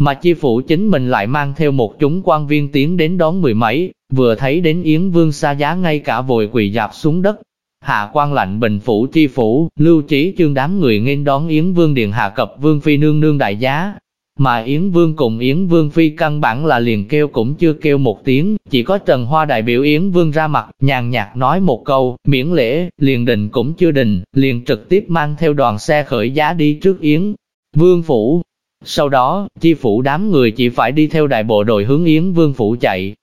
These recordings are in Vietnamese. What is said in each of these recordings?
mà chi phủ chính mình lại mang theo một chúng quan viên tiến đến đón mười mấy, vừa thấy đến Yến Vương xa giá ngay cả vội quỳ dạp xuống đất. Hạ quan lạnh bình phủ chi phủ, lưu trí chương đám người nghênh đón Yến Vương Điện Hạ cập Vương Phi nương nương đại giá, mà Yến Vương cùng Yến Vương Phi căn bản là liền kêu cũng chưa kêu một tiếng, chỉ có Trần Hoa đại biểu Yến Vương ra mặt, nhàn nhạt nói một câu, miễn lễ, liền định cũng chưa định, liền trực tiếp mang theo đoàn xe khởi giá đi trước Yến Vương Phủ. Sau đó, chi phủ đám người chỉ phải đi theo đại bộ đội hướng Yến Vương Phủ chạy.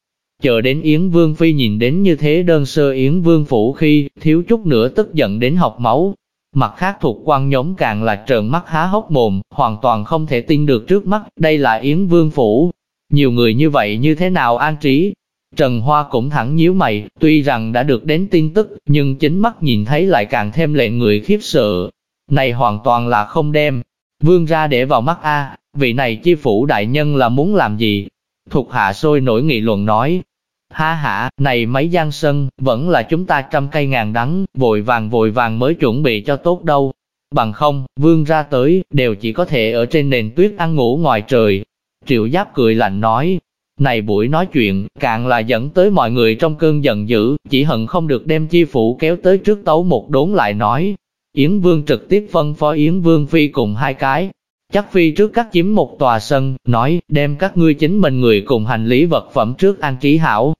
Chờ đến Yến Vương Phi nhìn đến như thế đơn sơ Yến Vương Phủ khi, thiếu chút nữa tức giận đến học máu, Mặt khác thuộc quan nhóm càng là trợn mắt há hốc mồm, hoàn toàn không thể tin được trước mắt, đây là Yến Vương Phủ. Nhiều người như vậy như thế nào an trí? Trần Hoa cũng thẳng nhíu mày, tuy rằng đã được đến tin tức, nhưng chính mắt nhìn thấy lại càng thêm lệ người khiếp sợ. Này hoàn toàn là không đem, vương ra để vào mắt A, vị này chi phủ đại nhân là muốn làm gì? Thuộc hạ sôi nổi nghị luận nói, Ha ha, này mấy giang sân, vẫn là chúng ta trăm cây ngàn đắng, vội vàng vội vàng mới chuẩn bị cho tốt đâu. Bằng không, vương ra tới, đều chỉ có thể ở trên nền tuyết ăn ngủ ngoài trời. Triệu giáp cười lạnh nói, này buổi nói chuyện, càng là dẫn tới mọi người trong cơn giận dữ, chỉ hận không được đem chi phủ kéo tới trước tấu một đốn lại nói. Yến Vương trực tiếp phân phó Yến Vương Phi cùng hai cái. Chắc Phi trước cắt chiếm một tòa sân, nói, đem các ngươi chính mình người cùng hành lý vật phẩm trước an trí hảo,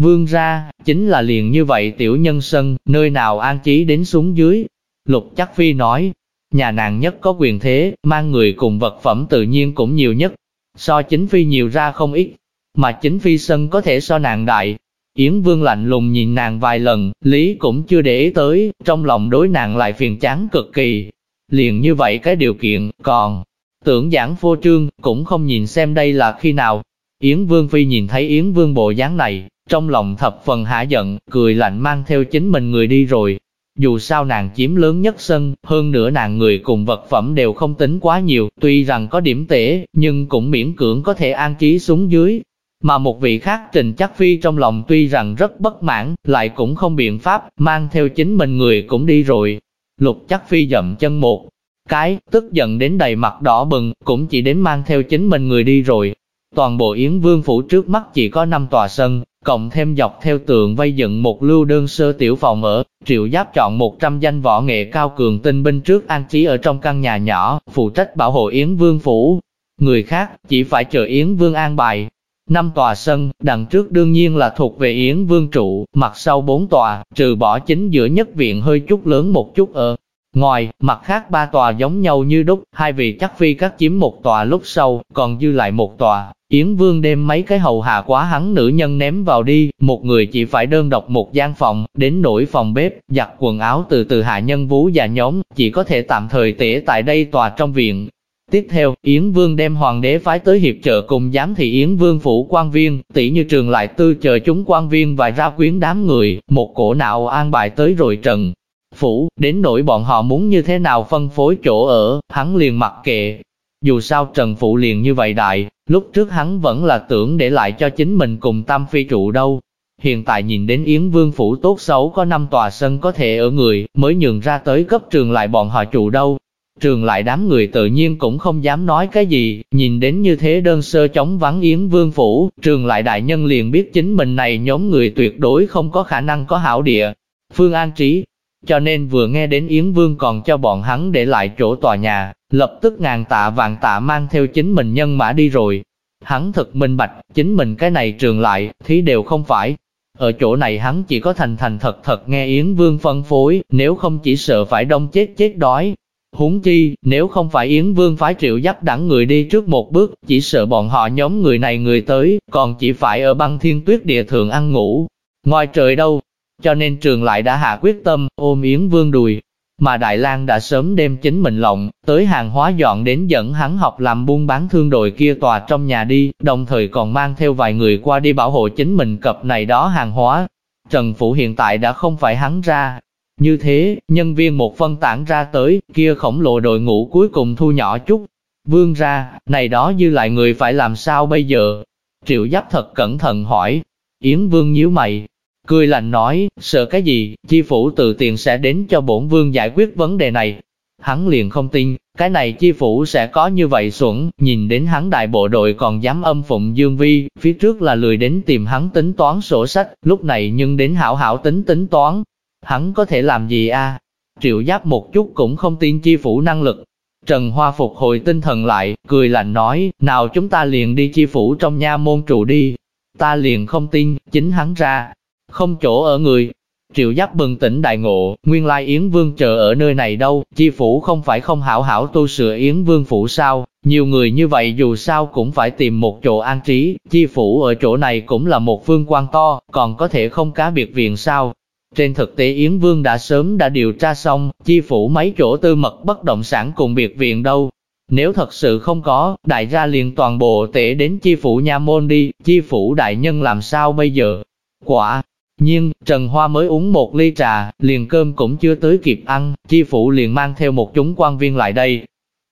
Vương ra, chính là liền như vậy tiểu nhân sân, nơi nào an trí đến xuống dưới. Lục chắc phi nói, nhà nàng nhất có quyền thế, mang người cùng vật phẩm tự nhiên cũng nhiều nhất. So chính phi nhiều ra không ít, mà chính phi sân có thể so nàng đại. Yến Vương lạnh lùng nhìn nàng vài lần, Lý cũng chưa để ý tới, trong lòng đối nàng lại phiền chán cực kỳ. Liền như vậy cái điều kiện, còn tưởng giảng vô trương, cũng không nhìn xem đây là khi nào. Yến Vương Phi nhìn thấy Yến Vương bộ dáng này, trong lòng thập phần hạ giận, cười lạnh mang theo chính mình người đi rồi. Dù sao nàng chiếm lớn nhất sân, hơn nữa nàng người cùng vật phẩm đều không tính quá nhiều, tuy rằng có điểm tể, nhưng cũng miễn cưỡng có thể an trí xuống dưới. Mà một vị khác trình chắc phi trong lòng tuy rằng rất bất mãn, lại cũng không biện pháp, mang theo chính mình người cũng đi rồi. Lục chắc phi dậm chân một cái, tức giận đến đầy mặt đỏ bừng, cũng chỉ đến mang theo chính mình người đi rồi. Toàn bộ Yến Vương Phủ trước mắt chỉ có 5 tòa sân, cộng thêm dọc theo tường vây dựng một lưu đơn sơ tiểu phòng ở, triệu giáp chọn 100 danh võ nghệ cao cường tinh binh trước an trí ở trong căn nhà nhỏ, phụ trách bảo hộ Yến Vương Phủ. Người khác, chỉ phải chờ Yến Vương an bài. Năm tòa sân, đằng trước đương nhiên là thuộc về Yến Vương trụ, mặt sau bốn tòa, trừ bỏ chính giữa nhất viện hơi chút lớn một chút ở. Ngoài, mặt khác ba tòa giống nhau như đúc, hai vị chắc phi các chiếm một tòa lúc sau, còn dư lại một tòa, Yến Vương đem mấy cái hầu hạ quá hắn nữ nhân ném vào đi, một người chỉ phải đơn độc một gian phòng, đến nổi phòng bếp, giặt quần áo từ từ hạ nhân vú và nhóm, chỉ có thể tạm thời tể tại đây tòa trong viện. Tiếp theo, Yến Vương đem hoàng đế phái tới hiệp trợ cùng giám thị Yến Vương phủ quan viên, tỷ như trường lại tư chờ chúng quan viên và ra quyến đám người, một cổ nào an bài tới rồi trần. Phủ, đến nỗi bọn họ muốn như thế nào phân phối chỗ ở, hắn liền mặc kệ, dù sao Trần Phụ liền như vậy đại, lúc trước hắn vẫn là tưởng để lại cho chính mình cùng Tam Phi trụ đâu. Hiện tại nhìn đến Yến Vương Phủ tốt xấu có năm tòa sân có thể ở người, mới nhường ra tới cấp trường lại bọn họ trụ đâu. Trường lại đám người tự nhiên cũng không dám nói cái gì, nhìn đến như thế đơn sơ chống vắng Yến Vương Phủ, trường lại đại nhân liền biết chính mình này nhóm người tuyệt đối không có khả năng có hảo địa. Phương An Trí, cho nên vừa nghe đến Yến Vương còn cho bọn hắn để lại chỗ tòa nhà, lập tức ngàn tạ vạn tạ mang theo chính mình nhân mã đi rồi. Hắn thật minh bạch, chính mình cái này trường lại, thí đều không phải. Ở chỗ này hắn chỉ có thành thành thật thật nghe Yến Vương phân phối, nếu không chỉ sợ phải đông chết chết đói. Huống chi, nếu không phải Yến Vương phái triệu dắt đẳng người đi trước một bước, chỉ sợ bọn họ nhóm người này người tới, còn chỉ phải ở băng thiên tuyết địa thường ăn ngủ. Ngoài trời đâu, cho nên trường lại đã hạ quyết tâm, ôm Yến Vương đùi. Mà Đại lang đã sớm đem chính mình lộng, tới hàng hóa dọn đến dẫn hắn học làm buôn bán thương đội kia tòa trong nhà đi, đồng thời còn mang theo vài người qua đi bảo hộ chính mình cập này đó hàng hóa. Trần Phủ hiện tại đã không phải hắn ra. Như thế, nhân viên một phân tản ra tới, kia khổng lồ đội ngũ cuối cùng thu nhỏ chút. Vương ra, này đó dư lại người phải làm sao bây giờ? Triệu giáp thật cẩn thận hỏi. Yến Vương nhíu mày, Cười lạnh nói, sợ cái gì, chi phủ tự tiền sẽ đến cho bổn vương giải quyết vấn đề này. hắn liền không tin, cái này chi phủ sẽ có như vậy xuẩn, nhìn đến hắn đại bộ đội còn dám âm phụng Dương Vi, phía trước là lười đến tìm hắn tính toán sổ sách, lúc này nhưng đến hảo hảo tính tính toán. Hắn có thể làm gì a? Triệu giáp một chút cũng không tin chi phủ năng lực. Trần Hoa phục hồi tinh thần lại, cười lạnh nói, nào chúng ta liền đi chi phủ trong nha môn trụ đi. Ta liền không tin, chính hắn ra, không chỗ ở người, Triệu Giáp bừng tỉnh đại ngộ, nguyên lai Yến Vương chờ ở nơi này đâu, chi phủ không phải không hảo hảo tu sửa Yến Vương phủ sao, nhiều người như vậy dù sao cũng phải tìm một chỗ an trí, chi phủ ở chỗ này cũng là một vương quan to, còn có thể không cá biệt viện sao. Trên thực tế Yến Vương đã sớm đã điều tra xong, chi phủ mấy chỗ tư mật bất động sản cùng biệt viện đâu. Nếu thật sự không có, đại gia liền toàn bộ tể đến chi phủ nha môn đi, chi phủ đại nhân làm sao bây giờ? Quả, nhiên, Trần Hoa mới uống một ly trà, liền cơm cũng chưa tới kịp ăn, chi phủ liền mang theo một chúng quan viên lại đây.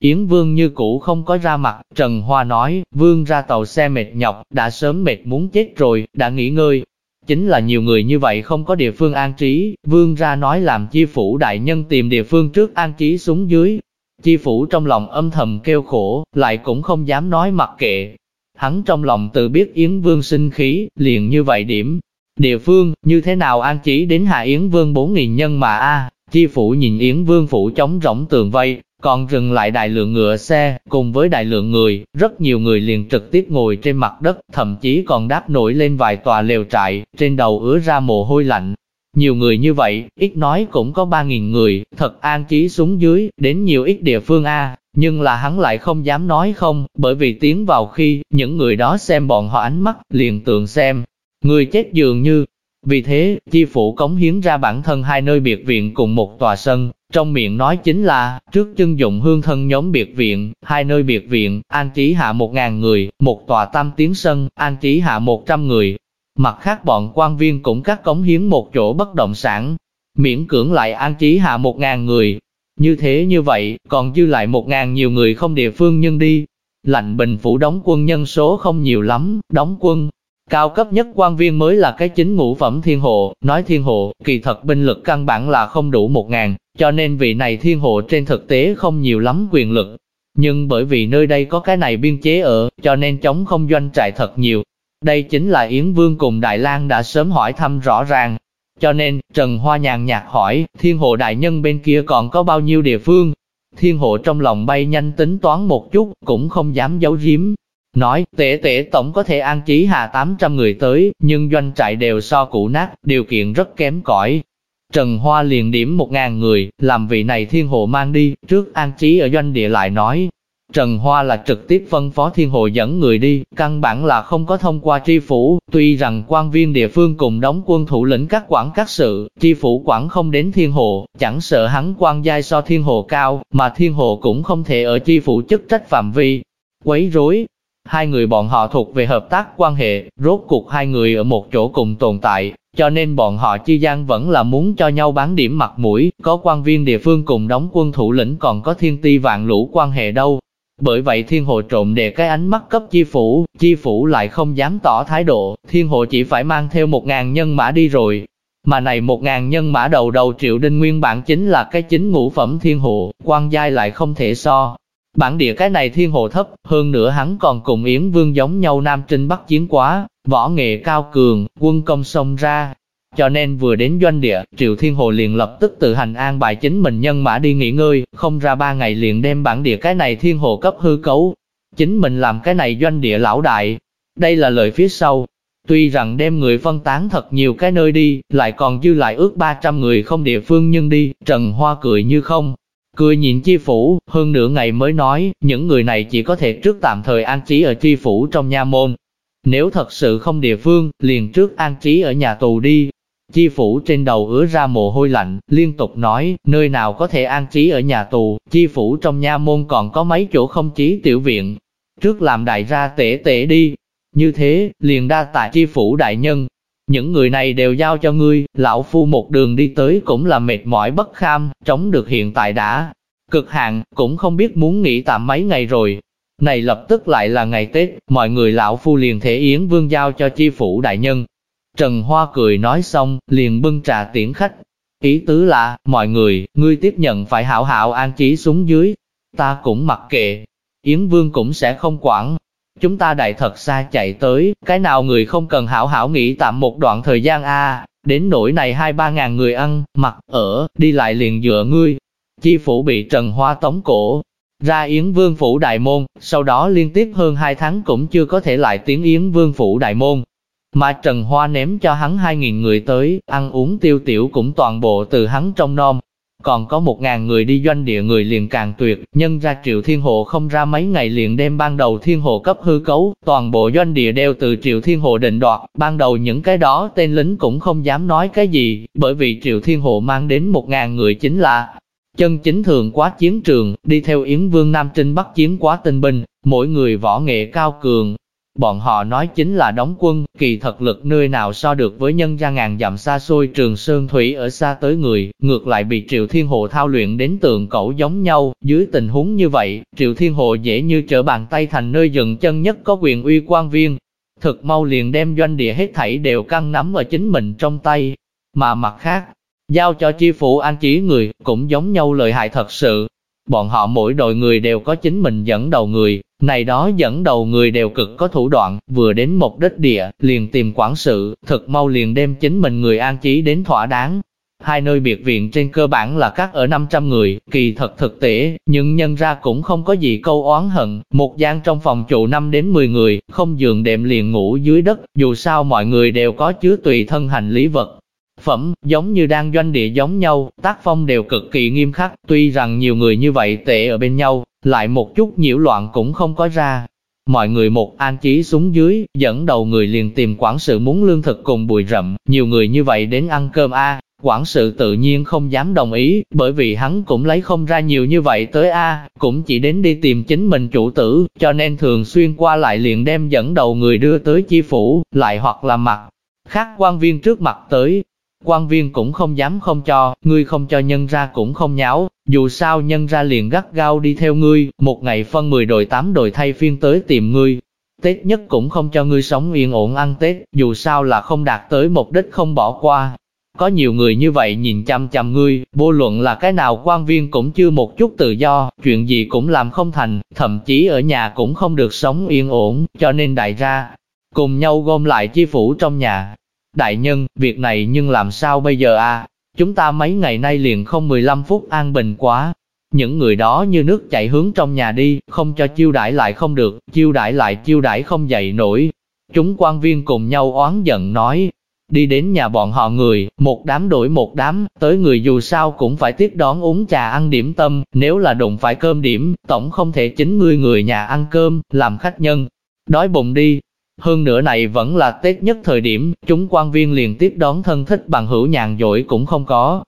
Yến Vương như cũ không có ra mặt, Trần Hoa nói, Vương ra tàu xe mệt nhọc, đã sớm mệt muốn chết rồi, đã nghỉ ngơi. Chính là nhiều người như vậy không có địa phương an trí, Vương ra nói làm chi phủ đại nhân tìm địa phương trước an trí xuống dưới. Chi phủ trong lòng âm thầm kêu khổ, lại cũng không dám nói mặc kệ. Hắn trong lòng tự biết Yến Vương sinh khí, liền như vậy điểm, Địa phương, như thế nào an trí đến Hạ Yến Vương 4.000 nhân mà a chi phủ nhìn Yến Vương phủ chống rỗng tường vây, còn dừng lại đại lượng ngựa xe, cùng với đại lượng người, rất nhiều người liền trực tiếp ngồi trên mặt đất, thậm chí còn đáp nổi lên vài tòa lều trại, trên đầu ứa ra mồ hôi lạnh. Nhiều người như vậy, ít nói cũng có 3.000 người, thật an trí xuống dưới, đến nhiều ít địa phương A, nhưng là hắn lại không dám nói không, bởi vì tiến vào khi, những người đó xem bọn họ ánh mắt, liền tượng xem, Người chết dường như, vì thế, chi phủ cống hiến ra bản thân hai nơi biệt viện cùng một tòa sân, trong miệng nói chính là, trước chân dụng hương thân nhóm biệt viện, hai nơi biệt viện, an trí hạ một ngàn người, một tòa tam tiến sân, an trí hạ một trăm người. Mặt khác bọn quan viên cũng cắt cống hiến một chỗ bất động sản, miễn cưỡng lại an trí hạ một ngàn người. Như thế như vậy, còn dư lại một ngàn nhiều người không địa phương nhân đi. Lạnh bình phủ đóng quân nhân số không nhiều lắm, đóng quân, Cao cấp nhất quan viên mới là cái chính ngũ phẩm thiên hộ, nói thiên hộ, kỳ thật binh lực căn bản là không đủ một ngàn, cho nên vị này thiên hộ trên thực tế không nhiều lắm quyền lực. Nhưng bởi vì nơi đây có cái này biên chế ở, cho nên chống không doanh trại thật nhiều. Đây chính là Yến Vương cùng Đại lang đã sớm hỏi thăm rõ ràng. Cho nên, Trần Hoa nhàn nhạt hỏi, thiên hộ đại nhân bên kia còn có bao nhiêu địa phương? Thiên hộ trong lòng bay nhanh tính toán một chút, cũng không dám giấu giếm, Nói, tể tể tổng có thể an trí hạ 800 người tới, nhưng doanh trại đều so cũ nát, điều kiện rất kém cỏi. Trần Hoa liền điểm 1.000 người, làm vị này thiên hộ mang đi, trước an trí ở doanh địa lại nói. Trần Hoa là trực tiếp phân phó thiên hộ dẫn người đi, căn bản là không có thông qua tri phủ, tuy rằng quan viên địa phương cùng đóng quân thủ lĩnh các quản các sự, tri phủ quản không đến thiên hộ, chẳng sợ hắn quan giai so thiên hộ cao, mà thiên hộ cũng không thể ở tri phủ chức trách phạm vi. Quấy rối, Hai người bọn họ thuộc về hợp tác quan hệ, rốt cuộc hai người ở một chỗ cùng tồn tại, cho nên bọn họ chi gian vẫn là muốn cho nhau bán điểm mặt mũi, có quan viên địa phương cùng đóng quân thủ lĩnh còn có thiên ti vạn lũ quan hệ đâu. Bởi vậy thiên hộ trộm đề cái ánh mắt cấp chi phủ, chi phủ lại không dám tỏ thái độ, thiên hộ chỉ phải mang theo một ngàn nhân mã đi rồi. Mà này một ngàn nhân mã đầu đầu triệu đinh nguyên bản chính là cái chính ngũ phẩm thiên hộ, quan giai lại không thể so, Bản địa cái này thiên hồ thấp, hơn nữa hắn còn cùng Yến Vương giống nhau Nam Trinh Bắc chiến quá, võ nghệ cao cường, quân công xông ra. Cho nên vừa đến doanh địa, Triệu Thiên Hồ liền lập tức tự hành an bài chính mình nhân mã đi nghỉ ngơi, không ra ba ngày liền đem bản địa cái này thiên hồ cấp hư cấu. Chính mình làm cái này doanh địa lão đại. Đây là lời phía sau. Tuy rằng đem người phân tán thật nhiều cái nơi đi, lại còn dư lại ước 300 người không địa phương nhưng đi, Trần Hoa cười như không, Cười nhìn chi phủ, hơn nửa ngày mới nói, những người này chỉ có thể trước tạm thời an trí ở chi phủ trong nha môn. Nếu thật sự không địa phương, liền trước an trí ở nhà tù đi. Chi phủ trên đầu ứa ra mồ hôi lạnh, liên tục nói, nơi nào có thể an trí ở nhà tù, chi phủ trong nha môn còn có mấy chỗ không trí tiểu viện. Trước làm đại ra tể tể đi. Như thế, liền đa tại chi phủ đại nhân, những người này đều giao cho ngươi, lão phu một đường đi tới cũng là mệt mỏi bất kham, chống được hiện tại đã. Cực hạn, cũng không biết muốn nghỉ tạm mấy ngày rồi. Này lập tức lại là ngày Tết, mọi người lão phu liền thể yến vương giao cho chi phủ đại nhân. Trần Hoa cười nói xong, liền bưng trà tiễn khách. Ý tứ là, mọi người, ngươi tiếp nhận phải hảo hảo an trí xuống dưới. Ta cũng mặc kệ, Yến Vương cũng sẽ không quản. Chúng ta đại thật xa chạy tới, cái nào người không cần hảo hảo nghỉ tạm một đoạn thời gian a đến nỗi này hai ba ngàn người ăn, mặc, ở, đi lại liền dựa ngươi. Chi phủ bị Trần Hoa tống cổ, ra Yến Vương Phủ Đại Môn, sau đó liên tiếp hơn hai tháng cũng chưa có thể lại tiến Yến Vương Phủ Đại Môn. Mà Trần Hoa ném cho hắn hai nghìn người tới, ăn uống tiêu tiểu cũng toàn bộ từ hắn trong nom. Còn có một ngàn người đi doanh địa người liền càng tuyệt, nhân ra Triệu Thiên Hộ không ra mấy ngày liền đem ban đầu Thiên Hộ cấp hư cấu, toàn bộ doanh địa đều từ Triệu Thiên Hộ định đoạt, ban đầu những cái đó tên lính cũng không dám nói cái gì, bởi vì Triệu Thiên Hộ mang đến một ngàn người chính là chân chính thường quá chiến trường, đi theo Yến Vương Nam Trinh Bắc chiến quá tinh binh, mỗi người võ nghệ cao cường. Bọn họ nói chính là đóng quân, kỳ thật lực nơi nào so được với nhân gia ngàn dặm xa xôi trường Sơn Thủy ở xa tới người, ngược lại bị Triệu Thiên Hồ thao luyện đến tượng cẩu giống nhau, dưới tình huống như vậy, Triệu Thiên Hồ dễ như trở bàn tay thành nơi dừng chân nhất có quyền uy quan viên. Thực mau liền đem doanh địa hết thảy đều căng nắm ở chính mình trong tay, mà mặt khác, Giao cho chi phủ an trí người, cũng giống nhau lợi hại thật sự. Bọn họ mỗi đội người đều có chính mình dẫn đầu người, này đó dẫn đầu người đều cực có thủ đoạn, vừa đến một đất địa, liền tìm quản sự, thật mau liền đem chính mình người an trí đến thỏa đáng. Hai nơi biệt viện trên cơ bản là các ở 500 người, kỳ thật thực tế, nhưng nhân ra cũng không có gì câu oán hận. Một gian trong phòng trụ 5 đến 10 người, không giường đệm liền ngủ dưới đất, dù sao mọi người đều có chứa tùy thân hành lý vật, phẩm, giống như đang doanh địa giống nhau, tác phong đều cực kỳ nghiêm khắc, tuy rằng nhiều người như vậy tệ ở bên nhau, lại một chút nhiễu loạn cũng không có ra. Mọi người một an trí xuống dưới, dẫn đầu người liền tìm quản sự muốn lương thực cùng bụi rậm, nhiều người như vậy đến ăn cơm a quản sự tự nhiên không dám đồng ý, bởi vì hắn cũng lấy không ra nhiều như vậy tới a cũng chỉ đến đi tìm chính mình chủ tử, cho nên thường xuyên qua lại liền đem dẫn đầu người đưa tới chi phủ, lại hoặc là mặt khác quan viên trước mặt tới, quan viên cũng không dám không cho, ngươi không cho nhân ra cũng không nháo, dù sao nhân ra liền gắt gao đi theo ngươi, một ngày phân 10 đội 8 đội thay phiên tới tìm ngươi. Tết nhất cũng không cho ngươi sống yên ổn ăn Tết, dù sao là không đạt tới mục đích không bỏ qua. Có nhiều người như vậy nhìn chăm chăm ngươi, vô luận là cái nào quan viên cũng chưa một chút tự do, chuyện gì cũng làm không thành, thậm chí ở nhà cũng không được sống yên ổn, cho nên đại ra, cùng nhau gom lại chi phủ trong nhà, Đại nhân, việc này nhưng làm sao bây giờ à? Chúng ta mấy ngày nay liền không 15 phút an bình quá. Những người đó như nước chảy hướng trong nhà đi, không cho chiêu đãi lại không được, chiêu đãi lại chiêu đãi không dậy nổi. Chúng quan viên cùng nhau oán giận nói, đi đến nhà bọn họ người, một đám đổi một đám, tới người dù sao cũng phải tiếp đón uống trà ăn điểm tâm, nếu là đụng phải cơm điểm, tổng không thể chính người người nhà ăn cơm, làm khách nhân. Đói bụng đi, hơn nữa này vẫn là Tết nhất thời điểm, chúng quan viên liền tiếp đón thân thích bằng hữu nhàn dỗi cũng không có.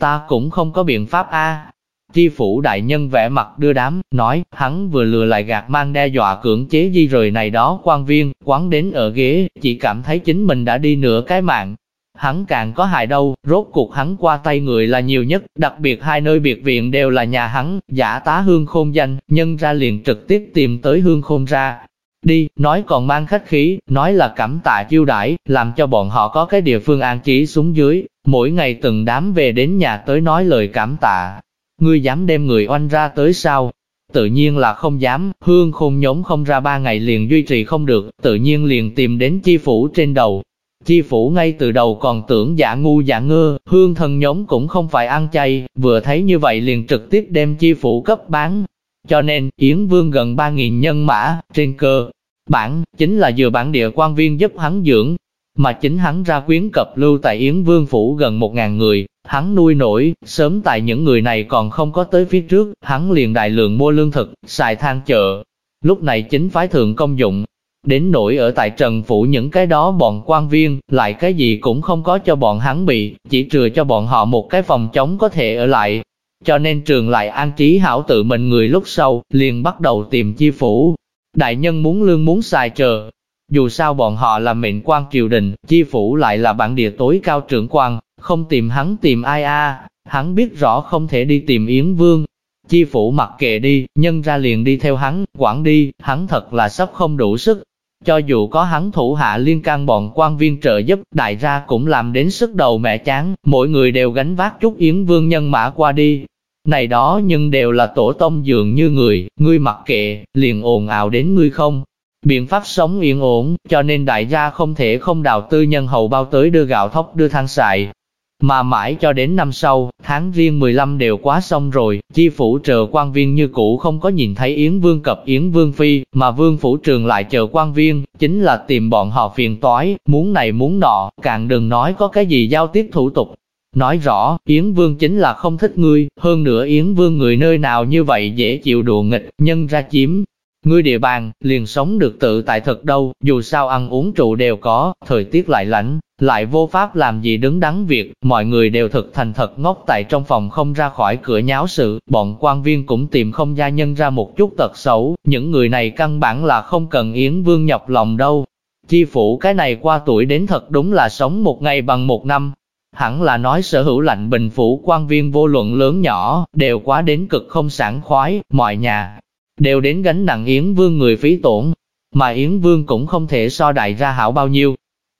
Ta cũng không có biện pháp a. Chi phủ đại nhân vẽ mặt đưa đám, nói, hắn vừa lừa lại gạt mang đe dọa cưỡng chế di rời này đó quan viên, quán đến ở ghế, chỉ cảm thấy chính mình đã đi nửa cái mạng. Hắn càng có hại đâu, rốt cuộc hắn qua tay người là nhiều nhất, đặc biệt hai nơi biệt viện đều là nhà hắn, giả tá hương khôn danh, nhân ra liền trực tiếp tìm tới hương khôn ra, đi, nói còn mang khách khí, nói là cảm tạ chiêu đãi, làm cho bọn họ có cái địa phương an trí xuống dưới, mỗi ngày từng đám về đến nhà tới nói lời cảm tạ. Ngươi dám đem người oanh ra tới sao? Tự nhiên là không dám, hương khôn nhóm không ra ba ngày liền duy trì không được, tự nhiên liền tìm đến chi phủ trên đầu. Chi phủ ngay từ đầu còn tưởng giả ngu giả ngơ, hương thần nhóm cũng không phải ăn chay, vừa thấy như vậy liền trực tiếp đem chi phủ cấp bán. Cho nên, Yến Vương gần 3.000 nhân mã, trên cơ, Bản, chính là dựa bản địa quan viên giúp hắn dưỡng, mà chính hắn ra quyến cập lưu tại Yến Vương Phủ gần một ngàn người, hắn nuôi nổi, sớm tại những người này còn không có tới phía trước, hắn liền đại lượng mua lương thực, xài than chợ. Lúc này chính phái thượng công dụng, đến nỗi ở tại Trần Phủ những cái đó bọn quan viên, lại cái gì cũng không có cho bọn hắn bị, chỉ trừ cho bọn họ một cái phòng chống có thể ở lại. Cho nên trường lại an trí hảo tự mình người lúc sau, liền bắt đầu tìm chi phủ, Đại nhân muốn lương muốn xài chờ. Dù sao bọn họ là mệnh quan triều đình, chi phủ lại là bản địa tối cao trưởng quan, không tìm hắn tìm ai a hắn biết rõ không thể đi tìm Yến Vương. Chi phủ mặc kệ đi, nhân ra liền đi theo hắn, quản đi, hắn thật là sắp không đủ sức. Cho dù có hắn thủ hạ liên can bọn quan viên trợ giúp, đại gia cũng làm đến sức đầu mẹ chán, mỗi người đều gánh vác chút Yến Vương nhân mã qua đi. Này đó nhưng đều là tổ tông dường như người, ngươi mặc kệ, liền ồn ào đến ngươi không. Biện pháp sống yên ổn, cho nên đại gia không thể không đào tư nhân hầu bao tới đưa gạo thóc đưa than xài, mà mãi cho đến năm sau, tháng riêng 15 đều quá xong rồi, chi phủ chờ quan viên như cũ không có nhìn thấy Yến Vương cập Yến Vương Phi, mà Vương Phủ Trường lại chờ quan viên, chính là tìm bọn họ phiền toái, muốn này muốn nọ, càng đừng nói có cái gì giao tiếp thủ tục. Nói rõ, Yến Vương chính là không thích ngươi, hơn nữa Yến Vương người nơi nào như vậy dễ chịu đùa nghịch, nhân ra chiếm. Ngươi địa bàn, liền sống được tự tại thật đâu, dù sao ăn uống trụ đều có, thời tiết lại lạnh, lại vô pháp làm gì đứng đắn việc, mọi người đều thật thành thật ngốc tại trong phòng không ra khỏi cửa nháo sự, bọn quan viên cũng tìm không gia nhân ra một chút tật xấu, những người này căn bản là không cần Yến Vương nhọc lòng đâu. Chi phủ cái này qua tuổi đến thật đúng là sống một ngày bằng một năm. Hẳn là nói sở hữu lạnh bình phủ quan viên vô luận lớn nhỏ, đều quá đến cực không sảng khoái, mọi nhà, đều đến gánh nặng Yến Vương người phí tổn, mà Yến Vương cũng không thể so đại ra hảo bao nhiêu,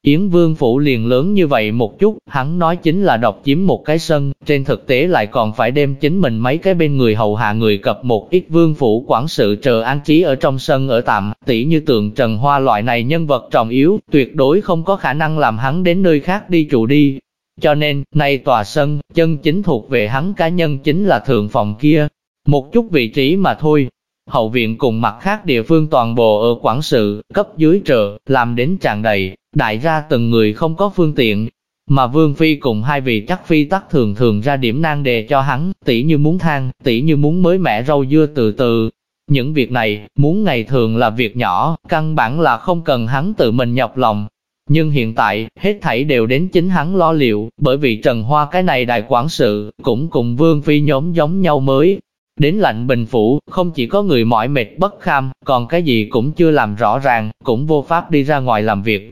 Yến Vương Phủ liền lớn như vậy một chút, hắn nói chính là độc chiếm một cái sân, trên thực tế lại còn phải đem chính mình mấy cái bên người hầu hạ người cập một ít Vương Phủ quản sự chờ an trí ở trong sân ở tạm, tỉ như tượng Trần Hoa loại này nhân vật trọng yếu, tuyệt đối không có khả năng làm hắn đến nơi khác đi trụ đi. Cho nên, nay tòa sân, chân chính thuộc về hắn cá nhân chính là thượng phòng kia, một chút vị trí mà thôi, hậu viện cùng mặt khác địa phương toàn bộ ở quản sự, cấp dưới trợ, làm đến tràn đầy, đại ra từng người không có phương tiện. Mà Vương Phi cùng hai vị chắc Phi tắc thường thường ra điểm nan đề cho hắn, tỷ như muốn than, tỷ như muốn mới mẻ rau dưa từ từ. Những việc này, muốn ngày thường là việc nhỏ, căn bản là không cần hắn tự mình nhọc lòng. Nhưng hiện tại, hết thảy đều đến chính hắn lo liệu, bởi vì Trần Hoa cái này đại quản sự, cũng cùng Vương Phi nhóm giống nhau mới, Đến lạnh bình phủ, không chỉ có người mỏi mệt bất kham, còn cái gì cũng chưa làm rõ ràng, cũng vô pháp đi ra ngoài làm việc.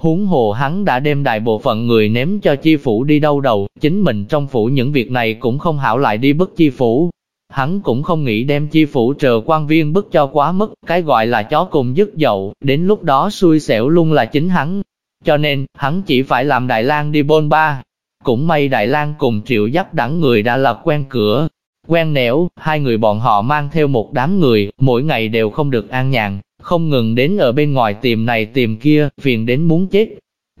Huống hồ hắn đã đem đại bộ phận người ném cho chi phủ đi đâu đầu, chính mình trong phủ những việc này cũng không hảo lại đi bức chi phủ. Hắn cũng không nghĩ đem chi phủ chờ quan viên bức cho quá mức, cái gọi là chó cùng dứt dậu, đến lúc đó xui xẻo luôn là chính hắn. Cho nên, hắn chỉ phải làm Đại lang đi bôn ba. Cũng may Đại lang cùng triệu giáp đẳng người đã lập quen cửa, Quen nẻo, hai người bọn họ mang theo một đám người, mỗi ngày đều không được an nhàn, không ngừng đến ở bên ngoài tìm này tìm kia, phiền đến muốn chết.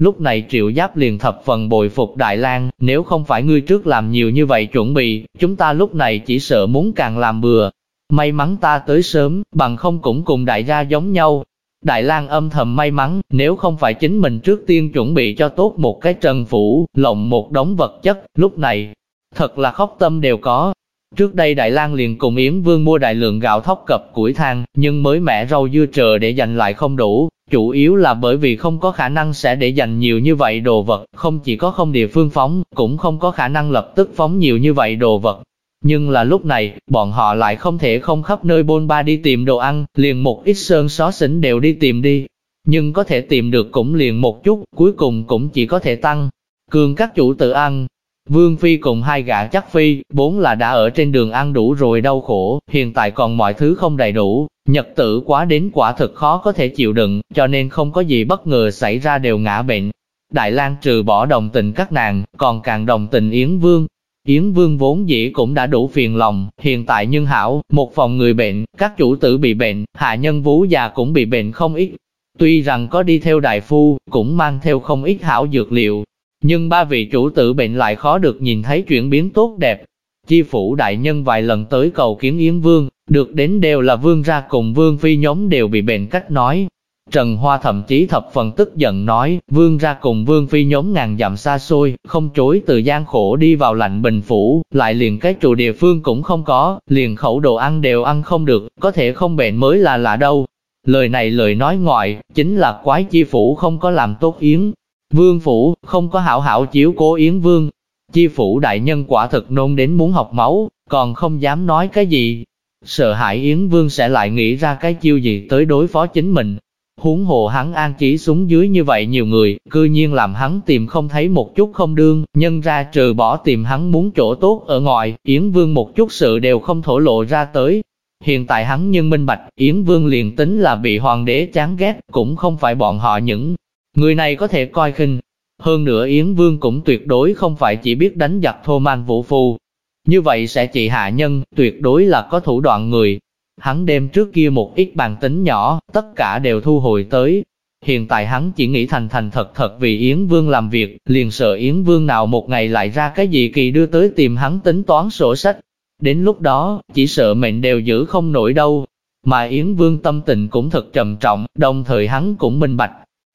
Lúc này triệu giáp liền thập phần bồi phục Đại lang nếu không phải ngươi trước làm nhiều như vậy chuẩn bị, chúng ta lúc này chỉ sợ muốn càng làm bừa. May mắn ta tới sớm, bằng không cũng cùng đại gia giống nhau. Đại lang âm thầm may mắn, nếu không phải chính mình trước tiên chuẩn bị cho tốt một cái trần phủ, lộng một đống vật chất, lúc này, thật là khóc tâm đều có, Trước đây Đại lang liền cùng Yến Vương mua đại lượng gạo thóc cập củi than, nhưng mới mẻ rau dưa chờ để dành lại không đủ, chủ yếu là bởi vì không có khả năng sẽ để dành nhiều như vậy đồ vật, không chỉ có không địa phương phóng, cũng không có khả năng lập tức phóng nhiều như vậy đồ vật. Nhưng là lúc này, bọn họ lại không thể không khắp nơi bôn ba đi tìm đồ ăn, liền một ít sơn xó xỉnh đều đi tìm đi. Nhưng có thể tìm được cũng liền một chút, cuối cùng cũng chỉ có thể tăng. Cường các chủ tự ăn, Vương Phi cùng hai gã chắc Phi, bốn là đã ở trên đường ăn đủ rồi đau khổ, hiện tại còn mọi thứ không đầy đủ, nhật tử quá đến quả thực khó có thể chịu đựng, cho nên không có gì bất ngờ xảy ra đều ngã bệnh. Đại lang trừ bỏ đồng tình các nàng, còn càng đồng tình Yến Vương. Yến Vương vốn dĩ cũng đã đủ phiền lòng, hiện tại nhưng hảo, một phòng người bệnh, các chủ tử bị bệnh, hạ nhân vú già cũng bị bệnh không ít. Tuy rằng có đi theo đại phu, cũng mang theo không ít hảo dược liệu, nhưng ba vị chủ tử bệnh lại khó được nhìn thấy chuyển biến tốt đẹp. Chi phủ đại nhân vài lần tới cầu kiến Yến Vương, được đến đều là Vương ra cùng Vương Phi nhóm đều bị bệnh cách nói. Trần Hoa thậm chí thập phần tức giận nói, Vương ra cùng Vương Phi nhóm ngàn dặm xa xôi, không chối từ gian khổ đi vào lạnh bình phủ, lại liền cái trụ địa phương cũng không có, liền khẩu đồ ăn đều ăn không được, có thể không bệnh mới là lạ đâu. Lời này lời nói ngoại, chính là quái chi phủ không có làm tốt Yến, Vương phủ, không có hảo hảo chiếu cố Yến Vương. Chi phủ đại nhân quả thực nôn đến muốn học máu, còn không dám nói cái gì. Sợ hãi Yến Vương sẽ lại nghĩ ra cái chiêu gì tới đối phó chính mình. Huống hồ hắn an chỉ xuống dưới như vậy nhiều người, cư nhiên làm hắn tìm không thấy một chút không đương, nhân ra trừ bỏ tìm hắn muốn chỗ tốt ở ngoài, Yến Vương một chút sự đều không thổ lộ ra tới. Hiện tại hắn nhưng minh bạch, Yến Vương liền tính là bị hoàng đế chán ghét, cũng không phải bọn họ những người này có thể coi khinh. Hơn nữa Yến Vương cũng tuyệt đối không phải chỉ biết đánh giặc thô man vũ phu. Như vậy sẽ chỉ hạ nhân, tuyệt đối là có thủ đoạn người. Hắn đem trước kia một ít bàn tính nhỏ, tất cả đều thu hồi tới. Hiện tại hắn chỉ nghĩ thành thành thật thật vì Yến Vương làm việc, liền sợ Yến Vương nào một ngày lại ra cái gì kỳ đưa tới tìm hắn tính toán sổ sách, Đến lúc đó, chỉ sợ mệnh đều giữ không nổi đâu. Mà Yến Vương tâm tình cũng thật trầm trọng, đồng thời hắn cũng minh bạch.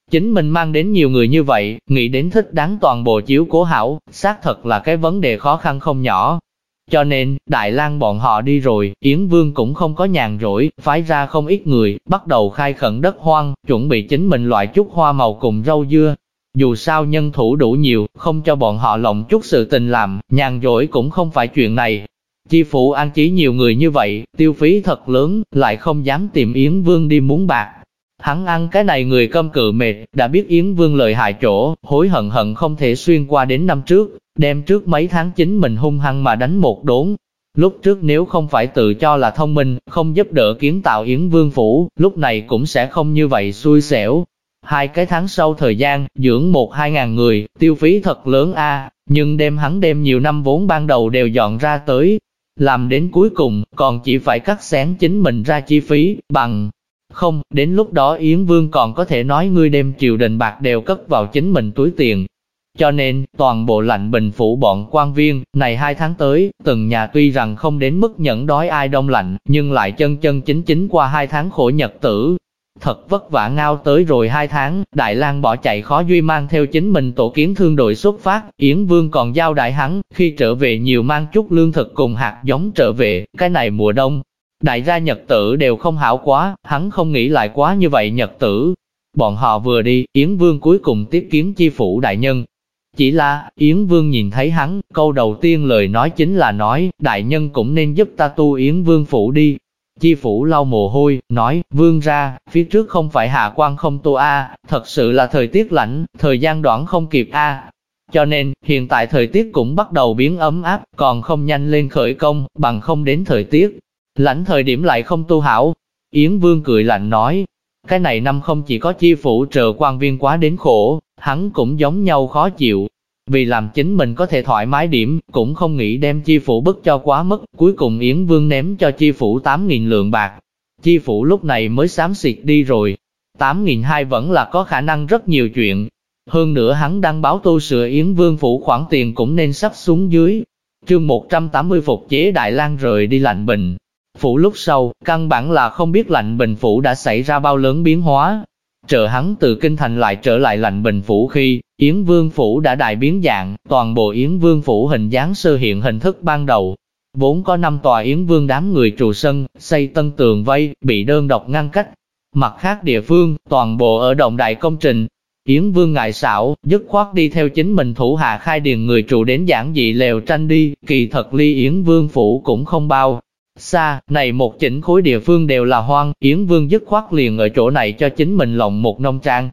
Chính mình mang đến nhiều người như vậy, nghĩ đến thích đáng toàn bộ chiếu cố hảo, xác thật là cái vấn đề khó khăn không nhỏ. Cho nên, Đại lang bọn họ đi rồi, Yến Vương cũng không có nhàn rỗi, phái ra không ít người, bắt đầu khai khẩn đất hoang, chuẩn bị chính mình loại chút hoa màu cùng rau dưa. Dù sao nhân thủ đủ nhiều, không cho bọn họ lộng chút sự tình làm, nhàn rỗi cũng không phải chuyện này, Chi phủ an trí nhiều người như vậy, tiêu phí thật lớn, lại không dám tìm Yến Vương đi muốn bạc. Hắn ăn cái này người câm cự mệt, đã biết Yến Vương lợi hại chỗ, hối hận hận không thể xuyên qua đến năm trước, đem trước mấy tháng chính mình hung hăng mà đánh một đốn. Lúc trước nếu không phải tự cho là thông minh, không giúp đỡ kiến tạo Yến Vương Phủ, lúc này cũng sẽ không như vậy xui xẻo. Hai cái tháng sau thời gian, dưỡng một hai ngàn người, tiêu phí thật lớn a nhưng đem hắn đem nhiều năm vốn ban đầu đều dọn ra tới, làm đến cuối cùng, còn chỉ phải cắt xén chính mình ra chi phí, bằng không, đến lúc đó Yến Vương còn có thể nói ngươi đem triều đình bạc đều cất vào chính mình túi tiền. Cho nên, toàn bộ lạnh bình phủ bọn quan viên, này hai tháng tới, từng nhà tuy rằng không đến mức nhẫn đói ai đông lạnh, nhưng lại chân chân chính chính qua hai tháng khổ nhật tử, Thật vất vả ngao tới rồi hai tháng, Đại lang bỏ chạy khó duy mang theo chính mình tổ kiến thương đội xuất phát, Yến Vương còn giao đại hắn, khi trở về nhiều mang chút lương thực cùng hạt giống trở về, cái này mùa đông. Đại gia nhật tử đều không hảo quá, hắn không nghĩ lại quá như vậy nhật tử. Bọn họ vừa đi, Yến Vương cuối cùng tiếp kiến chi phủ đại nhân, chỉ là, Yến Vương nhìn thấy hắn, câu đầu tiên lời nói chính là nói, đại nhân cũng nên giúp ta tu Yến Vương phủ đi, Chi phủ lau mồ hôi, nói, vương ra, phía trước không phải hạ quan không tu A, thật sự là thời tiết lạnh, thời gian đoạn không kịp A. Cho nên, hiện tại thời tiết cũng bắt đầu biến ấm áp, còn không nhanh lên khởi công, bằng không đến thời tiết lãnh thời điểm lại không tu hảo. Yến Vương cười lạnh nói, cái này năm không chỉ có chi phủ trợ quan viên quá đến khổ, hắn cũng giống nhau khó chịu, vì làm chính mình có thể thoải mái điểm, cũng không nghĩ đem chi phủ bức cho quá mức, cuối cùng Yến Vương ném cho chi phủ 8.000 lượng bạc. Chi phủ lúc này mới xám xịt đi rồi. 8.200 vẫn là có khả năng rất nhiều chuyện. Hơn nữa hắn đang báo tu sửa Yến Vương phủ khoản tiền cũng nên sắp xuống dưới. Chương 180 phục chế Đại lang rời đi lạnh bình. Phủ lúc sau, căn bản là không biết lạnh bình phủ đã xảy ra bao lớn biến hóa, Trợ hắn từ kinh thành lại trở lại lạnh bình phủ khi, Yến Vương Phủ đã đại biến dạng, toàn bộ Yến Vương Phủ hình dáng sơ hiện hình thức ban đầu. Vốn có năm tòa Yến Vương đám người trụ sân, xây tân tường vây, bị đơn độc ngăn cách. Mặt khác địa phương, toàn bộ ở động đại công trình. Yến Vương ngại xảo, dứt khoát đi theo chính mình thủ hạ khai điền người trụ đến giảng dị lều tranh đi, kỳ thật ly Yến Vương Phủ cũng không bao, Xa, này một chỉnh khối địa phương đều là hoang, Yến Vương dứt khoát liền ở chỗ này cho chính mình lộng một nông trang.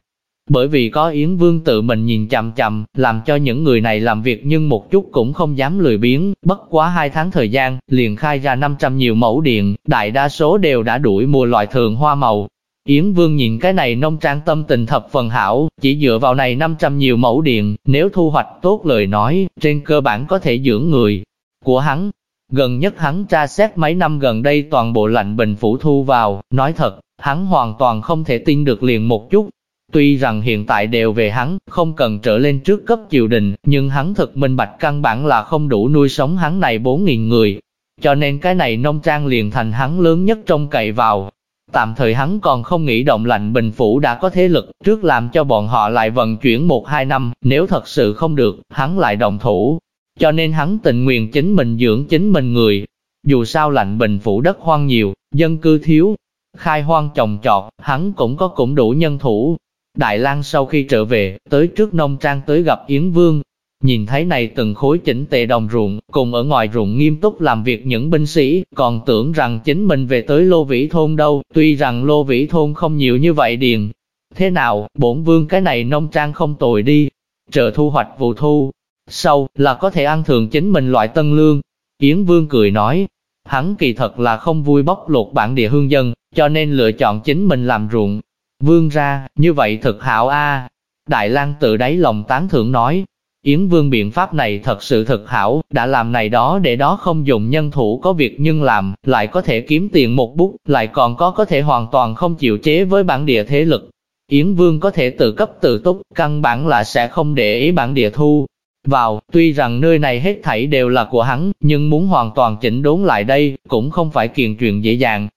Bởi vì có Yến Vương tự mình nhìn chằm chằm, làm cho những người này làm việc nhưng một chút cũng không dám lười biếng, bất quá hai tháng thời gian, liền khai ra 500 nhiều mẫu điện, đại đa số đều đã đuổi mùa loại thường hoa màu. Yến Vương nhìn cái này nông trang tâm tình thập phần hảo, chỉ dựa vào này 500 nhiều mẫu điện, nếu thu hoạch tốt lời nói, trên cơ bản có thể dưỡng người của hắn, Gần nhất hắn tra xét mấy năm gần đây toàn bộ lạnh bình phủ thu vào, nói thật, hắn hoàn toàn không thể tin được liền một chút. Tuy rằng hiện tại đều về hắn, không cần trở lên trước cấp triều đình, nhưng hắn thực minh bạch căn bản là không đủ nuôi sống hắn này 4.000 người. Cho nên cái này nông trang liền thành hắn lớn nhất trong cậy vào. Tạm thời hắn còn không nghĩ động lạnh bình phủ đã có thế lực, trước làm cho bọn họ lại vận chuyển một hai năm, nếu thật sự không được, hắn lại đồng thủ, cho nên hắn tình nguyện chính mình dưỡng chính mình người. Dù sao lạnh bình phủ đất hoang nhiều, dân cư thiếu, khai hoang trồng trọt, hắn cũng có cũng đủ nhân thủ. Đại lang sau khi trở về, tới trước nông trang tới gặp Yến Vương, nhìn thấy này từng khối chỉnh tề đồng ruộng, cùng ở ngoài ruộng nghiêm túc làm việc những binh sĩ, còn tưởng rằng chính mình về tới Lô Vĩ Thôn đâu, tuy rằng Lô Vĩ Thôn không nhiều như vậy điền. Thế nào, bổn vương cái này nông trang không tồi đi, chờ thu hoạch vụ thu, sau, là có thể ăn thường chính mình loại tân lương. Yến Vương cười nói, hắn kỳ thật là không vui bóc lột bản địa hương dân, cho nên lựa chọn chính mình làm ruộng. Vương ra, như vậy thật hảo a Đại lang tự đáy lòng tán thưởng nói, Yến Vương biện pháp này thật sự thật hảo, đã làm này đó để đó không dùng nhân thủ có việc nhưng làm, lại có thể kiếm tiền một bút, lại còn có có thể hoàn toàn không chịu chế với bản địa thế lực. Yến Vương có thể tự cấp tự túc, căn bản là sẽ không để ý bản địa thu. Vào, tuy rằng nơi này hết thảy đều là của hắn, nhưng muốn hoàn toàn chỉnh đốn lại đây, cũng không phải kiện chuyện dễ dàng.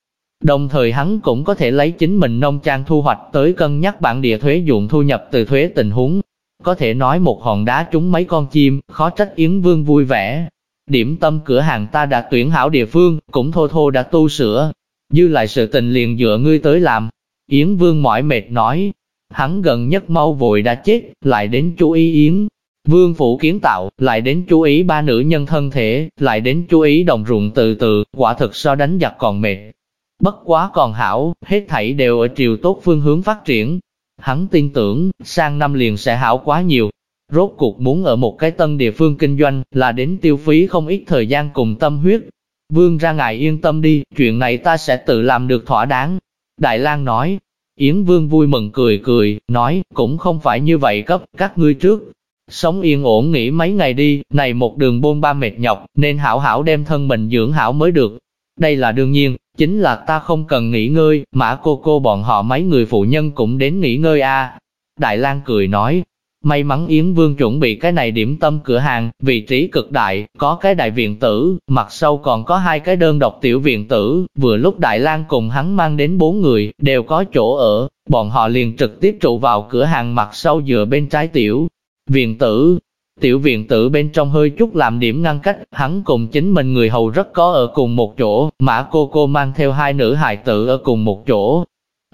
Đồng thời hắn cũng có thể lấy chính mình nông trang thu hoạch tới cân nhắc bản địa thuế dụng thu nhập từ thuế tình huống, có thể nói một hòn đá trúng mấy con chim, khó trách Yến Vương vui vẻ. Điểm tâm cửa hàng ta đã tuyển hảo địa phương, cũng thô thô đã tu sửa. Dư lại sự tình liền dựa ngươi tới làm. Yến Vương mỏi mệt nói, hắn gần nhất mau vội đã chết, lại đến chú ý Yến. Vương phủ kiến tạo, lại đến chú ý ba nữ nhân thân thể, lại đến chú ý đồng ruộng từ từ, quả thực so đánh giặc còn mệt. Bất quá còn hảo, hết thảy đều ở triều tốt phương hướng phát triển, Hắn tin tưởng, sang năm liền sẽ hảo quá nhiều. Rốt cuộc muốn ở một cái tân địa phương kinh doanh, là đến tiêu phí không ít thời gian cùng tâm huyết. Vương ra ngài yên tâm đi, chuyện này ta sẽ tự làm được thỏa đáng. Đại lang nói, Yến Vương vui mừng cười cười, nói, cũng không phải như vậy cấp, các ngươi trước. Sống yên ổn nghỉ mấy ngày đi, này một đường bôn ba mệt nhọc, nên hảo hảo đem thân mình dưỡng hảo mới được. Đây là đương nhiên, chính là ta không cần nghỉ ngơi, mã cô cô bọn họ mấy người phụ nhân cũng đến nghỉ ngơi a. Đại lang cười nói, may mắn Yến Vương chuẩn bị cái này điểm tâm cửa hàng, vị trí cực đại, có cái đại viện tử, mặt sau còn có hai cái đơn độc tiểu viện tử, vừa lúc Đại lang cùng hắn mang đến bốn người, đều có chỗ ở, bọn họ liền trực tiếp trụ vào cửa hàng mặt sau dựa bên trái tiểu. Viện tử, Tiểu viện tử bên trong hơi chút làm điểm ngăn cách, hắn cùng chính mình người hầu rất có ở cùng một chỗ, mã cô cô mang theo hai nữ hài tử ở cùng một chỗ.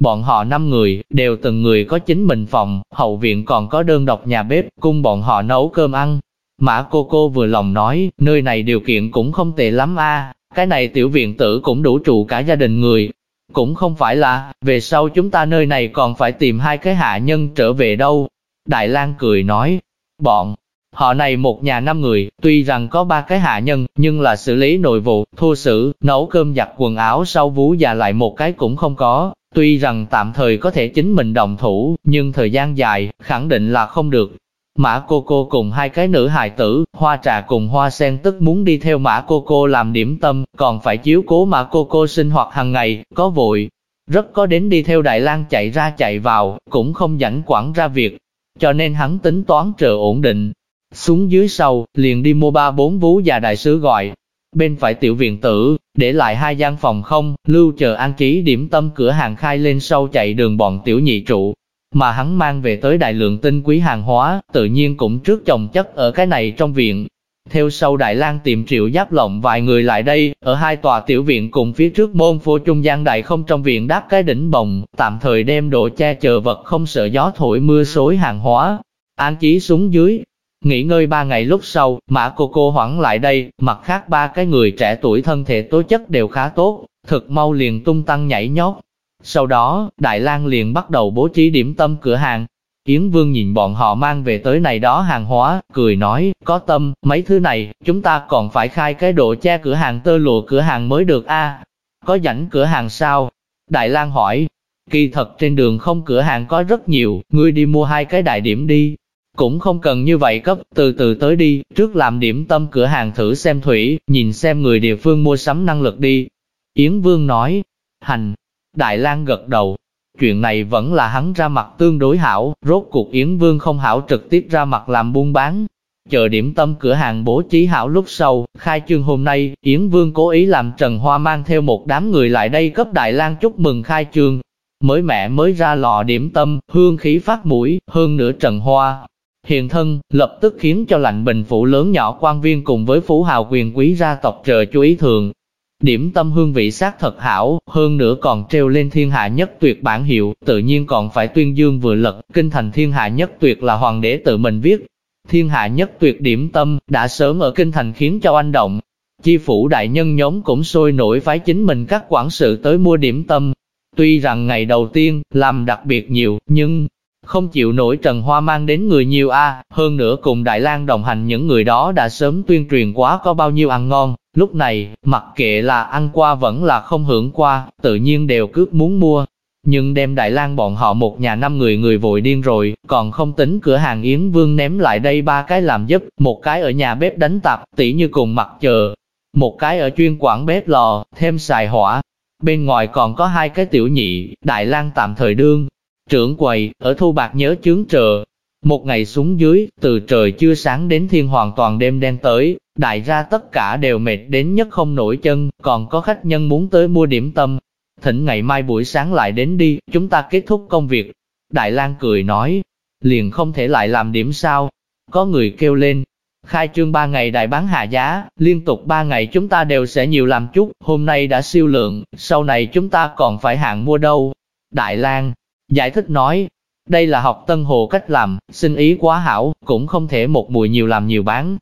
Bọn họ năm người, đều từng người có chính mình phòng, hậu viện còn có đơn độc nhà bếp, cung bọn họ nấu cơm ăn. Mã cô cô vừa lòng nói, nơi này điều kiện cũng không tệ lắm a cái này tiểu viện tử cũng đủ trụ cả gia đình người. Cũng không phải là, về sau chúng ta nơi này còn phải tìm hai cái hạ nhân trở về đâu. Đại lang cười nói, bọn Họ này một nhà năm người, tuy rằng có ba cái hạ nhân, nhưng là xử lý nội vụ, thu xử, nấu cơm giặt quần áo sau vú già lại một cái cũng không có. Tuy rằng tạm thời có thể chính mình đồng thủ, nhưng thời gian dài, khẳng định là không được. Mã cô cô cùng hai cái nữ hài tử, hoa trà cùng hoa sen tức muốn đi theo mã cô cô làm điểm tâm, còn phải chiếu cố mã cô cô sinh hoạt hàng ngày, có vội. Rất có đến đi theo Đại lang chạy ra chạy vào, cũng không rảnh quản ra việc. Cho nên hắn tính toán chờ ổn định, xuống dưới sau, liền đi mua ba bốn vú già đại sứ gọi. Bên phải tiểu viện tử, để lại hai gian phòng không, lưu chờ an trí điểm tâm cửa hàng khai lên sau chạy đường bọn tiểu nhị trụ. Mà hắn mang về tới đại lượng tinh quý hàng hóa, tự nhiên cũng trước chồng chất ở cái này trong viện. Theo sau Đại lang tìm triệu giáp lộng vài người lại đây, ở hai tòa tiểu viện cùng phía trước môn phố trung gian đại không trong viện đáp cái đỉnh bồng, tạm thời đem đồ che chờ vật không sợ gió thổi mưa xối hàng hóa, an trí xuống dưới, Nghỉ ngơi ba ngày lúc sau, Mã cô cô hoảng lại đây, mặt khác ba cái người trẻ tuổi thân thể tố chất đều khá tốt, thực mau liền tung tăng nhảy nhót. Sau đó, Đại lang liền bắt đầu bố trí điểm tâm cửa hàng. Yến Vương nhìn bọn họ mang về tới này đó hàng hóa, cười nói, có tâm, mấy thứ này, chúng ta còn phải khai cái độ che cửa hàng tơ lụa cửa hàng mới được a. Có rảnh cửa hàng sao? Đại lang hỏi, kỳ thật trên đường không cửa hàng có rất nhiều, ngươi đi mua hai cái đại điểm đi, cũng không cần như vậy cấp, từ từ tới đi, trước làm điểm tâm cửa hàng thử xem thủy, nhìn xem người địa phương mua sắm năng lực đi. Yến Vương nói, hành, Đại lang gật đầu, chuyện này vẫn là hắn ra mặt tương đối hảo, rốt cuộc Yến Vương không hảo trực tiếp ra mặt làm buôn bán. Chờ điểm tâm cửa hàng bố trí hảo lúc sau, khai trương hôm nay, Yến Vương cố ý làm Trần Hoa mang theo một đám người lại đây cấp Đại lang chúc mừng khai trương. Mới mẹ mới ra lò điểm tâm, hương khí phát mũi, hơn nữa Trần Hoa, hiện thân, lập tức khiến cho lạnh bình phủ lớn nhỏ quan viên cùng với phú hào quyền quý gia tộc chờ chú ý thường. Điểm tâm hương vị xác thật hảo, hơn nữa còn treo lên thiên hạ nhất tuyệt bản hiệu, tự nhiên còn phải tuyên dương vừa lật, kinh thành thiên hạ nhất tuyệt là hoàng đế tự mình viết. Thiên hạ nhất tuyệt điểm tâm, đã sớm ở kinh thành khiến cho anh động. Chi phủ đại nhân nhóm cũng sôi nổi phái chính mình các quản sự tới mua điểm tâm. Tuy rằng ngày đầu tiên, làm đặc biệt nhiều, nhưng không chịu nổi Trần Hoa mang đến người nhiều a hơn nữa cùng Đại lang đồng hành những người đó đã sớm tuyên truyền quá có bao nhiêu ăn ngon, lúc này, mặc kệ là ăn qua vẫn là không hưởng qua, tự nhiên đều cướp muốn mua. Nhưng đem Đại lang bọn họ một nhà năm người người vội điên rồi, còn không tính cửa hàng Yến Vương ném lại đây ba cái làm giúp, một cái ở nhà bếp đánh tạp, tỉ như cùng mặt chờ, một cái ở chuyên quản bếp lò, thêm xài hỏa. Bên ngoài còn có hai cái tiểu nhị, Đại lang tạm thời đương, trưởng quầy, ở thu bạc nhớ chướng trợ Một ngày xuống dưới, từ trời chưa sáng đến thiên hoàn toàn đêm đen tới, đại ra tất cả đều mệt đến nhất không nổi chân, còn có khách nhân muốn tới mua điểm tâm. Thỉnh ngày mai buổi sáng lại đến đi, chúng ta kết thúc công việc. Đại lang cười nói, liền không thể lại làm điểm sao. Có người kêu lên, khai trương 3 ngày đại bán hạ giá, liên tục 3 ngày chúng ta đều sẽ nhiều làm chút, hôm nay đã siêu lượng, sau này chúng ta còn phải hạng mua đâu. Đại lang giải thích nói, đây là học Tân Hồ cách làm, xin ý quá hảo, cũng không thể một mùi nhiều làm nhiều bán.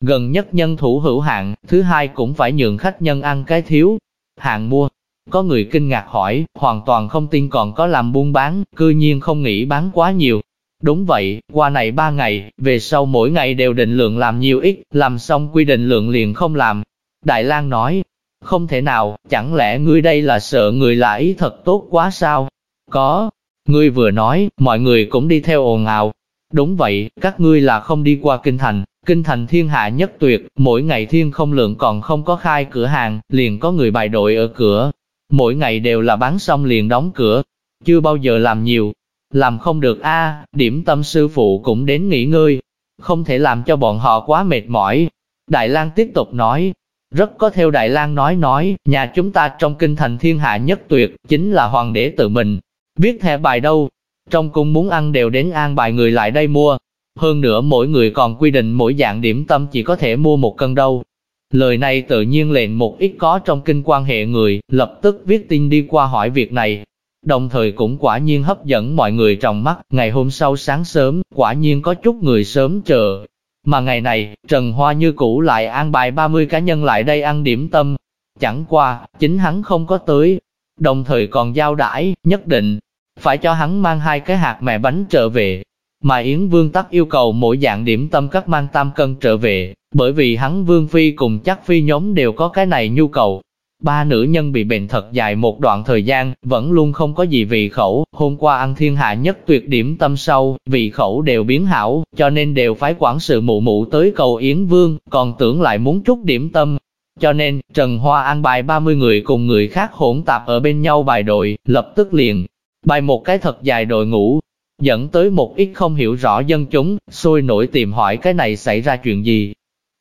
Gần nhất nhân thủ hữu hạn, thứ hai cũng phải nhường khách nhân ăn cái thiếu. Hạn mua, có người kinh ngạc hỏi, hoàn toàn không tin còn có làm buôn bán, cư nhiên không nghĩ bán quá nhiều. Đúng vậy, qua này ba ngày, về sau mỗi ngày đều định lượng làm nhiều ít, làm xong quy định lượng liền không làm. Đại lang nói, không thể nào, chẳng lẽ ngươi đây là sợ người là ý thật tốt quá sao? Có, ngươi vừa nói, mọi người cũng đi theo ồn ào. Đúng vậy, các ngươi là không đi qua kinh thành, kinh thành thiên hạ nhất tuyệt, mỗi ngày thiên không lượng còn không có khai cửa hàng, liền có người bài đội ở cửa. Mỗi ngày đều là bán xong liền đóng cửa, chưa bao giờ làm nhiều, làm không được a điểm tâm sư phụ cũng đến nghỉ ngơi, không thể làm cho bọn họ quá mệt mỏi. Đại lang tiếp tục nói, rất có theo Đại lang nói nói, nhà chúng ta trong kinh thành thiên hạ nhất tuyệt, chính là hoàng đế tự mình. Viết thẻ bài đâu, trong cung muốn ăn đều đến an bài người lại đây mua. Hơn nữa mỗi người còn quy định mỗi dạng điểm tâm chỉ có thể mua một cân đâu. Lời này tự nhiên lệnh một ít có trong kinh quan hệ người, lập tức viết tin đi qua hỏi việc này, Đồng thời cũng quả nhiên hấp dẫn mọi người trong mắt, ngày hôm sau sáng sớm, quả nhiên có chút người sớm chờ. Mà ngày này, Trần Hoa như cũ lại an bài 30 cá nhân lại đây ăn điểm tâm. Chẳng qua, chính hắn không có tới. Đồng thời còn giao đãi, nhất định, phải cho hắn mang hai cái hạt mẹ bánh trở về. Mà Yến Vương tắc yêu cầu mỗi dạng điểm tâm các mang tam cân trở về, bởi vì hắn Vương Phi cùng chắc Phi nhóm đều có cái này nhu cầu. Ba nữ nhân bị bệnh thật dài một đoạn thời gian, vẫn luôn không có gì vị khẩu, hôm qua ăn thiên hạ nhất tuyệt điểm tâm sâu, vị khẩu đều biến hảo, cho nên đều phái quản sự mụ mụ tới cầu Yến Vương, còn tưởng lại muốn chút điểm tâm. Cho nên, Trần Hoa ăn bài 30 người cùng người khác hỗn tạp ở bên nhau bài đội, lập tức liền, bài một cái thật dài đội ngũ, dẫn tới một ít không hiểu rõ dân chúng, sôi nổi tìm hỏi cái này xảy ra chuyện gì,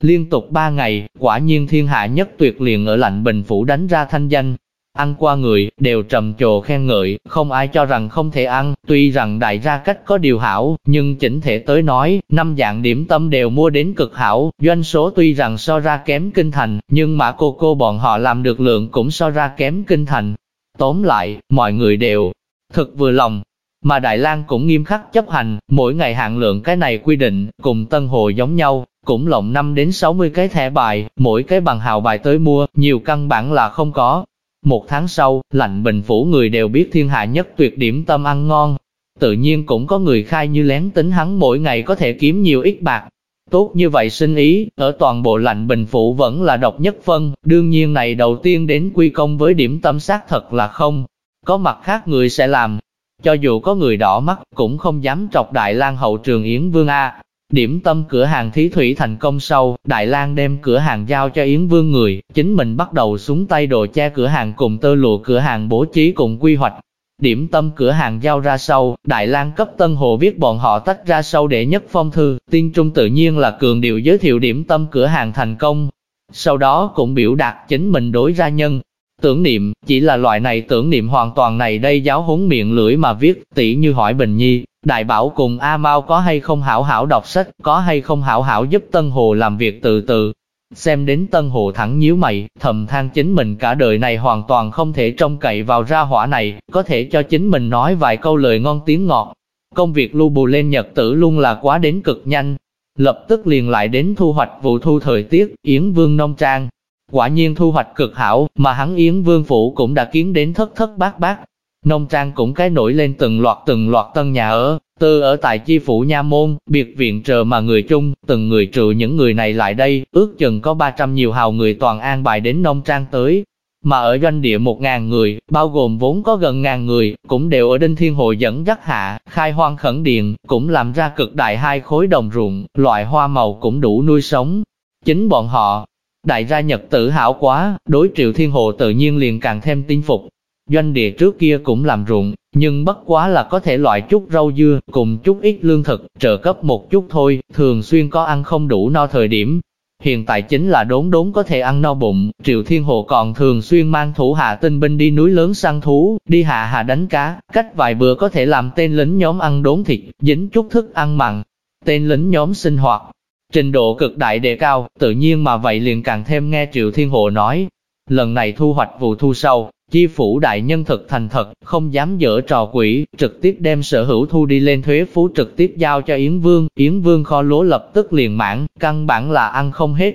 Liên tục ba ngày, quả nhiên thiên hạ nhất tuyệt liền ở lạnh bình phủ đánh ra thanh danh. Ăn qua người, đều trầm trồ khen ngợi, không ai cho rằng không thể ăn, tuy rằng đại gia cách có điều hảo, nhưng chỉnh thể tới nói, năm dạng điểm tâm đều mua đến cực hảo, doanh số tuy rằng so ra kém kinh thành, nhưng mà cô cô bọn họ làm được lượng cũng so ra kém kinh thành. Tóm lại, mọi người đều thực vừa lòng, mà Đại lang cũng nghiêm khắc chấp hành, mỗi ngày hạn lượng cái này quy định, cùng Tân Hồ giống nhau, cũng lộng 5 đến 60 cái thẻ bài, mỗi cái bằng hào bài tới mua, nhiều căn bản là không có. Một tháng sau, lạnh bình phủ người đều biết thiên hạ nhất tuyệt điểm tâm ăn ngon. Tự nhiên cũng có người khai như lén tính hắn mỗi ngày có thể kiếm nhiều ít bạc. Tốt như vậy sinh ý, ở toàn bộ lạnh bình phủ vẫn là độc nhất phân, đương nhiên này đầu tiên đến quy công với điểm tâm xác thật là không. Có mặt khác người sẽ làm, cho dù có người đỏ mắt, cũng không dám trọc Đại lang hậu trường Yến Vương A. Điểm tâm cửa hàng thí thủy thành công sau, Đại lang đem cửa hàng giao cho Yến Vương người, chính mình bắt đầu súng tay đồ che cửa hàng cùng tơ lụa cửa hàng bố trí cùng quy hoạch. Điểm tâm cửa hàng giao ra sau, Đại lang cấp Tân Hồ viết bọn họ tách ra sau để nhất phong thư, tiên trung tự nhiên là cường điệu giới thiệu điểm tâm cửa hàng thành công. Sau đó cũng biểu đạt chính mình đối ra nhân, Tưởng niệm, chỉ là loại này tưởng niệm hoàn toàn này đây giáo huấn miệng lưỡi mà viết, tỷ như hỏi Bình Nhi, Đại Bảo cùng A Mau có hay không hảo hảo đọc sách, có hay không hảo hảo giúp Tân Hồ làm việc từ từ. Xem đến Tân Hồ thẳng nhíu mày, thầm than chính mình cả đời này hoàn toàn không thể trông cậy vào ra hỏa này, có thể cho chính mình nói vài câu lời ngon tiếng ngọt. Công việc lưu bù lên nhật tử luôn là quá đến cực nhanh. Lập tức liền lại đến thu hoạch vụ thu thời tiết, Yến Vương Nông Trang, Quả nhiên thu hoạch cực hảo, mà hắn Yến Vương Phủ cũng đã kiến đến thất thất bát bát. Nông trang cũng cái nổi lên từng loạt từng loạt tân nhà ở, Từ ở tại chi phủ nha môn, biệt viện chờ mà người chung, từng người trừ những người này lại đây, ước chừng có 300 nhiều hào người toàn an bài đến nông trang tới. Mà ở doanh địa 1.000 người, bao gồm vốn có gần ngàn người, cũng đều ở Đinh Thiên hội dẫn dắt hạ, khai hoang khẩn điện, cũng làm ra cực đại hai khối đồng ruộng, loại hoa màu cũng đủ nuôi sống. Chính bọn họ, đại gia nhật tự hảo quá, đối triệu thiên hồ tự nhiên liền càng thêm tin phục. Doanh địa trước kia cũng làm ruộng, nhưng bất quá là có thể loại chút rau dưa, cùng chút ít lương thực, trợ cấp một chút thôi, thường xuyên có ăn không đủ no thời điểm. Hiện tại chính là đốn đốn có thể ăn no bụng, Triệu Thiên Hồ còn thường xuyên mang thủ hạ tinh binh đi núi lớn săn thú, đi hạ hạ đánh cá, cách vài bữa có thể làm tên lính nhóm ăn đốn thịt, dính chút thức ăn mặn. Tên lính nhóm sinh hoạt, trình độ cực đại đề cao, tự nhiên mà vậy liền càng thêm nghe Triệu Thiên Hồ nói. Lần này thu hoạch vụ thu sâu, Chi phủ đại nhân thực thành thật, không dám dở trò quỷ, trực tiếp đem sở hữu thu đi lên thuế phú trực tiếp giao cho Yến Vương, Yến Vương kho lúa lập tức liền mãn, căn bản là ăn không hết.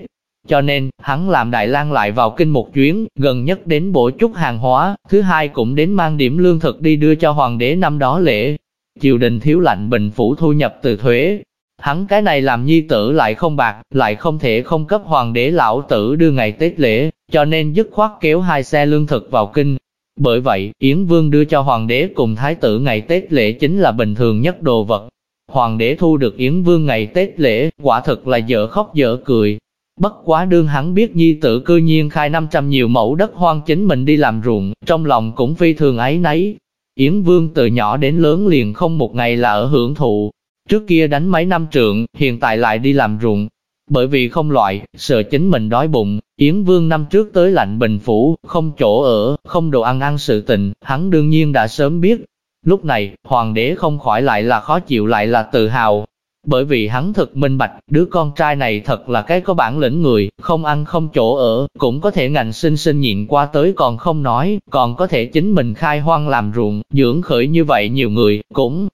Cho nên, hắn làm Đại lang lại vào kinh một chuyến, gần nhất đến bổ chút hàng hóa, thứ hai cũng đến mang điểm lương thực đi đưa cho hoàng đế năm đó lễ. Triều đình thiếu lạnh bình phủ thu nhập từ thuế, Hắn cái này làm nhi tử lại không bạc, lại không thể không cấp hoàng đế lão tử đưa ngày Tết lễ, cho nên dứt khoát kéo hai xe lương thực vào kinh. Bởi vậy, Yến Vương đưa cho hoàng đế cùng thái tử ngày Tết lễ chính là bình thường nhất đồ vật. Hoàng đế thu được Yến Vương ngày Tết lễ, quả thực là dở khóc dở cười. Bất quá đương hắn biết nhi tử cư nhiên khai 500 nhiều mẫu đất hoang chính mình đi làm ruộng, trong lòng cũng phi thường ấy nấy. Yến Vương từ nhỏ đến lớn liền không một ngày là ở hưởng thụ, Trước kia đánh mấy năm trượng, hiện tại lại đi làm ruộng. Bởi vì không loại, sợ chính mình đói bụng, Yến Vương năm trước tới lạnh bình phủ, không chỗ ở, không đồ ăn ăn sự tình, hắn đương nhiên đã sớm biết. Lúc này, hoàng đế không khỏi lại là khó chịu lại là tự hào. Bởi vì hắn thực minh bạch, đứa con trai này thật là cái có bản lĩnh người, không ăn không chỗ ở, cũng có thể ngành sinh sinh nhịn qua tới còn không nói, còn có thể chính mình khai hoang làm ruộng, dưỡng khởi như vậy nhiều người, cũng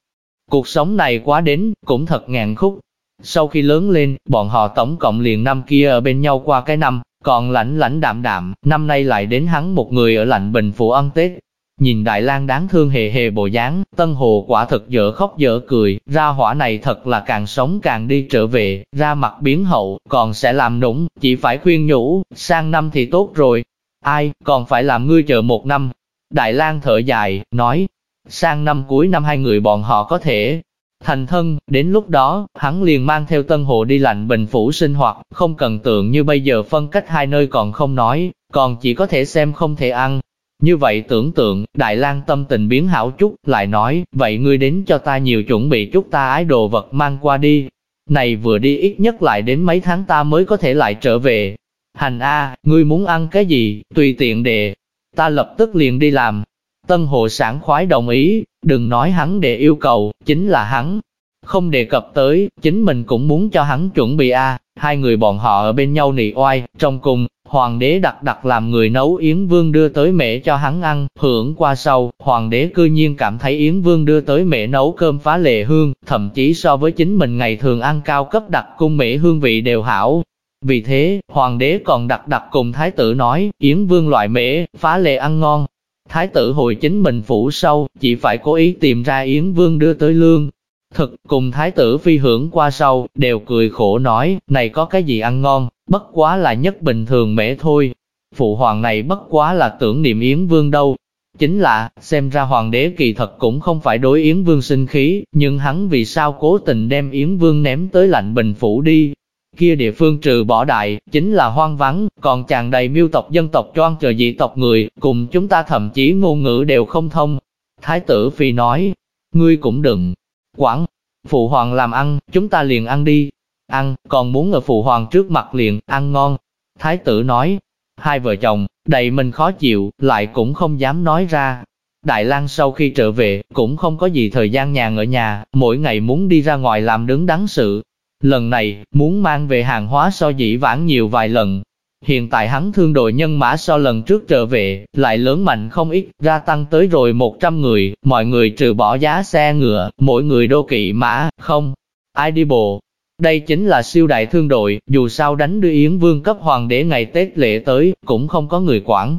Cuộc sống này quá đến, cũng thật ngàn khúc. Sau khi lớn lên, bọn họ tổng cộng liền năm kia ở bên nhau qua cái năm, còn lãnh lãnh đạm đạm, năm nay lại đến hắn một người ở lạnh bình phủ ăn Tết. Nhìn Đại lang đáng thương hề hề bộ dáng, Tân Hồ quả thật dở khóc dở cười, ra hỏa này thật là càng sống càng đi trở về, ra mặt biến hậu, còn sẽ làm nũng, chỉ phải khuyên nhủ, sang năm thì tốt rồi. Ai, còn phải làm ngươi chờ một năm. Đại lang thở dài, nói, Sang năm cuối năm hai người bọn họ có thể thành thân, đến lúc đó, hắn liền mang theo Tân Hồ đi lạnh bình phủ sinh hoạt, không cần tượng như bây giờ phân cách hai nơi còn không nói, còn chỉ có thể xem không thể ăn. Như vậy tưởng tượng, Đại lang tâm tình biến hảo chút, lại nói, vậy ngươi đến cho ta nhiều chuẩn bị chút ta ái đồ vật mang qua đi. Này vừa đi ít nhất lại đến mấy tháng ta mới có thể lại trở về. Hành A, ngươi muốn ăn cái gì, tùy tiện đề. Ta lập tức liền đi làm, Tân Hồ sản khoái đồng ý, đừng nói hắn để yêu cầu, chính là hắn. Không đề cập tới, chính mình cũng muốn cho hắn chuẩn bị a. Hai người bọn họ ở bên nhau nị oai, trong cùng, hoàng đế đặc đặc làm người nấu Yến Vương đưa tới mẹ cho hắn ăn, hưởng qua sau, hoàng đế cư nhiên cảm thấy Yến Vương đưa tới mẹ nấu cơm phá lệ hương, thậm chí so với chính mình ngày thường ăn cao cấp đặc cung mẹ hương vị đều hảo. Vì thế, hoàng đế còn đặc đặc cùng thái tử nói, Yến Vương loại mễ, phá lệ ăn ngon, Thái tử hồi chính mình phủ sâu, chỉ phải cố ý tìm ra Yến Vương đưa tới lương. Thực, cùng thái tử phi hưởng qua sau, đều cười khổ nói, này có cái gì ăn ngon, bất quá là nhất bình thường mễ thôi. Phụ hoàng này bất quá là tưởng niệm Yến Vương đâu. Chính là, xem ra hoàng đế kỳ thật cũng không phải đối Yến Vương sinh khí, nhưng hắn vì sao cố tình đem Yến Vương ném tới lạnh bình phủ đi, Kia địa phương trừ bỏ đại, chính là hoang vắng, còn tràn đầy miêu tộc dân tộc choan chờ dị tộc người, cùng chúng ta thậm chí ngôn ngữ đều không thông. Thái tử Phi nói, ngươi cũng đừng quản, phụ hoàng làm ăn, chúng ta liền ăn đi. Ăn, còn muốn ở phụ hoàng trước mặt liền, ăn ngon. Thái tử nói, hai vợ chồng, đầy mình khó chịu, lại cũng không dám nói ra. Đại lang sau khi trở về, cũng không có gì thời gian nhàn ở nhà, mỗi ngày muốn đi ra ngoài làm đứng đắn sự, Lần này, muốn mang về hàng hóa so dĩ vãng nhiều vài lần. Hiện tại hắn thương đội nhân mã so lần trước trở về, lại lớn mạnh không ít, ra tăng tới rồi 100 người, mọi người trừ bỏ giá xe ngựa, mỗi người đô kỵ mã, không, ai đi bộ. Đây chính là siêu đại thương đội, dù sao đánh đưa Yến Vương cấp hoàng đế ngày Tết lễ tới, cũng không có người quản.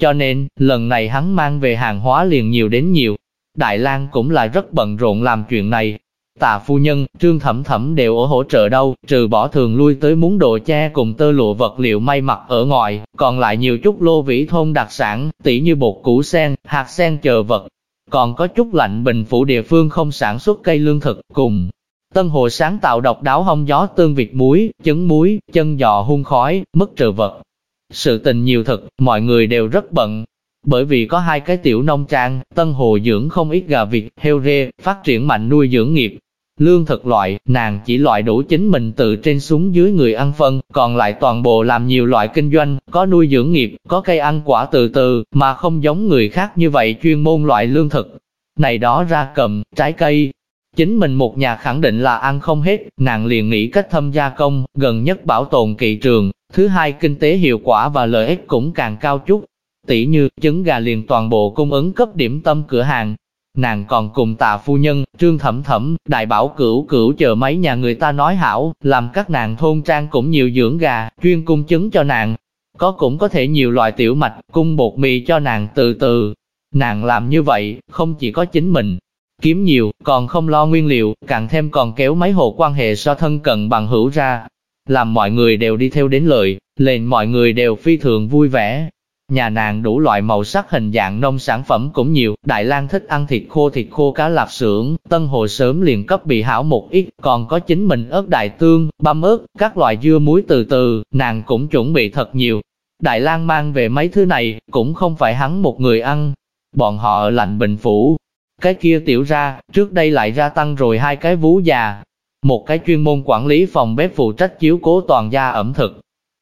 Cho nên, lần này hắn mang về hàng hóa liền nhiều đến nhiều. Đại lang cũng là rất bận rộn làm chuyện này, Tà phu nhân, trương thẩm thẩm đều ở hỗ trợ đâu, trừ bỏ thường lui tới muốn đồ che cùng tơ lụa vật liệu may mặc ở ngoài, còn lại nhiều chút lô vĩ thôn đặc sản, tỉ như bột củ sen, hạt sen chờ vật. Còn có chút lạnh bình phủ địa phương không sản xuất cây lương thực, cùng Tân Hồ sáng tạo độc đáo hông gió tương việt muối, trứng muối, chân giò hung khói, mất trừ vật. Sự tình nhiều thực, mọi người đều rất bận, bởi vì có hai cái tiểu nông trang, Tân Hồ dưỡng không ít gà vịt, heo rê, phát triển mạnh nuôi dưỡng nghiệp, Lương thực loại, nàng chỉ loại đủ chính mình từ trên xuống dưới người ăn phân, còn lại toàn bộ làm nhiều loại kinh doanh, có nuôi dưỡng nghiệp, có cây ăn quả từ từ, mà không giống người khác như vậy chuyên môn loại lương thực. Này đó ra cầm, trái cây, Chính mình một nhà khẳng định là ăn không hết, nàng liền nghĩ cách thâm gia công, gần nhất bảo tồn kỳ trường, thứ hai kinh tế hiệu quả và lợi ích cũng càng cao chút. Tỷ như, trứng gà liền toàn bộ cung ứng cấp điểm tâm cửa hàng, Nàng còn cùng tạ phu nhân, trương thẩm thẩm, đại bảo cửu cửu chờ mấy nhà người ta nói hảo, làm các nàng thôn trang cũng nhiều dưỡng gà, chuyên cung trứng cho nàng. Có cũng có thể nhiều loại tiểu mạch, cung bột mì cho nàng từ từ. Nàng làm như vậy, không chỉ có chính mình, kiếm nhiều, còn không lo nguyên liệu, càng thêm còn kéo mấy hồ quan hệ so thân cận bằng hữu ra. Làm mọi người đều đi theo đến lợi, lên mọi người đều phi thường vui vẻ, Nhà nàng đủ loại màu sắc hình dạng nông sản phẩm cũng nhiều, Đại lang thích ăn thịt khô thịt khô cá lạp xưởng, Tân Hồ sớm liền cấp bị hảo một ít, còn có chính mình ớt đại tương, băm ớt, các loại dưa muối từ từ, nàng cũng chuẩn bị thật nhiều. Đại lang mang về mấy thứ này, cũng không phải hắn một người ăn. Bọn họ ở lạnh bình phủ. Cái kia tiểu ra, trước đây lại ra tăng rồi hai cái vú già. Một cái chuyên môn quản lý phòng bếp phụ trách chiếu cố toàn gia ẩm thực.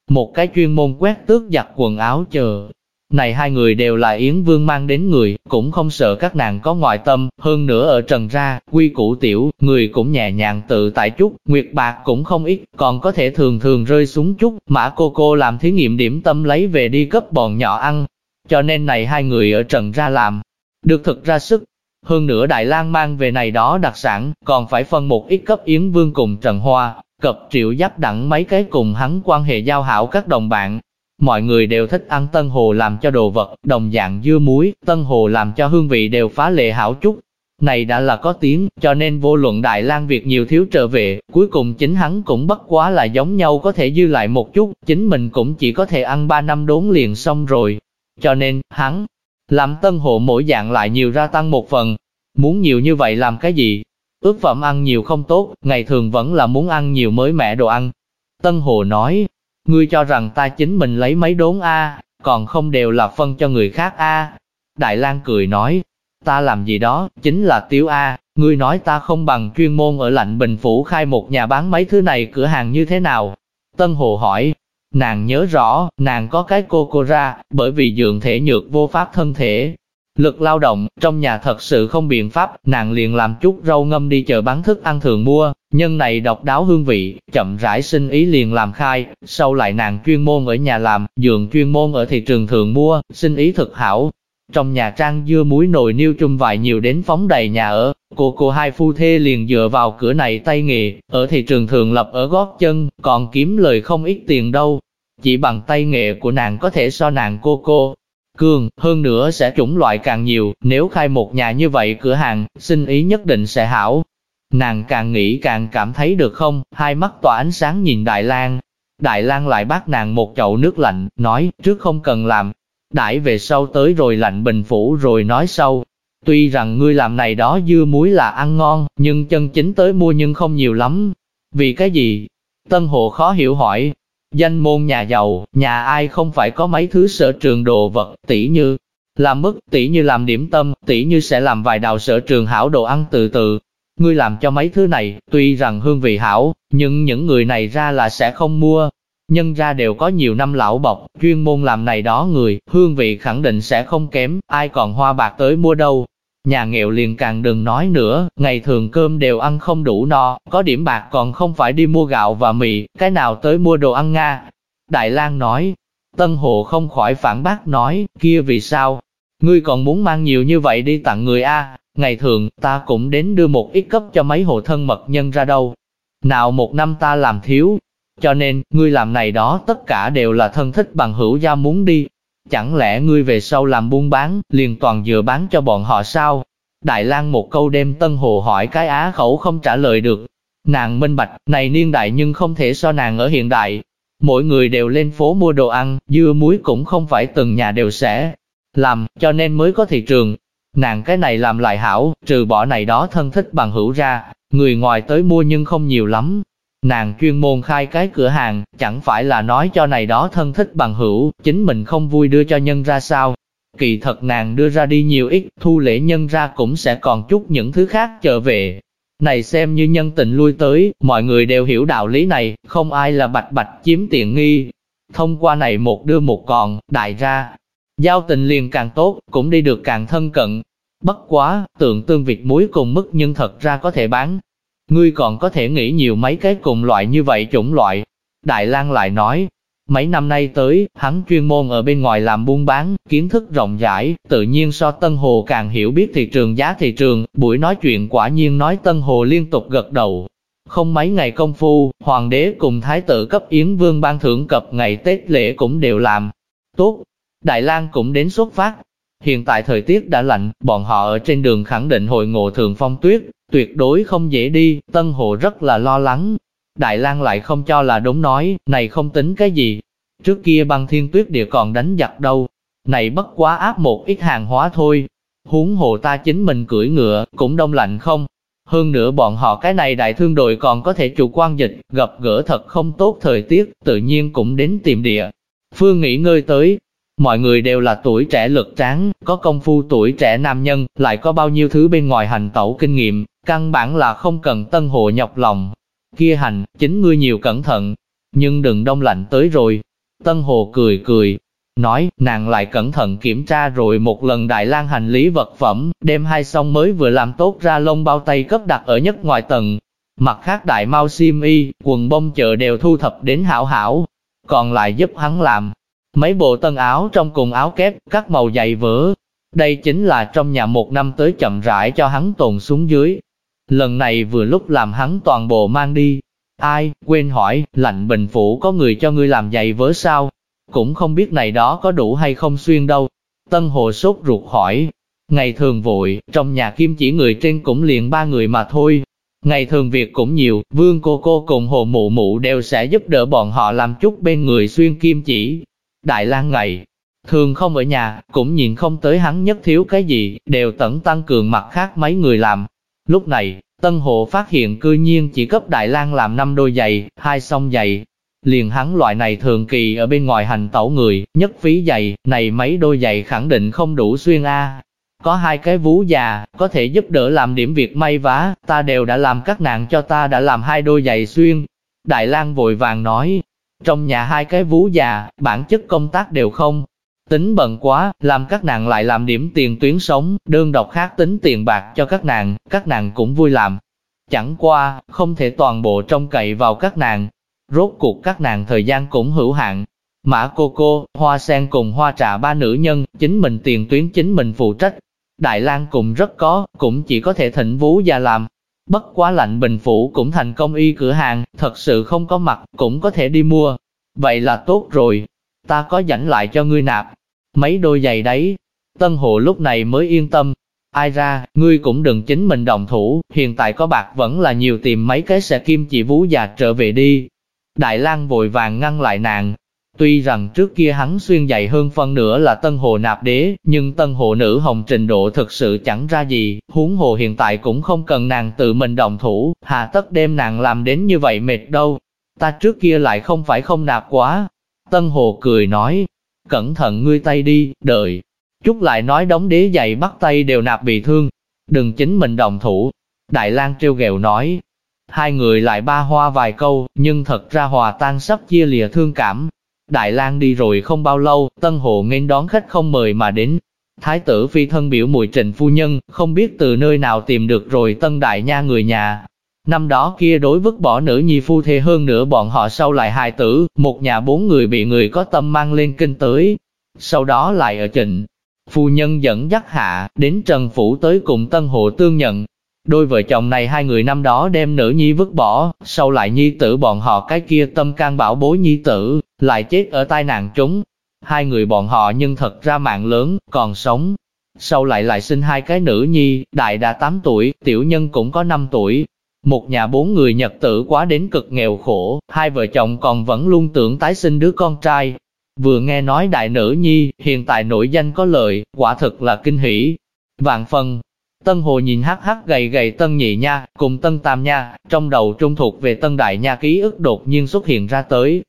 Một cái chuyên môn quét tước giặt quần áo chờ, này hai người đều là Yến Vương mang đến người, cũng không sợ các nàng có ngoại tâm, hơn nữa ở trần ra, quy củ tiểu, người cũng nhẹ nhàng tự tại chút, nguyệt bạc cũng không ít, còn có thể thường thường rơi xuống chút, mã cô cô làm thí nghiệm điểm tâm lấy về đi cấp bọn nhỏ ăn. Cho nên này hai người ở trần ra làm, được thực ra sức. Hơn nữa Đại lang mang về này đó đặc sản, còn phải phân một ít cấp Yến Vương cùng Trần Hoa, cập triệu giáp đẳng mấy cái cùng hắn quan hệ giao hảo các đồng bạn, Mọi người đều thích ăn Tân Hồ làm cho đồ vật, đồng dạng dưa muối, Tân Hồ làm cho hương vị đều phá lệ hảo chút. Này đã là có tiếng, cho nên vô luận Đại lang việc nhiều thiếu trở về, cuối cùng chính hắn cũng bất quá là giống nhau có thể dư lại một chút, chính mình cũng chỉ có thể ăn ba năm đốn liền xong rồi. Cho nên, hắn, làm Tân Hồ mỗi dạng lại nhiều ra tăng một phần. Muốn nhiều như vậy làm cái gì? Ước phẩm ăn nhiều không tốt, ngày thường vẫn là muốn ăn nhiều mới mẻ đồ ăn. Tân Hồ nói, Ngươi cho rằng ta chính mình lấy mấy đốn A, còn không đều là phân cho người khác A. Đại lang cười nói, ta làm gì đó, chính là tiêu A, ngươi nói ta không bằng chuyên môn ở lạnh bình phủ khai một nhà bán mấy thứ này cửa hàng như thế nào. Tân Hồ hỏi, nàng nhớ rõ, nàng có cái cô cô ra, bởi vì dượng thể nhược vô pháp thân thể, Lực lao động, trong nhà thật sự không biện pháp, nàng liền làm chút rau ngâm đi chợ bán thức ăn thường mua, nhân này độc đáo hương vị, chậm rãi sinh ý liền làm khai, sau lại nàng chuyên môn ở nhà làm, dường chuyên môn ở thị trường thường mua, sinh ý thực hảo. Trong nhà trang dưa muối nồi niêu chung vài nhiều đến phóng đầy nhà ở, cô cô hai phu thê liền dựa vào cửa này tay nghề, ở thị trường thường lập ở gót chân, còn kiếm lời không ít tiền đâu. Chỉ bằng tay nghề của nàng có thể so nàng cô cô, cường, hơn nữa sẽ chủng loại càng nhiều, nếu khai một nhà như vậy cửa hàng, sinh ý nhất định sẽ hảo. Nàng càng nghĩ càng cảm thấy được không, hai mắt tỏa ánh sáng nhìn Đại lang Đại lang lại bắt nàng một chậu nước lạnh, nói, trước không cần làm. Đãi về sau tới rồi lạnh bình phủ rồi nói sau. Tuy rằng ngươi làm này đó dưa muối là ăn ngon, nhưng chân chính tới mua nhưng không nhiều lắm. Vì cái gì? Tân hộ khó hiểu hỏi, Danh môn nhà giàu, nhà ai không phải có mấy thứ sở trường đồ vật, tỷ như làm mức, tỷ như làm điểm tâm, tỷ như sẽ làm vài đào sở trường hảo đồ ăn từ từ. Ngươi làm cho mấy thứ này, tuy rằng hương vị hảo, nhưng những người này ra là sẽ không mua. Nhân ra đều có nhiều năm lão bọc, chuyên môn làm này đó người, hương vị khẳng định sẽ không kém, ai còn hoa bạc tới mua đâu. Nhà nghèo liền càng đừng nói nữa, ngày thường cơm đều ăn không đủ no, có điểm bạc còn không phải đi mua gạo và mì, cái nào tới mua đồ ăn Nga. Đại lang nói, Tân Hồ không khỏi phản bác nói, kia vì sao? Ngươi còn muốn mang nhiều như vậy đi tặng người A, ngày thường ta cũng đến đưa một ít cấp cho mấy hộ thân mật nhân ra đâu. Nào một năm ta làm thiếu, cho nên, ngươi làm này đó tất cả đều là thân thích bằng hữu gia muốn đi, Chẳng lẽ ngươi về sau làm buôn bán, liền toàn dựa bán cho bọn họ sao? Đại lang một câu đem Tân Hồ hỏi cái á khẩu không trả lời được. Nàng minh bạch, này niên đại nhưng không thể so nàng ở hiện đại. Mỗi người đều lên phố mua đồ ăn, dưa muối cũng không phải từng nhà đều sẽ làm, cho nên mới có thị trường. Nàng cái này làm lại hảo, trừ bỏ này đó thân thích bằng hữu ra, người ngoài tới mua nhưng không nhiều lắm. Nàng chuyên môn khai cái cửa hàng, chẳng phải là nói cho này đó thân thích bằng hữu, chính mình không vui đưa cho nhân ra sao. Kỳ thật nàng đưa ra đi nhiều ít, thu lễ nhân ra cũng sẽ còn chút những thứ khác trở về. Này xem như nhân tình lui tới, mọi người đều hiểu đạo lý này, không ai là bạch bạch chiếm tiện nghi. Thông qua này một đưa một còn, đại ra, giao tình liền càng tốt, cũng đi được càng thân cận. Bất quá, tượng tương vịt muối cùng mức nhưng thật ra có thể bán. Ngươi còn có thể nghĩ nhiều mấy cái cùng loại như vậy chủng loại. Đại lang lại nói, mấy năm nay tới, hắn chuyên môn ở bên ngoài làm buôn bán, kiến thức rộng rãi, tự nhiên so Tân Hồ càng hiểu biết thị trường giá thị trường, buổi nói chuyện quả nhiên nói Tân Hồ liên tục gật đầu. Không mấy ngày công phu, hoàng đế cùng thái tử cấp Yến Vương ban thưởng cập ngày Tết lễ cũng đều làm. Tốt, Đại lang cũng đến xuất phát. Hiện tại thời tiết đã lạnh, bọn họ ở trên đường khẳng định hội ngộ thường phong tuyết, tuyệt đối không dễ đi, Tân Hồ rất là lo lắng. Đại lang lại không cho là đúng nói, này không tính cái gì. Trước kia băng thiên tuyết địa còn đánh giặc đâu, này bất quá áp một ít hàng hóa thôi. Huống hồ ta chính mình cưỡi ngựa, cũng đông lạnh không. Hơn nữa bọn họ cái này đại thương đội còn có thể chủ quan dịch, gặp gỡ thật không tốt thời tiết, tự nhiên cũng đến tìm địa. Phương nghỉ ngơi tới, Mọi người đều là tuổi trẻ lực tráng, có công phu tuổi trẻ nam nhân, lại có bao nhiêu thứ bên ngoài hành tẩu kinh nghiệm, căn bản là không cần tân hộ nhọc lòng. Kia hành, chính ngươi nhiều cẩn thận, nhưng đừng đông lạnh tới rồi. Tân hồ cười cười, nói, nàng lại cẩn thận kiểm tra rồi một lần Đại lang hành lý vật phẩm, đem hai xong mới vừa làm tốt ra lông bao tay cấp đặt ở nhất ngoài tầng. Mặt khác đại mau sim y, quần bông chợ đều thu thập đến hảo hảo, còn lại giúp hắn làm, Mấy bộ tân áo trong cùng áo kép, các màu dày vỡ. Đây chính là trong nhà một năm tới chậm rãi cho hắn tồn xuống dưới. Lần này vừa lúc làm hắn toàn bộ mang đi. Ai, quên hỏi, lạnh bình phủ có người cho ngươi làm giày vớ sao? Cũng không biết này đó có đủ hay không xuyên đâu. Tân Hồ sốt ruột hỏi. Ngày thường vội, trong nhà kim chỉ người trên cũng liền ba người mà thôi. Ngày thường việc cũng nhiều, vương cô cô cùng hồ mụ mụ đều sẽ giúp đỡ bọn họ làm chút bên người xuyên kim chỉ. Đại lang ngày, thường không ở nhà, cũng nhìn không tới hắn nhất thiếu cái gì, đều tận tăng cường mặt khác mấy người làm. Lúc này, Tân Hộ phát hiện cư nhiên chỉ cấp Đại lang làm năm đôi giày, hai song giày. Liền hắn loại này thường kỳ ở bên ngoài hành tẩu người, nhất phí giày, này mấy đôi giày khẳng định không đủ xuyên A. Có hai cái vú già, có thể giúp đỡ làm điểm việc may vá, ta đều đã làm các nạn cho ta đã làm hai đôi giày xuyên. Đại lang vội vàng nói, trong nhà hai cái vú già, bản chất công tác đều không. Tính bận quá, làm các nàng lại làm điểm tiền tuyến sống, đơn độc khác tính tiền bạc cho các nàng, các nàng cũng vui làm. Chẳng qua, không thể toàn bộ trông cậy vào các nàng. Rốt cuộc các nàng thời gian cũng hữu hạn. Mã cô cô, hoa sen cùng hoa trà ba nữ nhân, chính mình tiền tuyến chính mình phụ trách. Đại lang cũng rất có, cũng chỉ có thể thịnh vú già làm, Bất quá lạnh bình phủ cũng thành công y cửa hàng, thật sự không có mặt, cũng có thể đi mua. Vậy là tốt rồi, ta có dành lại cho ngươi nạp. Mấy đôi giày đấy, Tân Hộ lúc này mới yên tâm. Ai ra, ngươi cũng đừng chính mình đồng thủ, hiện tại có bạc vẫn là nhiều tìm mấy cái xe kim chỉ vú già trở về đi. Đại lang vội vàng ngăn lại nàng, Tuy rằng trước kia hắn xuyên dày hơn phân nửa là tân hồ nạp đế, nhưng tân hồ nữ hồng trình độ thực sự chẳng ra gì, huống hồ hiện tại cũng không cần nàng tự mình đồng thủ, hà tất đem nàng làm đến như vậy mệt đâu. Ta trước kia lại không phải không nạp quá. Tân hồ cười nói, cẩn thận ngươi tay đi, đợi. Chút lại nói đóng đế dày bắt tay đều nạp bị thương, đừng chính mình đồng thủ. Đại lang trêu ghẹo nói, hai người lại ba hoa vài câu, nhưng thật ra hòa tan sắp chia lìa thương cảm, Đại lang đi rồi không bao lâu, Tân Hồ nghênh đón khách không mời mà đến. Thái tử phi thân biểu mùi trịnh phu nhân, không biết từ nơi nào tìm được rồi Tân Đại Nha người nhà. Năm đó kia đối vứt bỏ nữ nhi phu thê hơn nữa bọn họ sau lại hài tử, một nhà bốn người bị người có tâm mang lên kinh tới. Sau đó lại ở trịnh, phu nhân dẫn dắt hạ, đến Trần Phủ tới cùng Tân Hồ tương nhận, Đôi vợ chồng này hai người năm đó đem nữ nhi vứt bỏ, sau lại nhi tử bọn họ cái kia tâm can bảo bối nhi tử, lại chết ở tai nạn chúng. Hai người bọn họ nhưng thật ra mạng lớn, còn sống. sau lại lại sinh hai cái nữ nhi, đại đã 8 tuổi, tiểu nhân cũng có 5 tuổi. Một nhà bốn người nhật tử quá đến cực nghèo khổ, hai vợ chồng còn vẫn luôn tưởng tái sinh đứa con trai. Vừa nghe nói đại nữ nhi, hiện tại nổi danh có lợi, quả thực là kinh hỉ. Vạn phần, Tân Hồ nhìn hắc hắc gầy gầy Tân Nhị Nha, cùng Tân Tam Nha, trong đầu trung thuộc về Tân Đại Nha ký ức đột nhiên xuất hiện ra tới.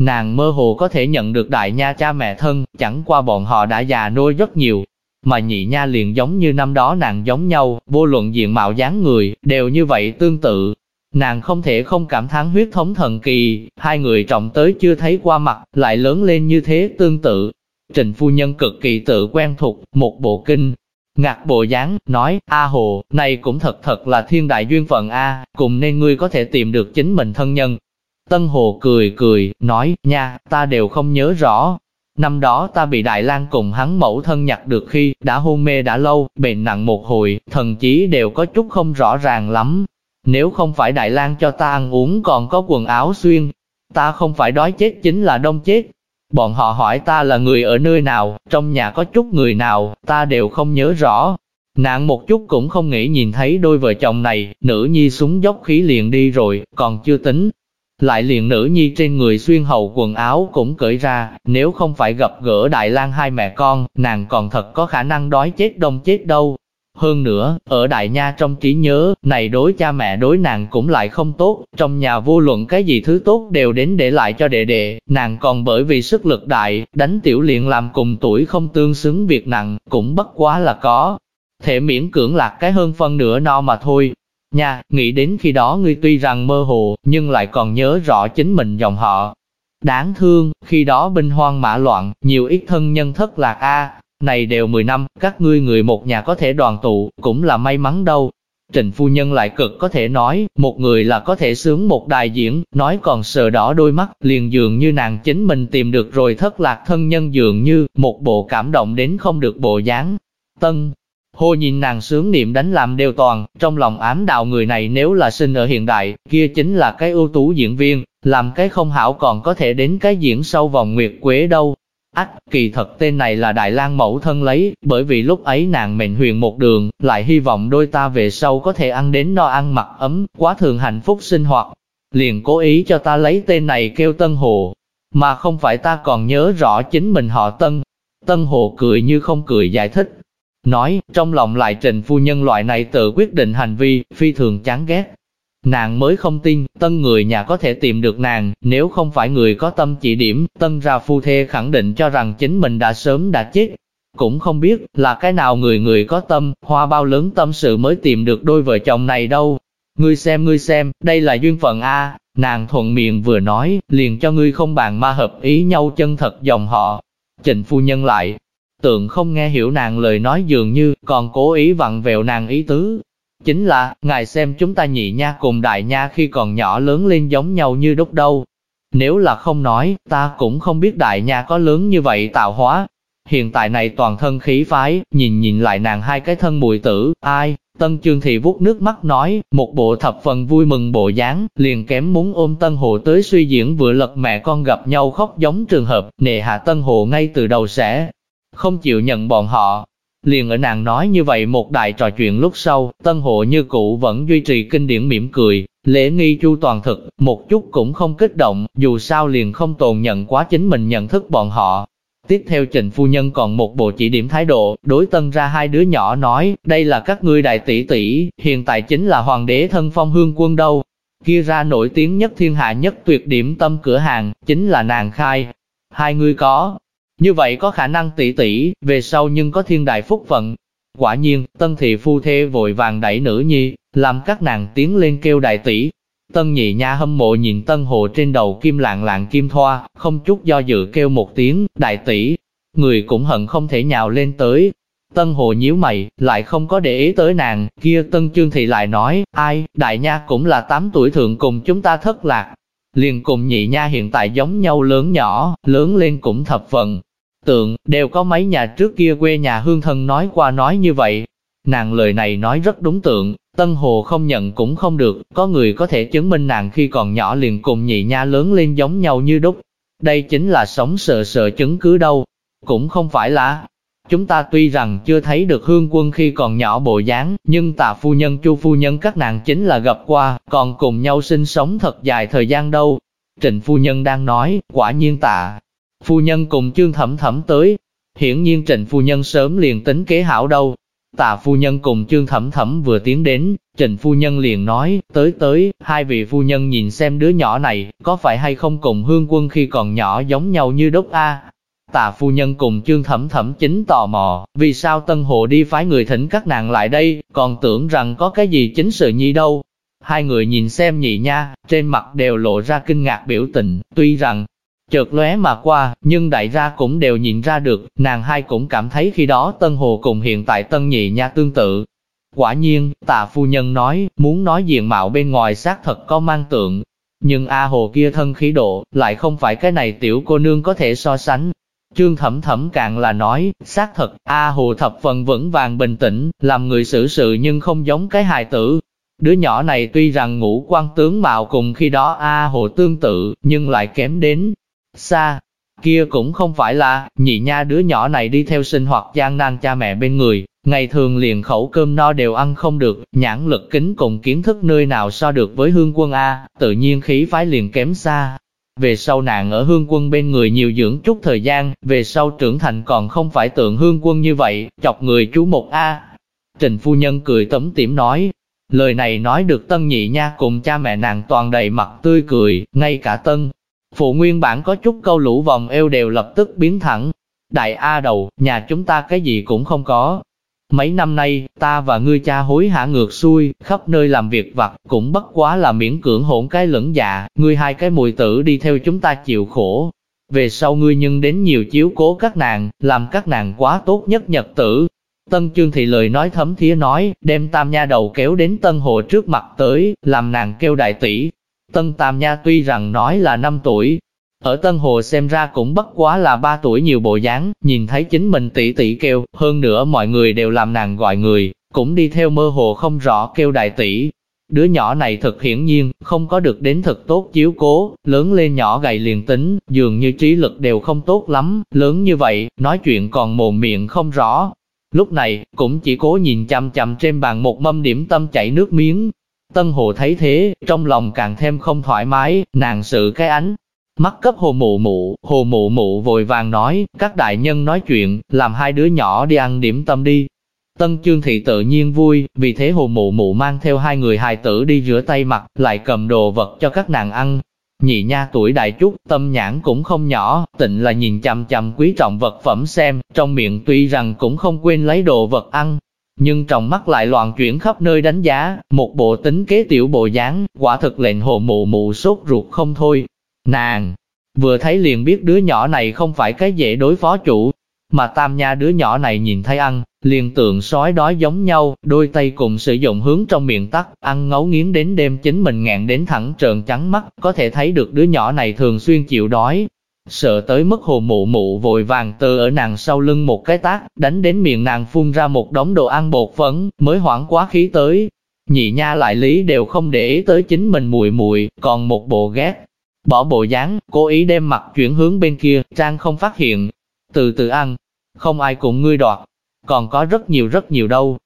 Nàng mơ hồ có thể nhận được Đại Nha cha mẹ thân, chẳng qua bọn họ đã già nuôi rất nhiều, mà Nhị Nha liền giống như năm đó nàng giống nhau, vô luận diện mạo dáng người, đều như vậy tương tự. Nàng không thể không cảm thán huyết thống thần kỳ, hai người trọng tới chưa thấy qua mặt, lại lớn lên như thế tương tự. Trình phu nhân cực kỳ tự quen thuộc, một bộ kinh, Ngạc bộ dáng, nói, A Hồ, này cũng thật thật là thiên đại duyên phận A, cùng nên ngươi có thể tìm được chính mình thân nhân. Tân Hồ cười cười, nói, nha, ta đều không nhớ rõ. Năm đó ta bị Đại lang cùng hắn mẫu thân nhặt được khi, đã hôn mê đã lâu, bệnh nặng một hồi, thần chí đều có chút không rõ ràng lắm. Nếu không phải Đại lang cho ta ăn uống còn có quần áo xuyên, ta không phải đói chết chính là đông chết. Bọn họ hỏi ta là người ở nơi nào, trong nhà có chút người nào, ta đều không nhớ rõ. Nạn một chút cũng không nghĩ nhìn thấy đôi vợ chồng này, nữ nhi súng dốc khí liền đi rồi, còn chưa tính. Lại liền nữ nhi trên người xuyên hầu quần áo cũng cởi ra, nếu không phải gặp gỡ Đại lang hai mẹ con, nàng còn thật có khả năng đói chết đông chết đâu. Hơn nữa, ở Đại Nha trong trí nhớ, này đối cha mẹ đối nàng cũng lại không tốt, trong nhà vô luận cái gì thứ tốt đều đến để lại cho đệ đệ, nàng còn bởi vì sức lực đại, đánh tiểu liền làm cùng tuổi không tương xứng việc nặng, cũng bất quá là có. Thể miễn cưỡng lạc cái hơn phân nửa no mà thôi. Nha, nghĩ đến khi đó ngươi tuy rằng mơ hồ, nhưng lại còn nhớ rõ chính mình dòng họ. Đáng thương, khi đó binh hoang mã loạn, nhiều ít thân nhân thất lạc a này đều 10 năm, các ngươi người một nhà có thể đoàn tụ, cũng là may mắn đâu. Trình phu nhân lại cực có thể nói, một người là có thể sướng một đài diễn, nói còn sờ đỏ đôi mắt, liền dường như nàng chính mình tìm được rồi thất lạc thân nhân dường như, một bộ cảm động đến không được bộ dáng. Tân, hô nhìn nàng sướng niệm đánh làm đều toàn, trong lòng ám đạo người này nếu là sinh ở hiện đại, kia chính là cái ưu tú diễn viên, làm cái không hảo còn có thể đến cái diễn sâu vòng nguyệt quế đâu. Ách, kỳ thật tên này là Đại lang mẫu thân lấy, bởi vì lúc ấy nàng mệnh huyền một đường, lại hy vọng đôi ta về sau có thể ăn đến no ăn mặc ấm, quá thường hạnh phúc sinh hoạt. Liền cố ý cho ta lấy tên này kêu Tân Hồ, mà không phải ta còn nhớ rõ chính mình họ Tân. Tân Hồ cười như không cười giải thích. Nói, trong lòng lại trình phu nhân loại này tự quyết định hành vi, phi thường chán ghét. Nàng mới không tin, tân người nhà có thể tìm được nàng, nếu không phải người có tâm chỉ điểm, tân ra phu thê khẳng định cho rằng chính mình đã sớm đã chết. Cũng không biết là cái nào người người có tâm, hoa bao lớn tâm sự mới tìm được đôi vợ chồng này đâu. Ngươi xem ngươi xem, đây là duyên phận A, nàng thuận miệng vừa nói, liền cho ngươi không bàn ma hợp ý nhau chân thật dòng họ. Trịnh phu nhân lại, tượng không nghe hiểu nàng lời nói dường như, còn cố ý vặn vẹo nàng ý tứ, Chính là, ngài xem chúng ta nhị nha cùng đại nha khi còn nhỏ lớn lên giống nhau như đúc đâu. Nếu là không nói, ta cũng không biết đại nha có lớn như vậy tạo hóa. Hiện tại này toàn thân khí phái, nhìn nhìn lại nàng hai cái thân mùi tử, ai, Tân Trương Thị vuốt nước mắt nói, một bộ thập phần vui mừng bộ dáng, liền kém muốn ôm Tân Hồ tới suy diễn vừa lật mẹ con gặp nhau khóc giống trường hợp, nề hạ Tân Hồ ngay từ đầu sẽ không chịu nhận bọn họ, Liền ở nàng nói như vậy một đại trò chuyện lúc sau, tân hộ như cũ vẫn duy trì kinh điển mỉm cười, lễ nghi chu toàn thực, một chút cũng không kích động, dù sao liền không tồn nhận quá chính mình nhận thức bọn họ. Tiếp theo trình Phu Nhân còn một bộ chỉ điểm thái độ, đối tân ra hai đứa nhỏ nói, đây là các ngươi đại tỷ tỷ, hiện tại chính là hoàng đế thân phong hương quân đâu. Kia ra nổi tiếng nhất thiên hạ nhất tuyệt điểm tâm cửa hàng, chính là nàng khai. Hai người có, như vậy có khả năng tỷ tỷ, về sau nhưng có thiên đại phúc phận. Quả nhiên, tân thị phu thê vội vàng đẩy nữ nhi, làm các nàng tiến lên kêu đại tỷ. Tân nhị nha hâm mộ nhìn tân hồ trên đầu kim lạng lạng kim thoa, không chút do dự kêu một tiếng, đại tỷ. Người cũng hận không thể nhào lên tới. Tân hồ nhíu mày, lại không có để ý tới nàng, kia tân chương thị lại nói, ai, đại nha cũng là 8 tuổi thượng cùng chúng ta thất lạc. Liền cùng nhị nha hiện tại giống nhau lớn nhỏ, lớn lên cũng thập phần, tượng, đều có mấy nhà trước kia quê nhà hương thân nói qua nói như vậy. Nàng lời này nói rất đúng tượng, Tân Hồ không nhận cũng không được, có người có thể chứng minh nàng khi còn nhỏ liền cùng nhị nha lớn lên giống nhau như đúc. Đây chính là sống sợ sợ chứng cứ đâu, cũng không phải là Chúng ta tuy rằng chưa thấy được hương quân khi còn nhỏ bộ dáng, nhưng tạ phu nhân chu phu nhân các nàng chính là gặp qua, còn cùng nhau sinh sống thật dài thời gian đâu. Trịnh phu nhân đang nói, quả nhiên tạ. Phu nhân cùng chương thẩm thẩm tới. Hiển nhiên trịnh phu nhân sớm liền tính kế hảo đâu. Tạ phu nhân cùng chương thẩm thẩm vừa tiến đến, trịnh phu nhân liền nói, tới tới, hai vị phu nhân nhìn xem đứa nhỏ này, có phải hay không cùng hương quân khi còn nhỏ giống nhau như đúc a tạ phu nhân cùng chương thẩm thẩm chính tò mò, vì sao Tân hộ đi phái người thỉnh các nàng lại đây, còn tưởng rằng có cái gì chính sự nhi đâu. Hai người nhìn xem nhị nha, trên mặt đều lộ ra kinh ngạc biểu tình, tuy rằng chợt lóe mà qua, nhưng đại gia cũng đều nhìn ra được, nàng hai cũng cảm thấy khi đó Tân Hồ cùng hiện tại Tân Nhị Nha tương tự. Quả nhiên, tà phu nhân nói, muốn nói diện mạo bên ngoài xác thật có mang tượng, nhưng A Hồ kia thân khí độ, lại không phải cái này tiểu cô nương có thể so sánh, Trương Thẩm Thẩm càng là nói, xác thật, A Hồ thập phần vững vàng bình tĩnh, làm người xử sự nhưng không giống cái hài tử. Đứa nhỏ này tuy rằng ngũ quan tướng mạo cùng khi đó A Hồ tương tự, nhưng lại kém đến xa. Kia cũng không phải là, nhị nha đứa nhỏ này đi theo sinh hoạt gian nan cha mẹ bên người, ngày thường liền khẩu cơm no đều ăn không được, nhãn lực kính cùng kiến thức nơi nào so được với hương quân A, tự nhiên khí phái liền kém xa. Về sau nàng ở hương quân bên người nhiều dưỡng chút thời gian, về sau trưởng thành còn không phải tượng hương quân như vậy, chọc người chú một A. Trình phu nhân cười tấm tiểm nói, lời này nói được tân nhị nha cùng cha mẹ nàng toàn đầy mặt tươi cười, ngay cả tân. Phụ nguyên bản có chút câu lũ vòng eo đều lập tức biến thẳng. Đại A đầu, nhà chúng ta cái gì cũng không có, Mấy năm nay, ta và ngươi cha hối hả ngược xuôi, khắp nơi làm việc vặt, cũng bất quá là miễn cưỡng hỗn cái lẫn dạ, ngươi hai cái mùi tử đi theo chúng ta chịu khổ. Về sau ngươi nhưng đến nhiều chiếu cố các nàng, làm các nàng quá tốt nhất nhật tử. Tân chương Thị lời nói thấm thía nói, đem tam nha đầu kéo đến Tân Hồ trước mặt tới, làm nàng kêu đại tỷ. Tân Tam Nha tuy rằng nói là 5 tuổi, ở Tân Hồ xem ra cũng bất quá là ba tuổi nhiều bộ dáng, nhìn thấy chính mình tỷ tỷ kêu, hơn nữa mọi người đều làm nàng gọi người, cũng đi theo mơ hồ không rõ kêu đại tỷ. Đứa nhỏ này thật hiển nhiên, không có được đến thật tốt chiếu cố, lớn lên nhỏ gầy liền tính, dường như trí lực đều không tốt lắm, lớn như vậy, nói chuyện còn mồm miệng không rõ. Lúc này, cũng chỉ cố nhìn chăm chăm trên bàn một mâm điểm tâm chảy nước miếng. Tân Hồ thấy thế, trong lòng càng thêm không thoải mái, nàng sự cái ánh, Mắt cấp hồ mụ mụ, hồ mụ mụ vội vàng nói, các đại nhân nói chuyện, làm hai đứa nhỏ đi ăn điểm tâm đi. Tân chương thị tự nhiên vui, vì thế hồ mụ mụ mang theo hai người hài tử đi rửa tay mặt, lại cầm đồ vật cho các nàng ăn. Nhị nha tuổi đại chút, tâm nhãn cũng không nhỏ, tịnh là nhìn chăm chăm quý trọng vật phẩm xem, trong miệng tuy rằng cũng không quên lấy đồ vật ăn, nhưng trong mắt lại loạn chuyển khắp nơi đánh giá, một bộ tính kế tiểu bộ dáng, quả thực lệnh hồ mụ mụ sốt ruột không thôi. Nàng, vừa thấy liền biết đứa nhỏ này không phải cái dễ đối phó chủ, mà tam nha đứa nhỏ này nhìn thấy ăn, liền tượng sói đói giống nhau, đôi tay cùng sử dụng hướng trong miệng tắt, ăn ngấu nghiến đến đêm chính mình ngạn đến thẳng trợn trắng mắt, có thể thấy được đứa nhỏ này thường xuyên chịu đói. Sợ tới mức hồ mụ mụ vội vàng từ ở nàng sau lưng một cái tác, đánh đến miệng nàng phun ra một đống đồ ăn bột phấn, mới hoảng quá khí tới. Nhị nha lại lý đều không để ý tới chính mình mùi mùi, còn một bộ ghét, Bỏ bộ dáng, cố ý đem mặt chuyển hướng bên kia, Trang không phát hiện. Từ từ ăn, không ai cùng ngươi đoạt, còn có rất nhiều rất nhiều đâu.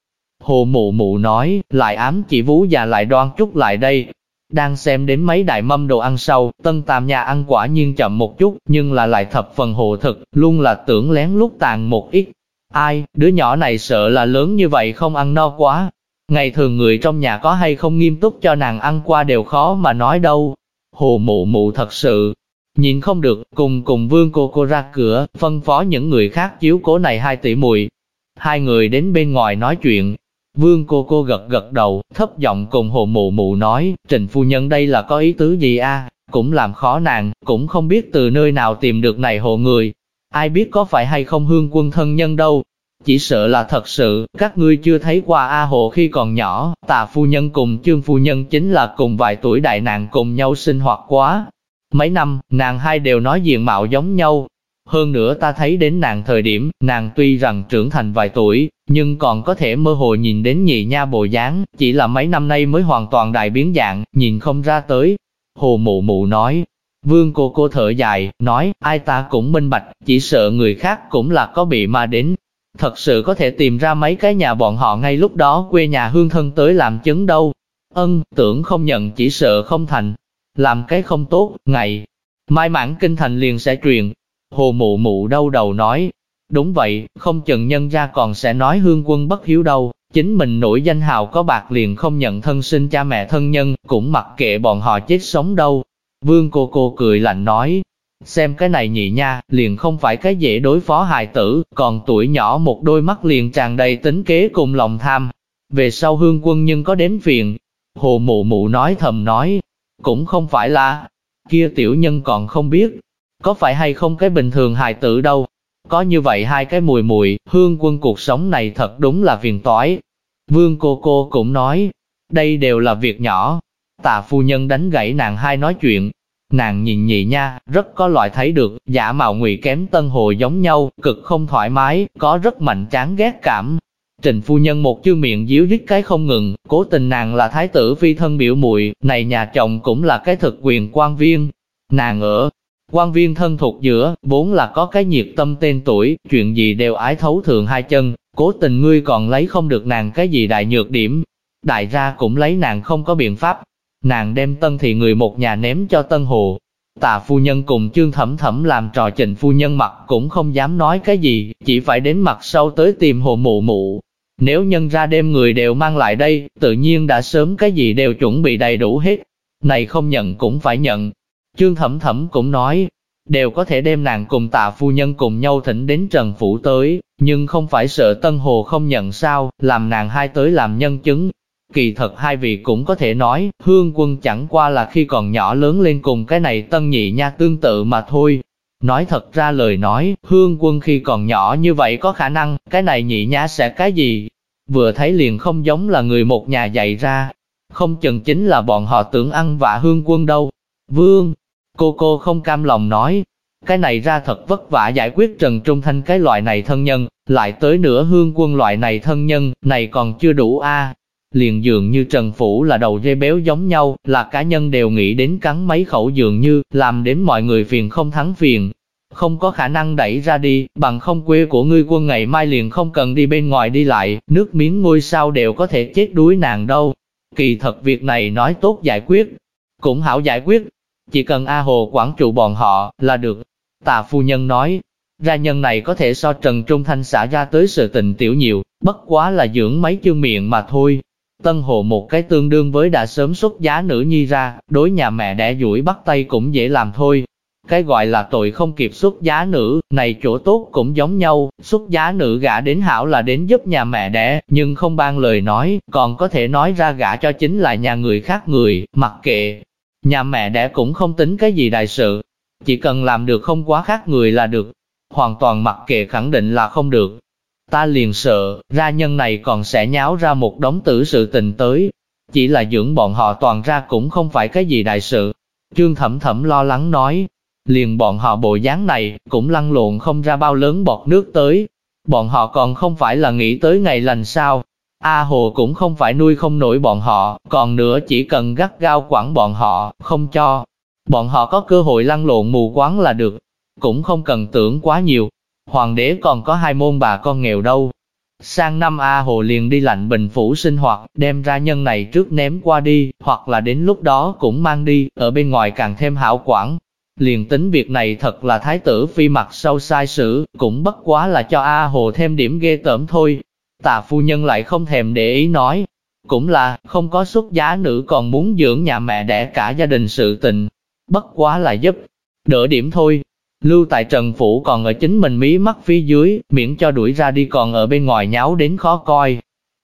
Hồ mụ mụ nói, lại ám chỉ vú già lại đoan chút lại đây. Đang xem đến mấy đại mâm đồ ăn sau, tân tam nhà ăn quả nhiên chậm một chút, nhưng là lại thập phần hồ thực, luôn là tưởng lén lút tàn một ít. Ai, đứa nhỏ này sợ là lớn như vậy không ăn no quá. Ngày thường người trong nhà có hay không nghiêm túc cho nàng ăn qua đều khó mà nói đâu. Hồ mụ mụ thật sự, nhìn không được, cùng cùng vương cô cô ra cửa, phân phó những người khác chiếu cố này hai tỷ mùi. Hai người đến bên ngoài nói chuyện, vương cô cô gật gật đầu, thấp giọng cùng hồ mụ mụ nói, trình phu nhân đây là có ý tứ gì a? cũng làm khó nàng, cũng không biết từ nơi nào tìm được này hộ người. Ai biết có phải hay không hương quân thân nhân đâu, chỉ sợ là thật sự, các ngươi chưa thấy qua A Hồ khi còn nhỏ, tà phu nhân cùng chương phu nhân chính là cùng vài tuổi đại nàng cùng nhau sinh hoạt quá. Mấy năm, nàng hai đều nói diện mạo giống nhau. Hơn nữa ta thấy đến nàng thời điểm, nàng tuy rằng trưởng thành vài tuổi, nhưng còn có thể mơ hồ nhìn đến nhị nha bộ dáng, chỉ là mấy năm nay mới hoàn toàn đại biến dạng, nhìn không ra tới. Hồ mụ mụ nói, Vương cô cô thở dài, nói, ai ta cũng minh bạch, chỉ sợ người khác cũng là có bị ma đến, Thật sự có thể tìm ra mấy cái nhà bọn họ ngay lúc đó quê nhà hương thân tới làm chứng đâu. Ân, tưởng không nhận chỉ sợ không thành. Làm cái không tốt, ngày mai mãn kinh thành liền sẽ truyền. Hồ mụ mụ đau đầu nói, đúng vậy, không chừng nhân ra còn sẽ nói hương quân bất hiếu đâu. Chính mình nổi danh hào có bạc liền không nhận thân sinh cha mẹ thân nhân, cũng mặc kệ bọn họ chết sống đâu. Vương cô cô cười lạnh nói, xem cái này nhị nha, liền không phải cái dễ đối phó hài tử, còn tuổi nhỏ một đôi mắt liền tràn đầy tính kế cùng lòng tham. Về sau hương quân nhưng có đến phiền, hồ mụ mụ nói thầm nói, cũng không phải là, kia tiểu nhân còn không biết, có phải hay không cái bình thường hài tử đâu. Có như vậy hai cái mùi mùi, hương quân cuộc sống này thật đúng là phiền toái. Vương cô cô cũng nói, đây đều là việc nhỏ. Tà phu nhân đánh gãy nàng hai nói chuyện. Nàng nhìn nhị nha, rất có loại thấy được, giả mạo ngụy kém tân hồ giống nhau, cực không thoải mái, có rất mạnh chán ghét cảm. Trình phu nhân một chư miệng díu dít cái không ngừng, cố tình nàng là thái tử phi thân biểu muội này nhà chồng cũng là cái thực quyền quan viên. Nàng ở, quan viên thân thuộc giữa, vốn là có cái nhiệt tâm tên tuổi, chuyện gì đều ái thấu thường hai chân, cố tình ngươi còn lấy không được nàng cái gì đại nhược điểm. Đại ra cũng lấy nàng không có biện pháp. Nàng đem tân thị người một nhà ném cho tân hồ. Tà phu nhân cùng chương thẩm thẩm làm trò trình phu nhân mặt cũng không dám nói cái gì, chỉ phải đến mặt sau tới tìm hồ mụ mụ. Nếu nhân ra đêm người đều mang lại đây, tự nhiên đã sớm cái gì đều chuẩn bị đầy đủ hết. Này không nhận cũng phải nhận. Trương thẩm thẩm cũng nói, đều có thể đem nàng cùng tạ phu nhân cùng nhau thỉnh đến Trần Phủ tới, nhưng không phải sợ Tân Hồ không nhận sao, làm nàng hai tới làm nhân chứng. Kỳ thật hai vị cũng có thể nói, hương quân chẳng qua là khi còn nhỏ lớn lên cùng cái này tân nhị nha tương tự mà thôi. Nói thật ra lời nói, hương quân khi còn nhỏ như vậy có khả năng, cái này nhị nha sẽ cái gì? Vừa thấy liền không giống là người một nhà dạy ra, không chừng chính là bọn họ tưởng ăn vạ hương quân đâu. Vương, Cô cô không cam lòng nói, cái này ra thật vất vả giải quyết Trần Trung Thanh cái loại này thân nhân, lại tới nửa hương quân loại này thân nhân, này còn chưa đủ a. Liền dường như Trần Phủ là đầu dây béo giống nhau, là cá nhân đều nghĩ đến cắn mấy khẩu dường như, làm đến mọi người phiền không thắng phiền. Không có khả năng đẩy ra đi, bằng không quê của ngươi quân ngày mai liền không cần đi bên ngoài đi lại, nước miếng ngôi sao đều có thể chết đuối nàng đâu. Kỳ thật việc này nói tốt giải quyết, cũng hảo giải quyết, chỉ cần A Hồ quản trụ bọn họ là được. Tà phu nhân nói, ra nhân này có thể so Trần Trung Thanh xả ra tới sự tình tiểu nhiều, bất quá là dưỡng mấy chương miệng mà thôi. Tân Hồ một cái tương đương với đã sớm xuất giá nữ nhi ra, đối nhà mẹ đẻ duỗi bắt tay cũng dễ làm thôi. Cái gọi là tội không kịp xuất giá nữ, này chỗ tốt cũng giống nhau, xuất giá nữ gả đến hảo là đến giúp nhà mẹ đẻ, nhưng không ban lời nói, còn có thể nói ra gả cho chính là nhà người khác người, mặc kệ, Nhà mẹ đẻ cũng không tính cái gì đại sự, chỉ cần làm được không quá khác người là được, hoàn toàn mặc kệ khẳng định là không được. Ta liền sợ, ra nhân này còn sẽ nháo ra một đống tử sự tình tới, chỉ là dưỡng bọn họ toàn ra cũng không phải cái gì đại sự. Trương Thẩm Thẩm lo lắng nói, liền bọn họ bộ dáng này, cũng lăn lộn không ra bao lớn bọt nước tới. Bọn họ còn không phải là nghĩ tới ngày lành sao, A Hồ cũng không phải nuôi không nổi bọn họ, còn nữa chỉ cần gắt gao quản bọn họ, không cho. Bọn họ có cơ hội lăn lộn mù quáng là được, cũng không cần tưởng quá nhiều. Hoàng đế còn có hai môn bà con nghèo đâu. Sang năm A Hồ liền đi lạnh bình phủ sinh hoạt, đem ra nhân này trước ném qua đi, hoặc là đến lúc đó cũng mang đi, ở bên ngoài càng thêm hảo quản. Liền tính việc này thật là thái tử phi mặt sâu sai sử, cũng bất quá là cho A Hồ thêm điểm ghê tởm thôi, Tà phu nhân lại không thèm để ý nói, cũng là, không có xuất giá nữ còn muốn dưỡng nhà mẹ đẻ cả gia đình sự tình, bất quá là giúp, đỡ điểm thôi. Lưu tại Trần Phủ còn ở chính mình mí mắt phía dưới, miễn cho đuổi ra đi còn ở bên ngoài nháo đến khó coi.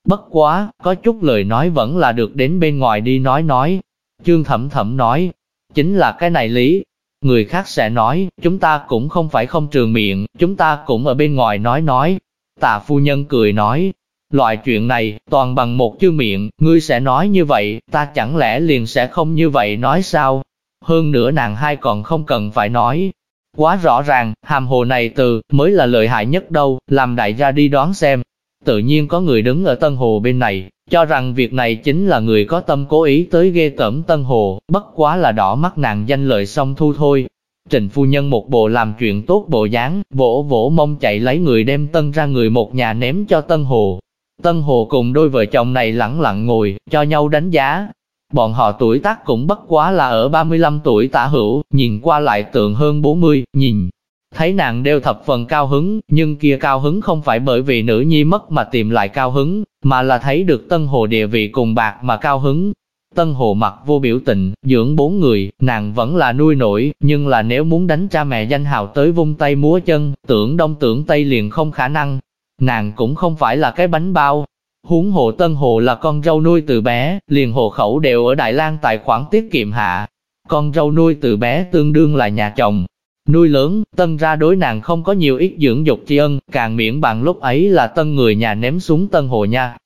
Bất quá, có chút lời nói vẫn là được đến bên ngoài đi nói nói. Chương thẩm thẩm nói, chính là cái này lý. Người khác sẽ nói, chúng ta cũng không phải không trường miệng, chúng ta cũng ở bên ngoài nói nói, Tạ phu nhân cười nói, loại chuyện này, toàn bằng một chữ miệng, ngươi sẽ nói như vậy, ta chẳng lẽ liền sẽ không như vậy nói sao? Hơn nữa nàng hai còn không cần phải nói. Quá rõ ràng, hàm hồ này từ, mới là lợi hại nhất đâu, làm đại gia đi đoán xem. Tự nhiên có người đứng ở Tân Hồ bên này, cho rằng việc này chính là người có tâm cố ý tới ghê tẩm Tân Hồ, bất quá là đỏ mắt nàng danh lợi song thu thôi. Trình phu nhân một bộ làm chuyện tốt bộ dáng, vỗ vỗ mông chạy lấy người đem tân ra người một nhà ném cho Tân Hồ. Tân Hồ cùng đôi vợ chồng này lẳng lặng ngồi, cho nhau đánh giá. Bọn họ tuổi tác cũng bất quá là ở 35 tuổi tả hữu, nhìn qua lại tượng hơn 40, nhìn. Thấy nàng đều thập phần cao hứng, nhưng kia cao hứng không phải bởi vì nữ nhi mất mà tìm lại cao hứng, mà là thấy được Tân Hồ địa vị cùng bạc mà cao hứng. Tân Hồ mặt vô biểu tình, dưỡng bốn người, nàng vẫn là nuôi nổi, nhưng là nếu muốn đánh cha mẹ danh hào tới vung tay múa chân, tưởng đông tưởng tây liền không khả năng. Nàng cũng không phải là cái bánh bao. Huống hồ Tân Hồ là con râu nuôi từ bé, liền hộ khẩu đều ở Đại lang tài khoản tiết kiệm hạ. Con râu nuôi từ bé tương đương là nhà chồng, Nuôi lớn, tân ra đối nàng không có nhiều ít dưỡng dục tri ân, càng miễn bằng lúc ấy là tân người nhà ném xuống tân hồ nha.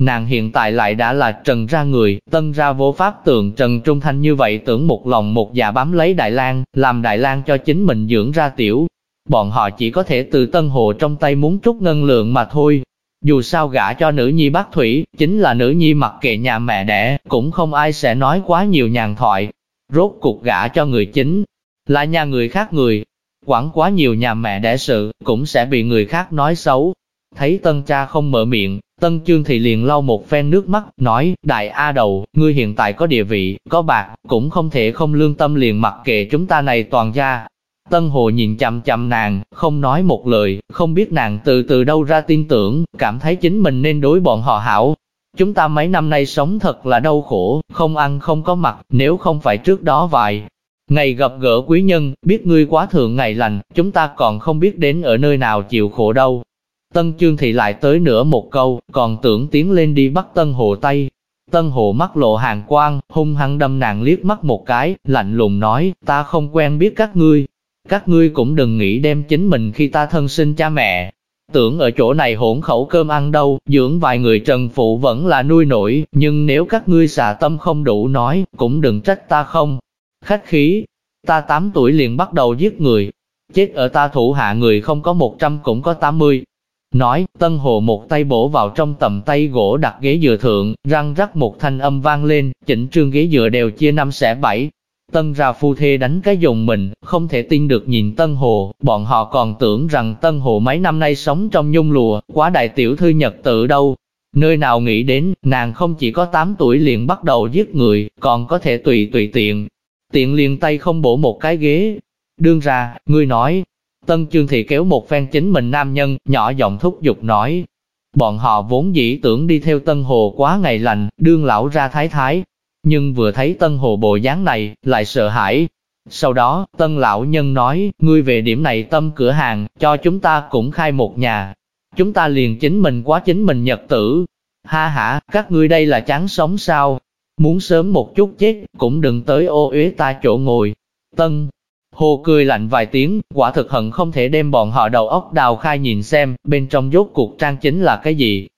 Nàng hiện tại lại đã là trần ra người, tân ra vô pháp tượng trần trung thanh như vậy tưởng một lòng một dạ bám lấy Đại lang làm Đại lang cho chính mình dưỡng ra tiểu. Bọn họ chỉ có thể từ tân hồ trong tay muốn chút ngân lượng mà thôi. Dù sao gả cho nữ nhi bác thủy, chính là nữ nhi mặc kệ nhà mẹ đẻ, cũng không ai sẽ nói quá nhiều nhàn thoại. Rốt cuộc gả cho người chính, là nhà người khác người. Quản quá nhiều nhà mẹ đẻ sự, cũng sẽ bị người khác nói xấu. Thấy tân cha không mở miệng, tân chương thì liền lau một phen nước mắt, nói, đại A đầu, ngươi hiện tại có địa vị, có bạc, cũng không thể không lương tâm liền mặc kệ chúng ta này toàn gia. Tân hồ nhìn chằm chằm nàng, không nói một lời, không biết nàng từ từ đâu ra tin tưởng, cảm thấy chính mình nên đối bọn họ hảo. Chúng ta mấy năm nay sống thật là đau khổ, không ăn không có mặt, nếu không phải trước đó vài Ngày gặp gỡ quý nhân, biết ngươi quá thường ngày lành, chúng ta còn không biết đến ở nơi nào chịu khổ đâu. Tân Chương Thị lại tới nữa một câu, còn tưởng tiến lên đi bắt Tân Hồ tay. Tân Hồ mắt lộ hàng quang, hung hăng đâm nàng liếc mắt một cái, lạnh lùng nói, ta không quen biết các ngươi. Các ngươi cũng đừng nghĩ đem chính mình khi ta thân sinh cha mẹ. Tưởng ở chỗ này hỗn khẩu cơm ăn đâu, dưỡng vài người trần phụ vẫn là nuôi nổi, nhưng nếu các ngươi xà tâm không đủ nói, cũng đừng trách ta không. Khách khí, ta 8 tuổi liền bắt đầu giết người, chết ở ta thủ hạ người không có 100 cũng có 80. Nói, Tân Hồ một tay bổ vào trong tầm tay gỗ đặt ghế dựa thượng, răng rắc một thanh âm vang lên, chỉnh trương ghế dựa đều chia năm xẻ bảy. Tân ra phu thê đánh cái dùng mình, không thể tin được nhìn Tân Hồ, bọn họ còn tưởng rằng Tân Hồ mấy năm nay sống trong nhung lùa, quá đại tiểu thư nhật tự đâu. Nơi nào nghĩ đến, nàng không chỉ có 8 tuổi liền bắt đầu giết người, còn có thể tùy tùy tiện, tiện liền tay không bổ một cái ghế. Đương ra, ngươi nói, Tân Chương Thị kéo một phen chính mình nam nhân, nhỏ giọng thúc giục nói. Bọn họ vốn dĩ tưởng đi theo Tân Hồ quá ngày lành, đương lão ra thái thái. Nhưng vừa thấy Tân Hồ bộ dáng này, lại sợ hãi. Sau đó, Tân Lão Nhân nói, ngươi về điểm này tâm cửa hàng, cho chúng ta cũng khai một nhà. Chúng ta liền chính mình quá chính mình nhật tử. Ha ha, các ngươi đây là chán sống sao? muốn sớm một chút chết, cũng đừng tới ô uế ta chỗ ngồi. Tân, Hồ cười lạnh vài tiếng, quả thực hận không thể đem bọn họ đầu óc đào khai nhìn xem, bên trong dốt cuộc trang chính là cái gì.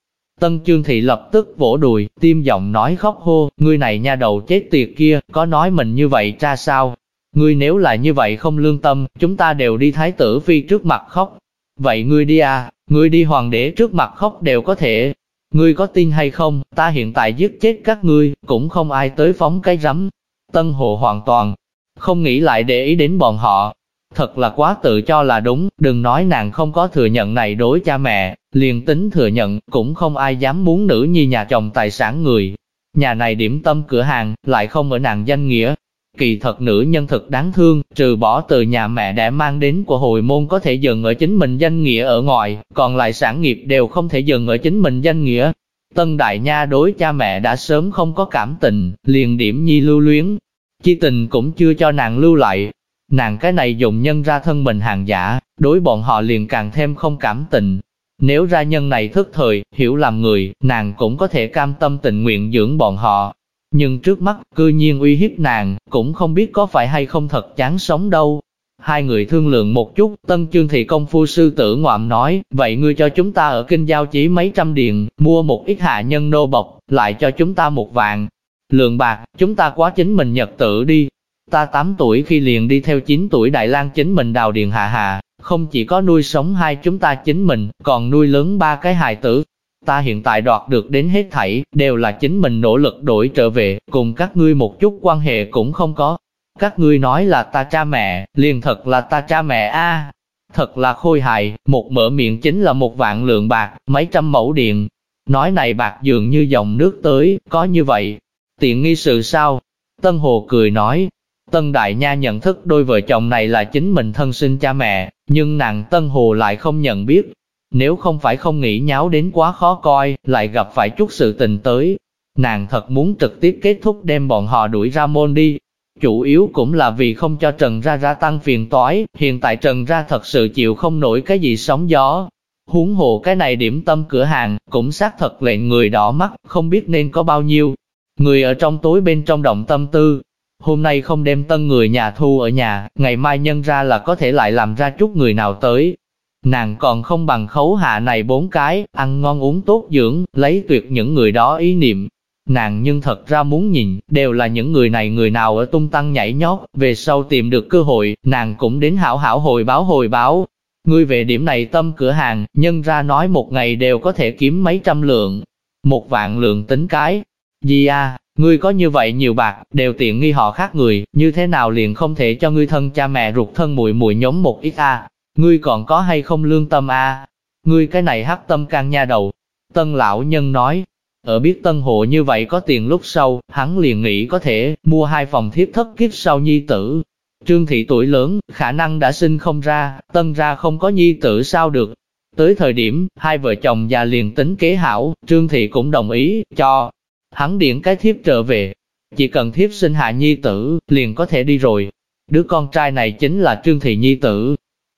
Tân Trương Thị lập tức vỗ đùi, tim giọng nói khóc hô, ngươi này nha đầu chết tiệt kia, có nói mình như vậy ra sao? Ngươi nếu là như vậy không lương tâm, chúng ta đều đi thái tử phi trước mặt khóc. Vậy ngươi đi à, ngươi đi hoàng đế trước mặt khóc đều có thể, Ngươi có tin hay không, ta hiện tại giết chết các ngươi, cũng không ai tới phóng cái rắm. Tân Hồ hoàn toàn không nghĩ lại để ý đến bọn họ. Thật là quá tự cho là đúng, đừng nói nàng không có thừa nhận này đối cha mẹ, liền tính thừa nhận, cũng không ai dám muốn nữ nhi nhà chồng tài sản người. Nhà này điểm tâm cửa hàng, lại không ở nàng danh nghĩa, Kỳ thật nữ nhân thật đáng thương, trừ bỏ từ nhà mẹ đã mang đến của hồi môn có thể dừng ở chính mình danh nghĩa ở ngoài, còn lại sản nghiệp đều không thể dừng ở chính mình danh nghĩa. Tân Đại Nha đối cha mẹ đã sớm không có cảm tình, liền điểm nhi lưu luyến. Chi tình cũng chưa cho nàng lưu lại. Nàng cái này dùng nhân ra thân mình hàng giả, đối bọn họ liền càng thêm không cảm tình. Nếu ra nhân này thức thời, hiểu làm người, nàng cũng có thể cam tâm tình nguyện dưỡng bọn họ, nhưng trước mắt, cư nhiên uy hiếp nàng, cũng không biết có phải hay không thật chán sống đâu. Hai người thương lượng một chút, tân chương thị công phu sư tử ngoạm nói, vậy ngươi cho chúng ta ở kinh giao chỉ mấy trăm điện, mua một ít hạ nhân nô bọc, lại cho chúng ta một vạn. Lượng bạc, chúng ta quá chính mình nhật tử đi. Ta 8 tuổi khi liền đi theo 9 tuổi Đại lang chính mình đào điện hạ hạ, không chỉ có nuôi sống hai chúng ta chính mình, còn nuôi lớn ba cái hài tử, Ta hiện tại đoạt được đến hết thảy, đều là chính mình nỗ lực đổi trở về, cùng các ngươi một chút quan hệ cũng không có. Các ngươi nói là ta cha mẹ, liền thật là ta cha mẹ a Thật là khôi hài, một mở miệng chính là một vạn lượng bạc, mấy trăm mẫu điện. Nói này bạc dường như dòng nước tới, có như vậy. Tiện nghi sự sao? Tân Hồ cười nói, Tân Đại Nha nhận thức đôi vợ chồng này là chính mình thân sinh cha mẹ, nhưng nàng Tân Hồ lại không nhận biết. Nếu không phải không nghĩ nháo đến quá khó coi, lại gặp phải chút sự tình tới. Nàng thật muốn trực tiếp kết thúc đem bọn họ đuổi ra môn đi. Chủ yếu cũng là vì không cho Trần Ra ra tăng phiền toái, hiện tại Trần Ra thật sự chịu không nổi cái gì sóng gió. Huống hồ cái này điểm tâm cửa hàng, cũng xác thật lệnh người đỏ mắt, không biết nên có bao nhiêu. Người ở trong tối bên trong động tâm tư, hôm nay không đem tân người nhà thu ở nhà, ngày mai nhân ra là có thể lại làm ra chút người nào tới. Nàng còn không bằng khấu hạ này bốn cái, ăn ngon uống tốt dưỡng, lấy tuyệt những người đó ý niệm. Nàng nhưng thật ra muốn nhìn, đều là những người này người nào ở tung tăng nhảy nhót, về sau tìm được cơ hội, nàng cũng đến hảo hảo hồi báo hồi báo. Ngươi về điểm này tâm cửa hàng, nhân ra nói một ngày đều có thể kiếm mấy trăm lượng, một vạn lượng tính cái. Di à, Ngươi có như vậy nhiều bạc, đều tiện nghi họ khác người, như thế nào liền không thể cho ngươi thân cha mẹ ruột thân mùi mùi nhóm một ít a? Ngươi còn có hay không lương tâm a? Ngươi cái này hắc tâm can nha đầu. Tân lão nhân nói, ở biết tân hộ như vậy có tiền lúc sau, hắn liền nghĩ có thể mua hai phòng thiếp thất kiếp sau nhi tử. Trương thị tuổi lớn, khả năng đã sinh không ra, tân ra không có nhi tử sao được. Tới thời điểm, hai vợ chồng già liền tính kế hảo, Trương thị cũng đồng ý, cho Hắn điện cái thiếp trở về, chỉ cần thiếp sinh hạ nhi tử, liền có thể đi rồi. Đứa con trai này chính là Trương Thị Nhi tử.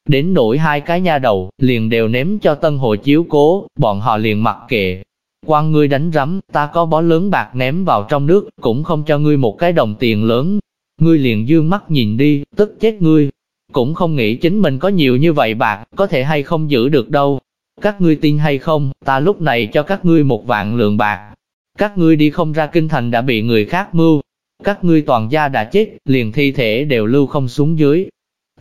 Đến nỗi hai cái nha đầu, liền đều ném cho Tân Hồ chiếu cố, bọn họ liền mặc kệ. Quan ngươi đánh rắm, ta có bó lớn bạc ném vào trong nước, cũng không cho ngươi một cái đồng tiền lớn. Ngươi liền dương mắt nhìn đi, tức chết ngươi. Cũng không nghĩ chính mình có nhiều như vậy bạc, có thể hay không giữ được đâu. Các ngươi tin hay không, ta lúc này cho các ngươi một vạn lượng bạc, các ngươi đi không ra kinh thành đã bị người khác mưu, các ngươi toàn gia đã chết, liền thi thể đều lưu không xuống dưới.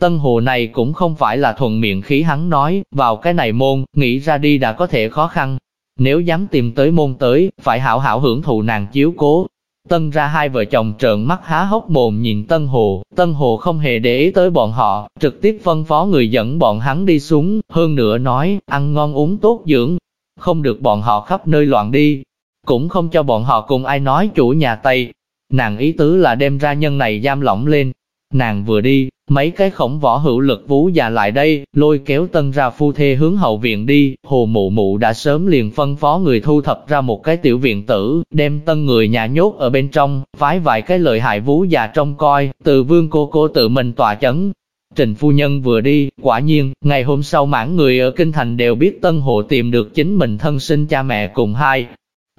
Tân hồ này cũng không phải là thuận miệng khí hắn nói, vào cái này môn, nghĩ ra đi đã có thể khó khăn. Nếu dám tìm tới môn tới, phải hảo hảo hưởng thụ nàng chiếu cố. Tân ra hai vợ chồng trợn mắt há hốc mồm nhìn Tân Hồ, Tân Hồ không hề để ý tới bọn họ, trực tiếp phân phó người dẫn bọn hắn đi xuống, hơn nữa nói, ăn ngon uống tốt dưỡng, không được bọn họ khắp nơi loạn đi, cũng không cho bọn họ cùng ai nói chủ nhà Tây. Nàng ý tứ là đem ra nhân này giam lỏng lên. Nàng vừa đi, mấy cái khổng võ hữu lực vú già lại đây, lôi kéo tân ra phu thê hướng hậu viện đi, hồ mụ mụ đã sớm liền phân phó người thu thập ra một cái tiểu viện tử, đem tân người nhà nhốt ở bên trong, phái vài cái lợi hại vú già trông coi, từ vương cô cô tự mình tòa chấn. Trình phu nhân vừa đi, quả nhiên, ngày hôm sau mãn người ở Kinh Thành đều biết Tân Hộ tìm được chính mình thân sinh cha mẹ cùng hai,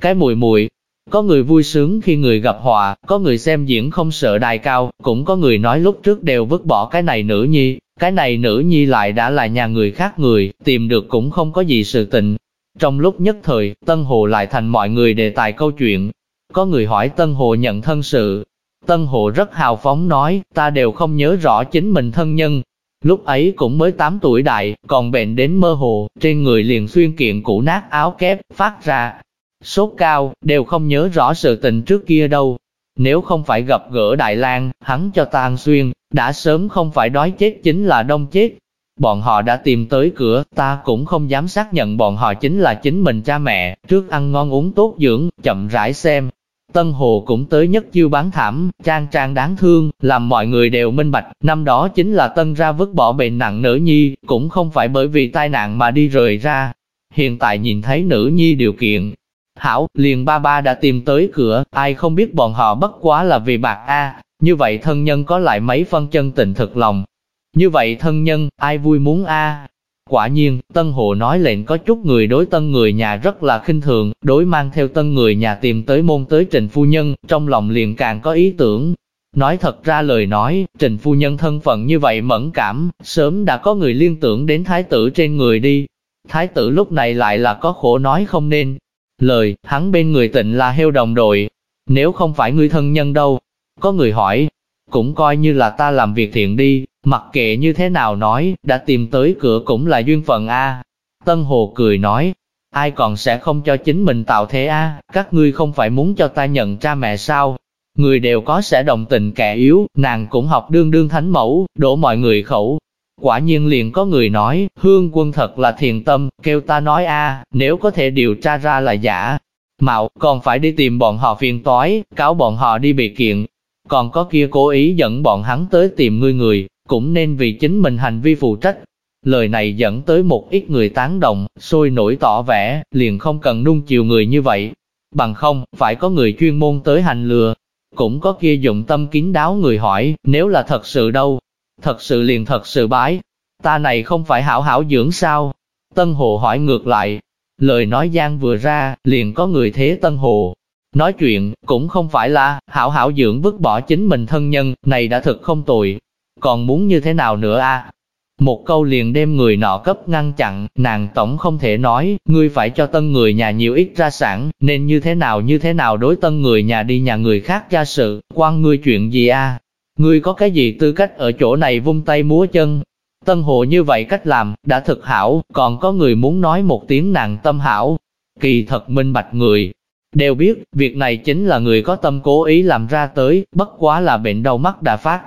cái mùi mùi, có người vui sướng khi người gặp họa, có người xem diễn không sợ đài cao, cũng có người nói lúc trước đều vứt bỏ cái này nữ nhi, cái này nữ nhi lại đã là nhà người khác người, tìm được cũng không có gì sự tình. Trong lúc nhất thời, Tân Hồ lại thành mọi người đề tài câu chuyện. Có người hỏi Tân Hồ nhận thân sự. Tân Hồ rất hào phóng nói, ta đều không nhớ rõ chính mình thân nhân. Lúc ấy cũng mới 8 tuổi đại, còn bệnh đến mơ hồ, trên người liền xuyên kiện cũ nát áo kép, phát ra, sốt cao, đều không nhớ rõ sự tình trước kia đâu. Nếu không phải gặp gỡ Đại lang hắn cho tan xuyên, đã sớm không phải đói chết chính là đông chết. Bọn họ đã tìm tới cửa, ta cũng không dám xác nhận bọn họ chính là chính mình cha mẹ, trước ăn ngon uống tốt dưỡng, chậm rãi xem. Tân Hồ cũng tới nhất chiêu bán thảm, trang trang đáng thương, làm mọi người đều minh bạch, năm đó chính là Tân ra vứt bỏ bệnh nặng nữ nhi, cũng không phải bởi vì tai nạn mà đi rời ra. Hiện tại nhìn thấy nữ nhi điều kiện, Hảo, liền ba ba đã tìm tới cửa, ai không biết bọn họ bất quá là vì bạc a như vậy thân nhân có lại mấy phân chân tình thực lòng. Như vậy thân nhân, ai vui muốn a Quả nhiên, Tân Hồ nói lệnh có chút người đối tân người nhà rất là khinh thường, đối mang theo tân người nhà tìm tới môn tới trình phu nhân, trong lòng liền càng có ý tưởng. Nói thật ra lời nói, trình phu nhân thân phận như vậy mẫn cảm, sớm đã có người liên tưởng đến thái tử trên người đi. Thái tử lúc này lại là có khổ nói không nên, lời, hắn bên người tịnh là heo đồng đội. Nếu không phải người thân nhân đâu, có người hỏi, cũng coi như là ta làm việc thiện đi, mặc kệ như thế nào nói, đã tìm tới cửa cũng là duyên phận a. Tân Hồ cười nói, ai còn sẽ không cho chính mình tạo thế a, các ngươi không phải muốn cho ta nhận cha mẹ sao? Người đều có sẽ đồng tình kẻ yếu, nàng cũng học đương đương thánh mẫu, đổ mọi người khẩu. Quả nhiên liền có người nói, hương quân thật là thiền tâm, kêu ta nói a nếu có thể điều tra ra là giả. Mạo, còn phải đi tìm bọn họ phiền toái, cáo bọn họ đi bị kiện. Còn có kia cố ý dẫn bọn hắn tới tìm ngươi người, cũng nên vì chính mình hành vi phụ trách. Lời này dẫn tới một ít người tán đồng, sôi nổi tỏ vẻ, liền không cần nung chiều người như vậy. Bằng không, phải có người chuyên môn tới hành lừa. Cũng có kia dụng tâm kín đáo người hỏi, nếu là thật sự đâu? Thật sự liền thật sự bái. Ta này không phải hảo hảo dưỡng sao? Tân Hồ hỏi ngược lại. Lời nói gian vừa ra, liền có người thế Tân Hồ. Nói chuyện, cũng không phải là, hảo hảo dưỡng vứt bỏ chính mình thân nhân, này đã thực không tồi. Còn muốn như thế nào nữa a? Một câu liền đem người nọ cấp ngăn chặn, nàng tổng không thể nói, ngươi phải cho tân người nhà nhiều ít ra sản, nên như thế nào như thế nào đối tân người nhà đi nhà người khác ra sự, quan ngươi chuyện gì a? Ngươi có cái gì tư cách ở chỗ này vung tay múa chân? Tân hồ như vậy cách làm, đã thực hảo, còn có người muốn nói một tiếng nàng tâm hảo. Kỳ thật minh bạch người, đều biết, việc này chính là người có tâm cố ý làm ra tới, bất quá là bệnh đau mắt đã phát,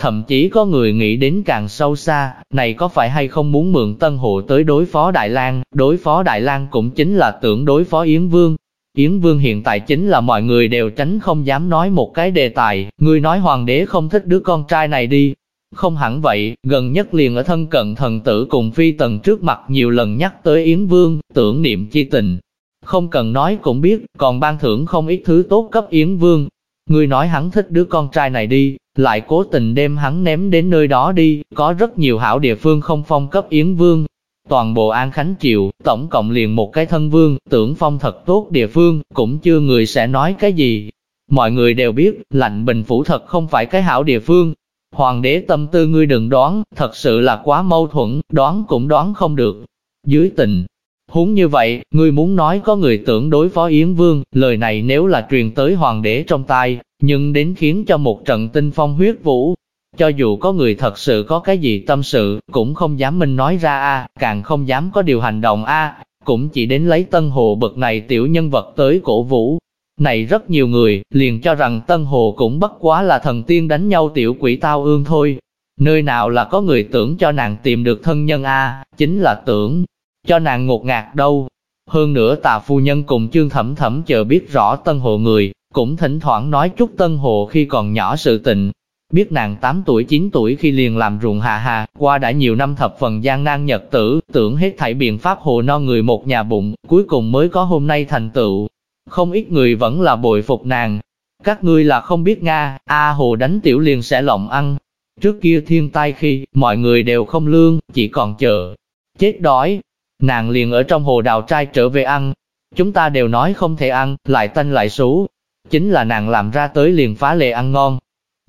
Thậm chí có người nghĩ đến càng sâu xa, này có phải hay không muốn mượn Tân Hộ tới đối phó Đại lang đối phó Đại lang cũng chính là tưởng đối phó Yến Vương. Yến Vương hiện tại chính là mọi người đều tránh không dám nói một cái đề tài, người nói hoàng đế không thích đứa con trai này đi. Không hẳn vậy, gần nhất liền ở thân cận thần tử cùng phi tần trước mặt nhiều lần nhắc tới Yến Vương, tưởng niệm chi tình. Không cần nói cũng biết, còn ban thưởng không ít thứ tốt cấp Yến Vương. Người nói hắn thích đứa con trai này đi, lại cố tình đem hắn ném đến nơi đó đi, có rất nhiều hảo địa phương không phong cấp Yến Vương. Toàn bộ An Khánh Triều, tổng cộng liền một cái thân vương, tưởng phong thật tốt địa phương, cũng chưa người sẽ nói cái gì. Mọi người đều biết, lạnh bình phủ thật không phải cái hảo địa phương. Hoàng đế tâm tư ngươi đừng đoán, thật sự là quá mâu thuẫn, đoán cũng đoán không được. Dưới tình, Huống như vậy, ngươi muốn nói có người tưởng đối phó Yến Vương, lời này nếu là truyền tới hoàng đế trong tai, nhưng đến khiến cho một trận tinh phong huyết vũ. Cho dù có người thật sự có cái gì tâm sự, cũng không dám mình nói ra a, càng không dám có điều hành động a, cũng chỉ đến lấy Tân Hồ bậc này tiểu nhân vật tới cổ vũ. Này rất nhiều người, liền cho rằng Tân Hồ cũng bất quá là thần tiên đánh nhau tiểu quỷ tao ương thôi. Nơi nào là có người tưởng cho nàng tìm được thân nhân a, chính là tưởng cho nàng ngột ngạt đâu. Hơn nữa tà phu nhân cùng chương thẩm thẩm chờ biết rõ tân hồ người, cũng thỉnh thoảng nói chút tân hồ khi còn nhỏ sự tình. Biết nàng 8 tuổi 9 tuổi khi liền làm ruộng hạ hà, qua đã nhiều năm thập phần gian nan nhật tử, tưởng hết thảy biện pháp hồ no người một nhà bụng, cuối cùng mới có hôm nay thành tựu. Không ít người vẫn là bội phục nàng. Các ngươi là không biết Nga, A hồ đánh tiểu liền sẽ lộng ăn. Trước kia thiên tai khi, mọi người đều không lương, chỉ còn chờ. Chết đói, Nàng liền ở trong hồ đào trai trở về ăn. Chúng ta đều nói không thể ăn, lại tanh lại xú. Chính là nàng làm ra tới liền phá lệ ăn ngon.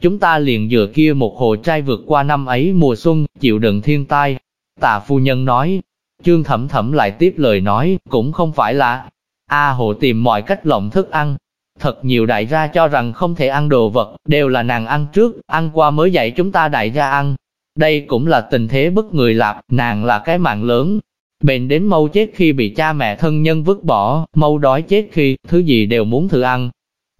Chúng ta liền dựa kia một hồ trai vượt qua năm ấy mùa xuân, chịu đựng thiên tai. Tà phu nhân nói, trương thẩm thẩm lại tiếp lời nói, cũng không phải là, A hồ tìm mọi cách lộng thức ăn. Thật nhiều đại gia cho rằng không thể ăn đồ vật, đều là nàng ăn trước, ăn qua mới dạy chúng ta đại gia ăn. Đây cũng là tình thế bất người lạp, nàng là cái mạng lớn, Bệnh đến mâu chết khi bị cha mẹ thân nhân vứt bỏ, mâu đói chết khi, thứ gì đều muốn thử ăn.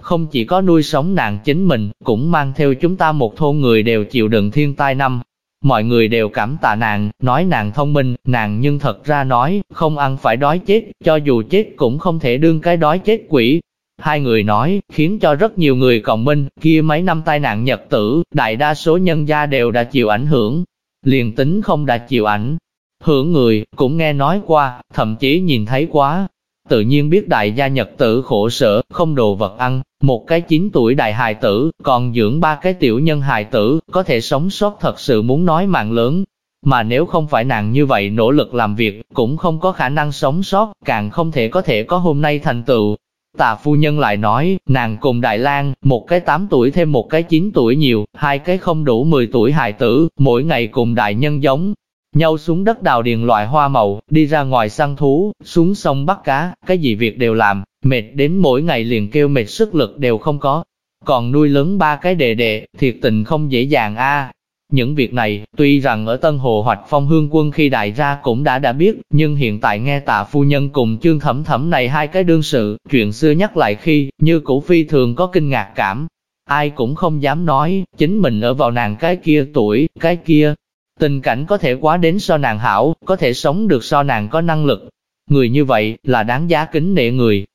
Không chỉ có nuôi sống nàng chính mình, cũng mang theo chúng ta một thôn người đều chịu đựng thiên tai năm. Mọi người đều cảm tạ nàng, nói nàng thông minh, nàng nhưng thật ra nói, không ăn phải đói chết, cho dù chết cũng không thể đương cái đói chết quỷ. Hai người nói, khiến cho rất nhiều người cộng minh, kia mấy năm tai nạn nhật tử, đại đa số nhân gia đều đã chịu ảnh hưởng. Liền tính không đã chịu ảnh, Hưởng người, cũng nghe nói qua, thậm chí nhìn thấy quá. Tự nhiên biết đại gia nhật tử khổ sở, không đồ vật ăn, một cái 9 tuổi đại hài tử, còn dưỡng ba cái tiểu nhân hài tử, có thể sống sót thật sự muốn nói mạng lớn. Mà nếu không phải nàng như vậy nỗ lực làm việc, cũng không có khả năng sống sót, càng không thể có thể có hôm nay thành tựu. Tà phu nhân lại nói, nàng cùng Đại lang một cái 8 tuổi thêm một cái 9 tuổi nhiều, hai cái không đủ 10 tuổi hài tử, mỗi ngày cùng đại nhân giống, nhau xuống đất đào điền loại hoa màu, đi ra ngoài săn thú, xuống sông bắt cá, cái gì việc đều làm, mệt đến mỗi ngày liền kêu mệt sức lực đều không có. Còn nuôi lớn ba cái đệ đệ, thiệt tình không dễ dàng a. Những việc này, tuy rằng ở Tân Hồ hoặc Phong Hương Quân khi đại ra cũng đã đã biết, nhưng hiện tại nghe tạ phu nhân cùng chương thẩm thẩm này hai cái đương sự, chuyện xưa nhắc lại khi, như cũ phi thường có kinh ngạc cảm. ai cũng không dám nói, chính mình ở vào nàng cái kia tuổi, cái kia. Tình cảnh có thể quá đến so nàng hảo, có thể sống được so nàng có năng lực. Người như vậy, là đáng giá kính nể người.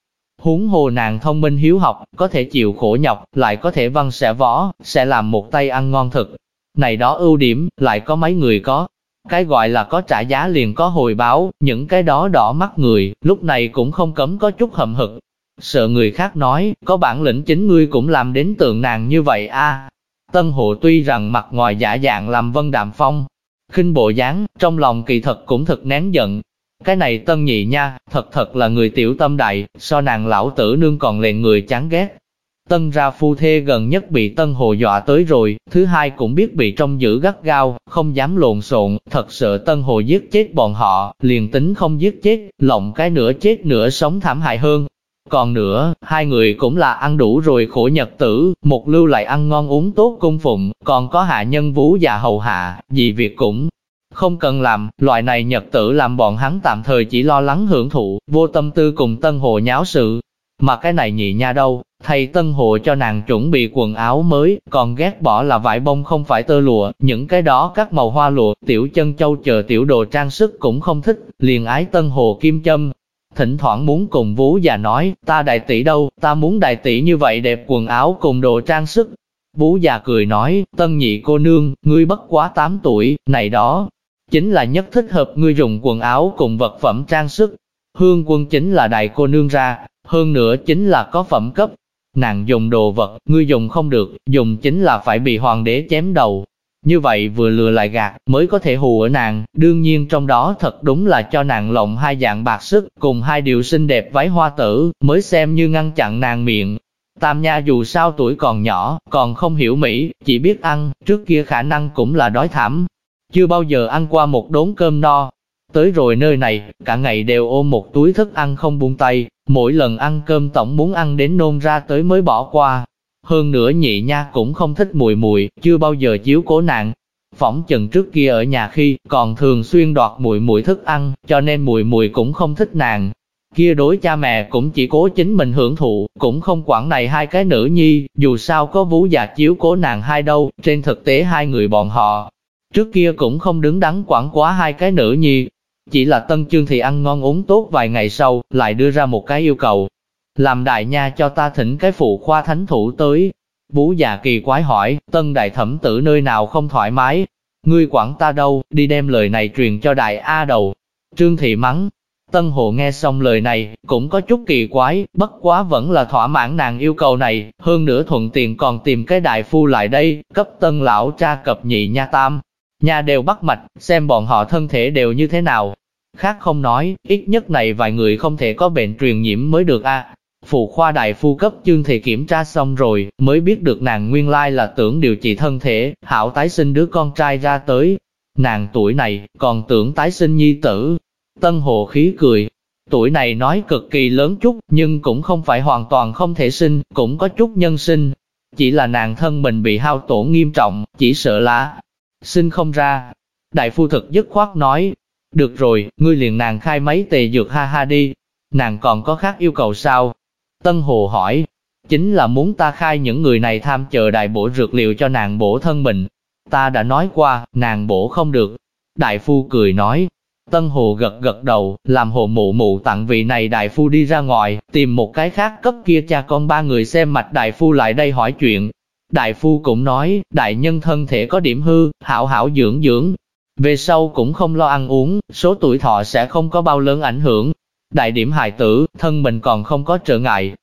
Huống hồ nàng thông minh hiếu học, có thể chịu khổ nhọc, lại có thể văn sẽ võ, sẽ làm một tay ăn ngon thực. Này đó ưu điểm, lại có mấy người có. Cái gọi là có trả giá liền có hồi báo, những cái đó đỏ mắt người, lúc này cũng không cấm có chút hậm hực, Sợ người khác nói, có bản lĩnh chính ngươi cũng làm đến tượng nàng như vậy a. Tân hộ tuy rằng mặt ngoài giả dạng làm vân đạm phong, khinh bộ dáng, trong lòng kỳ thật cũng thật nén giận. Cái này tân nhị nha, thật thật là người tiểu tâm đại, so nàng lão tử nương còn lệnh người chán ghét. Tân ra phu thê gần nhất bị tân hồ dọa tới rồi, thứ hai cũng biết bị trong giữ gắt gao, không dám lộn xộn, thật sợ tân hồ giết chết bọn họ, liền tính không giết chết, lộng cái nửa chết nửa sống thảm hại hơn, còn nữa, hai người cũng là ăn đủ rồi khổ nhật tử, một lưu lại ăn ngon uống tốt cung phụng, còn có hạ nhân vú già hầu hạ, gì việc cũng không cần làm, loại này nhật tử làm bọn hắn tạm thời chỉ lo lắng hưởng thụ, vô tâm tư cùng tân hồ nháo sự. Mà cái này nhị nha đâu, thầy tân hồ cho nàng chuẩn bị quần áo mới, còn ghét bỏ là vải bông không phải tơ lụa, những cái đó các màu hoa lụa, tiểu chân châu chờ tiểu đồ trang sức cũng không thích, liền ái tân hồ kim châm, thỉnh thoảng muốn cùng Vú già nói, ta đại tỷ đâu, ta muốn đại tỷ như vậy đẹp quần áo cùng đồ trang sức. Vú già cười nói, tân nhị cô nương, ngươi bất quá 8 tuổi, này đó, chính là nhất thích hợp ngươi dùng quần áo cùng vật phẩm trang sức. Hương quân chính là đại cô nương ra, hơn nữa chính là có phẩm cấp. Nàng dùng đồ vật, ngươi dùng không được, dùng chính là phải bị hoàng đế chém đầu, như vậy vừa lừa lại gạt, mới có thể hù ở nàng, đương nhiên trong đó thật đúng là cho nàng lộng hai dạng bạc sức, cùng hai điều xinh đẹp váy hoa tử, mới xem như ngăn chặn nàng miệng. Tam Nha dù sao tuổi còn nhỏ, còn không hiểu Mỹ, chỉ biết ăn, trước kia khả năng cũng là đói thảm. Chưa bao giờ ăn qua một đốn cơm no. Tới rồi nơi này, cả ngày đều ôm một túi thức ăn không buông tay, mỗi lần ăn cơm tổng muốn ăn đến nôn ra tới mới bỏ qua, hơn nữa nhị nha cũng không thích mùi mùi, chưa bao giờ chiếu cố nàng. Phỏng chừng trước kia ở nhà khi, còn thường xuyên đoạt mùi mùi thức ăn, cho nên mùi mùi cũng không thích nàng. Kia đối cha mẹ cũng chỉ cố chính mình hưởng thụ, cũng không quản này hai cái nữ nhi, dù sao có vú già chiếu cố nàng hai đâu, trên thực tế hai người bọn họ. Trước kia cũng không đứng đắn quản quá hai cái nữ nhi, chỉ là tân chương thì ăn ngon uống tốt vài ngày sau, lại đưa ra một cái yêu cầu, làm đại nha cho ta thỉnh cái phụ khoa thánh thủ tới. Vũ già kỳ quái hỏi, tân đại thẩm tử nơi nào không thoải mái, ngươi quản ta đâu, đi đem lời này truyền cho đại A đầu. Trương thị mắng, tân hồ nghe xong lời này, cũng có chút kỳ quái, bất quá vẫn là thỏa mãn nàng yêu cầu này, hơn nữa thuận tiện còn tìm cái đại phu lại đây, cấp tân lão cha cập nhị nha tam. Nhà đều bắt mạch, xem bọn họ thân thể đều như thế nào. Khác không nói, ít nhất này vài người không thể có bệnh truyền nhiễm mới được a. Phụ khoa đại phu cấp chương thì kiểm tra xong rồi, mới biết được nàng nguyên lai là tưởng điều trị thân thể, hảo tái sinh đứa con trai ra tới. Nàng tuổi này, còn tưởng tái sinh nhi tử. Tân hồ khí cười. Tuổi này nói cực kỳ lớn chút, nhưng cũng không phải hoàn toàn không thể sinh, cũng có chút nhân sinh. Chỉ là nàng thân mình bị hao tổn nghiêm trọng, chỉ sợ là sinh không ra. Đại phu thực dứt khoát nói, được rồi, ngươi liền nàng khai mấy tề dược ha ha đi. Nàng còn có khác yêu cầu sao? Tân Hồ hỏi, chính là muốn ta khai những người này tham chờ đại bổ dược liệu cho nàng bổ thân mình. Ta đã nói qua, nàng bổ không được. Đại phu cười nói, Tân Hồ gật gật đầu, làm hồ mụ mụ tặng vị này đại phu đi ra ngoài, tìm một cái khác cấp kia cha con ba người xem mạch đại phu lại đây hỏi chuyện. Đại phu cũng nói, đại nhân thân thể có điểm hư, hảo hảo dưỡng dưỡng. Về sau cũng không lo ăn uống, số tuổi thọ sẽ không có bao lớn ảnh hưởng, Đại điểm hài tử, thân mình còn không có trở ngại.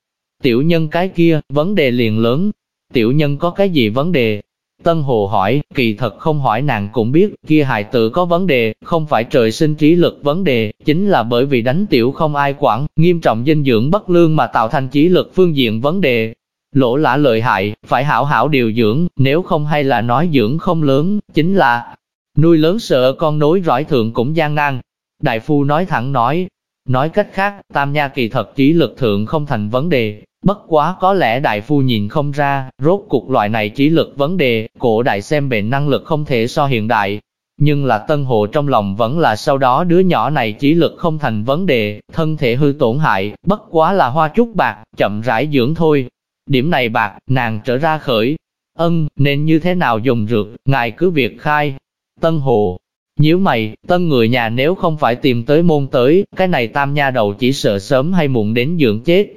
Tiểu nhân cái kia, vấn đề liền lớn. Tiểu nhân có cái gì vấn đề? Tân Hồ hỏi, kỳ thật không hỏi nàng cũng biết, kia hài tử có vấn đề, không phải trời sinh trí lực vấn đề, chính là bởi vì đánh tiểu không ai quản, nghiêm trọng dinh dưỡng bất lương mà tạo thành trí lực phương diện vấn đề. Lỗ lã lợi hại, phải hảo hảo điều dưỡng, nếu không hay là nói dưỡng không lớn, chính là nuôi lớn sợ con nối rõi thượng cũng gian nan. Đại phu nói thẳng nói, Nói cách khác, tam nha kỳ thật trí lực thượng không thành vấn đề, bất quá có lẽ đại phu nhìn không ra, rốt cuộc loại này trí lực vấn đề, cổ đại xem bệnh năng lực không thể so hiện đại. Nhưng là tân hộ trong lòng vẫn là sau đó đứa nhỏ này trí lực không thành vấn đề, thân thể hư tổn hại, bất quá là hoa chút bạc, chậm rãi dưỡng thôi. Điểm này bạc, nàng trở ra khởi. Ân, nên như thế nào dùng rượt, ngài cứ việc khai. Tân hộ nhíu mày, tân người nhà nếu không phải tìm tới môn tới, cái này tam nha đầu chỉ sợ sớm hay muộn đến dưỡng chết.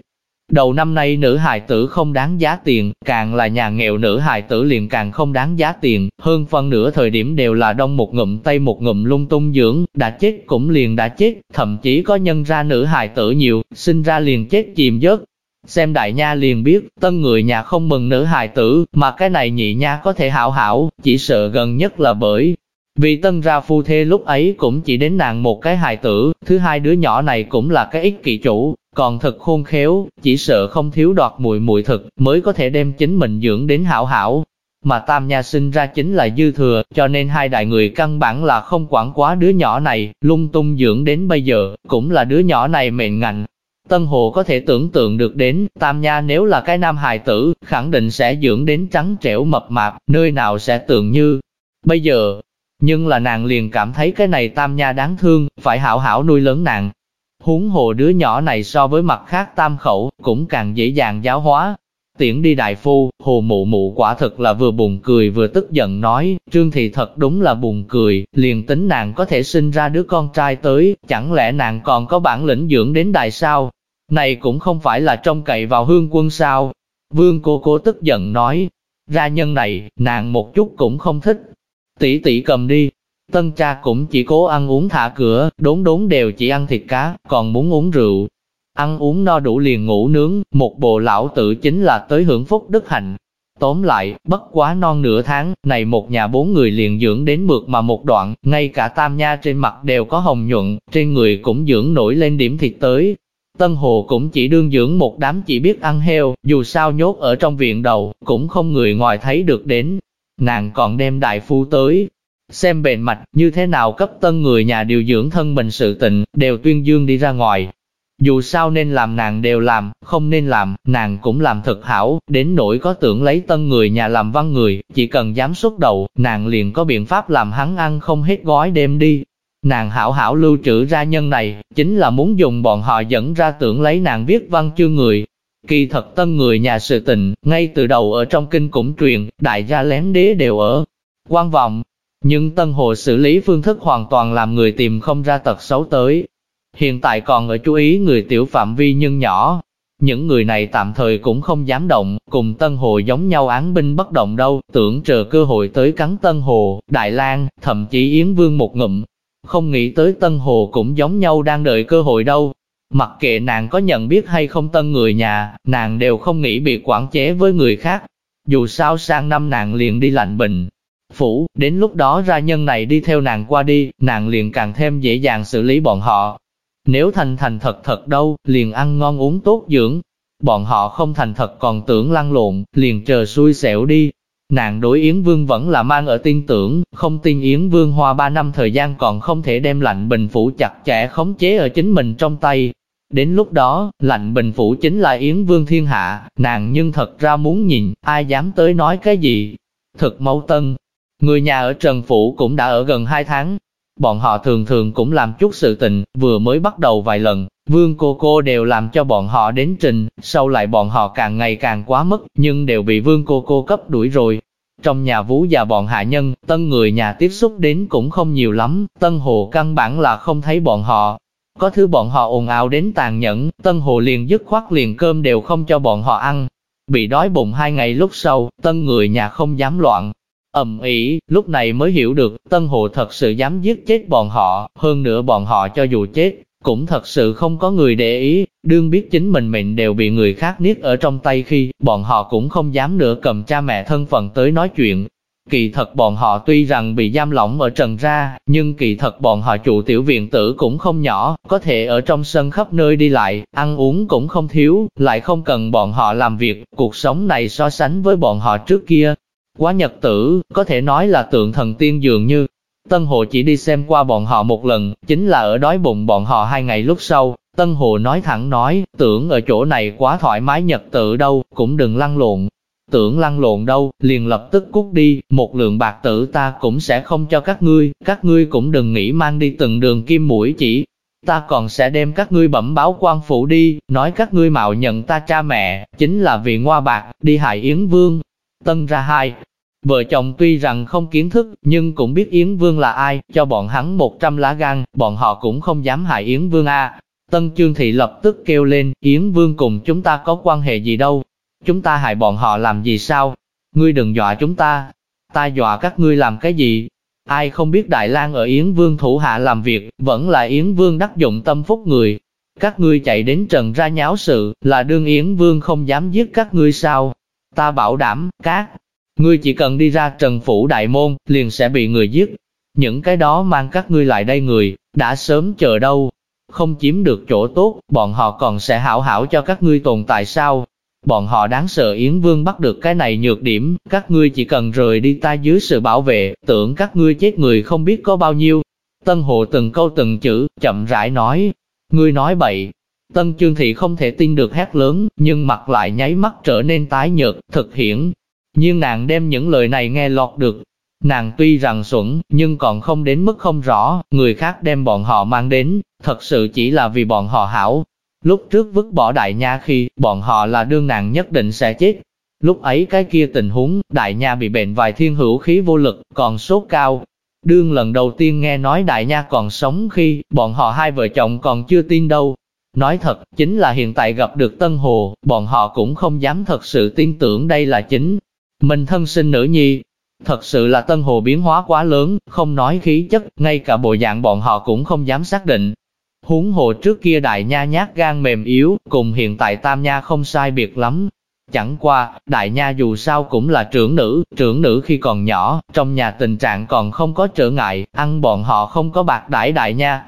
Đầu năm nay nữ hài tử không đáng giá tiền, càng là nhà nghèo nữ hài tử liền càng không đáng giá tiền, hơn phân nửa thời điểm đều là đông một ngụm tây một ngụm lung tung dưỡng, đã chết cũng liền đã chết, thậm chí có nhân ra nữ hài tử nhiều, sinh ra liền chết chìm giấc. Xem đại nha liền biết, tân người nhà không mừng nữ hài tử, mà cái này nhị nha có thể hảo hảo, chỉ sợ gần nhất là bởi vì tân ra phu thê lúc ấy cũng chỉ đến nàng một cái hài tử, thứ hai đứa nhỏ này cũng là cái ích kỷ chủ, còn thật khôn khéo, chỉ sợ không thiếu đoạt mùi mùi thực, mới có thể đem chính mình dưỡng đến hảo hảo. Mà tam nha sinh ra chính là dư thừa, cho nên hai đại người căn bản là không quản quá đứa nhỏ này, lung tung dưỡng đến bây giờ, cũng là đứa nhỏ này mệnh ngạnh. Tân Hồ có thể tưởng tượng được đến, Tam Nha nếu là cái nam hài tử, khẳng định sẽ dưỡng đến trắng trẻo mập mạp, nơi nào sẽ tượng như. Bây giờ, nhưng là nàng liền cảm thấy cái này Tam Nha đáng thương, phải hảo hảo nuôi lớn nàng, Huống hồ đứa nhỏ này so với mặt khác tam khẩu, cũng càng dễ dàng giáo hóa. Tiễn đi đại phu, hồ mụ mụ quả thực là vừa buồn cười vừa tức giận nói, trương thị thật đúng là buồn cười, liền tính nàng có thể sinh ra đứa con trai tới, chẳng lẽ nàng còn có bản lĩnh dưỡng đến đại sao? Này cũng không phải là trông cậy vào hương quân sao? Vương cô cô tức giận nói, ra nhân này, nàng một chút cũng không thích. Tỷ tỷ cầm đi, Tân cha cũng chỉ cố ăn uống thả cửa, đốn đốn đều chỉ ăn thịt cá, còn muốn uống rượu. Ăn uống no đủ liền ngủ nướng, một bộ lão tự chính là tới hưởng phúc đức hạnh. Tóm lại, bất quá non nửa tháng, này một nhà bốn người liền dưỡng đến mượt mà một đoạn, ngay cả tam nha trên mặt đều có hồng nhuận, trên người cũng dưỡng nổi lên điểm thịt tới. Tân Hồ cũng chỉ đương dưỡng một đám chỉ biết ăn heo, dù sao nhốt ở trong viện đầu, cũng không người ngoài thấy được đến. Nàng còn đem đại phu tới, xem bệnh mạch như thế nào cấp tân người nhà điều dưỡng thân mình sự tịnh, đều tuyên dương đi ra ngoài. Dù sao nên làm nàng đều làm, không nên làm, nàng cũng làm thật hảo, đến nỗi có tưởng lấy tân người nhà làm văn người, chỉ cần dám xuất đầu, nàng liền có biện pháp làm hắn ăn không hết gói đem đi. Nàng hảo hảo lưu trữ ra nhân này, chính là muốn dùng bọn họ dẫn ra tưởng lấy nàng viết văn chương người. Kỳ thật tân người nhà sự tình, ngay từ đầu ở trong kinh cũng truyền, đại gia lén đế đều ở. quan vọng, nhưng Tân Hồ xử lý phương thức hoàn toàn làm người tìm không ra tật xấu tới. Hiện tại còn ở chú ý người tiểu phạm vi nhưng nhỏ. Những người này tạm thời cũng không dám động, cùng Tân Hồ giống nhau án binh bất động đâu, tưởng chờ cơ hội tới cắn Tân Hồ, Đại lang thậm chí Yến Vương một ngụm. Không nghĩ tới Tân Hồ cũng giống nhau đang đợi cơ hội đâu. Mặc kệ nàng có nhận biết hay không tân người nhà, nàng đều không nghĩ bị quản chế với người khác. Dù sao sang năm nàng liền đi lạnh bình, phủ, đến lúc đó ra nhân này đi theo nàng qua đi, nàng liền càng thêm dễ dàng xử lý bọn họ. Nếu thành thành thật thật đâu, liền ăn ngon uống tốt dưỡng. Bọn họ không thành thật còn tưởng lăn lộn, liền chờ xui xẻo đi. Nàng đối Yến Vương vẫn là mang ở tin tưởng, không tin Yến Vương hoa ba năm thời gian còn không thể đem lạnh bình phủ chặt chẽ khống chế ở chính mình trong tay. Đến lúc đó, lạnh bình phủ chính là Yến Vương thiên hạ, nàng nhưng thật ra muốn nhìn, ai dám tới nói cái gì. Thực mâu tân, Người nhà ở Trần Phủ cũng đã ở gần 2 tháng. Bọn họ thường thường cũng làm chút sự tình, vừa mới bắt đầu vài lần, vương cô cô đều làm cho bọn họ đến trình, sau lại bọn họ càng ngày càng quá mức, nhưng đều bị vương cô cô cấp đuổi rồi. Trong nhà vú và bọn hạ nhân, tân người nhà tiếp xúc đến cũng không nhiều lắm, tân hồ căn bản là không thấy bọn họ. Có thứ bọn họ ồn ào đến tàn nhẫn, tân hồ liền dứt khoát liền cơm đều không cho bọn họ ăn. Bị đói bụng hai ngày lúc sau, tân người nhà không dám loạn, ầm ĩ, lúc này mới hiểu được, Tân Hồ thật sự dám giết chết bọn họ, hơn nữa bọn họ cho dù chết, cũng thật sự không có người để ý, đương biết chính mình mệnh đều bị người khác niết ở trong tay khi, bọn họ cũng không dám nữa cầm cha mẹ thân phận tới nói chuyện. Kỳ thật bọn họ tuy rằng bị giam lỏng ở trần ra, nhưng kỳ thật bọn họ chủ tiểu viện tử cũng không nhỏ, có thể ở trong sân khắp nơi đi lại, ăn uống cũng không thiếu, lại không cần bọn họ làm việc, cuộc sống này so sánh với bọn họ trước kia, Quá nhật tử, có thể nói là tượng thần tiên dường như. Tân Hồ chỉ đi xem qua bọn họ một lần, chính là ở đói bụng bọn họ hai ngày lúc sau. Tân Hồ nói thẳng nói, tưởng ở chỗ này quá thoải mái nhật tự đâu, cũng đừng lăn lộn. Tưởng lăn lộn đâu, liền lập tức cút đi, một lượng bạc tử ta cũng sẽ không cho các ngươi, các ngươi cũng đừng nghĩ mang đi từng đường kim mũi chỉ. ta còn sẽ đem các ngươi bẩm báo quan phủ đi, nói các ngươi mạo nhận ta cha mẹ, chính là vì ngoa bạc, đi hại Yến Vương. Tân ra hai, vợ chồng tuy rằng không kiến thức, nhưng cũng biết Yến Vương là ai, cho bọn hắn một trăm lá gan, bọn họ cũng không dám hại Yến Vương a. Tân Trương Thị lập tức kêu lên, Yến Vương cùng chúng ta có quan hệ gì đâu, chúng ta hại bọn họ làm gì sao, ngươi đừng dọa chúng ta, ta dọa các ngươi làm cái gì, Ai không biết Đại lang ở Yến Vương thủ hạ làm việc, vẫn là Yến Vương đắc dụng tâm phúc người. Các ngươi chạy đến trần ra nháo sự, là đương Yến Vương không dám giết các ngươi sao? Ta bảo đảm, các ngươi chỉ cần đi ra trần phủ đại môn, liền sẽ bị người giết. Những cái đó mang các ngươi lại đây người, đã sớm chờ đâu. Không chiếm được chỗ tốt, bọn họ còn sẽ hảo hảo cho các ngươi tồn tại sao? Bọn họ đáng sợ Yến Vương bắt được cái này nhược điểm, các ngươi chỉ cần rời đi ta dưới sự bảo vệ, tưởng các ngươi chết người không biết có bao nhiêu. Tân Hồ từng câu từng chữ, chậm rãi nói, ngươi nói bậy. Tân Chương Thị không thể tin được hét lớn, nhưng mặt lại nháy mắt trở nên tái nhợt, thực hiển. Nhưng nàng đem những lời này nghe lọt được. Nàng tuy rằng xuẩn, nhưng còn không đến mức không rõ, người khác đem bọn họ mang đến, thật sự chỉ là vì bọn họ hảo, Lúc trước vứt bỏ đại nha khi, bọn họ là đương nàng nhất định sẽ chết. Lúc ấy cái kia tình huống, đại nha bị bệnh vài thiên hữu khí vô lực, còn sốt cao. Đương lần đầu tiên nghe nói đại nha còn sống khi, bọn họ hai vợ chồng còn chưa tin đâu. Nói thật, chính là hiện tại gặp được Tân Hồ, bọn họ cũng không dám thật sự tin tưởng đây là chính. Mình thân sinh nữ nhi, Thật sự là Tân Hồ biến hóa quá lớn, không nói khí chất, ngay cả bộ dạng bọn họ cũng không dám xác định, Huống hồ trước kia đại nha nhát gan mềm yếu, cùng hiện tại tam nha không sai biệt lắm. Chẳng qua, đại nha dù sao cũng là trưởng nữ, trưởng nữ khi còn nhỏ, trong nhà tình trạng còn không có trở ngại, ăn bọn họ không có bạc đãi đại nha.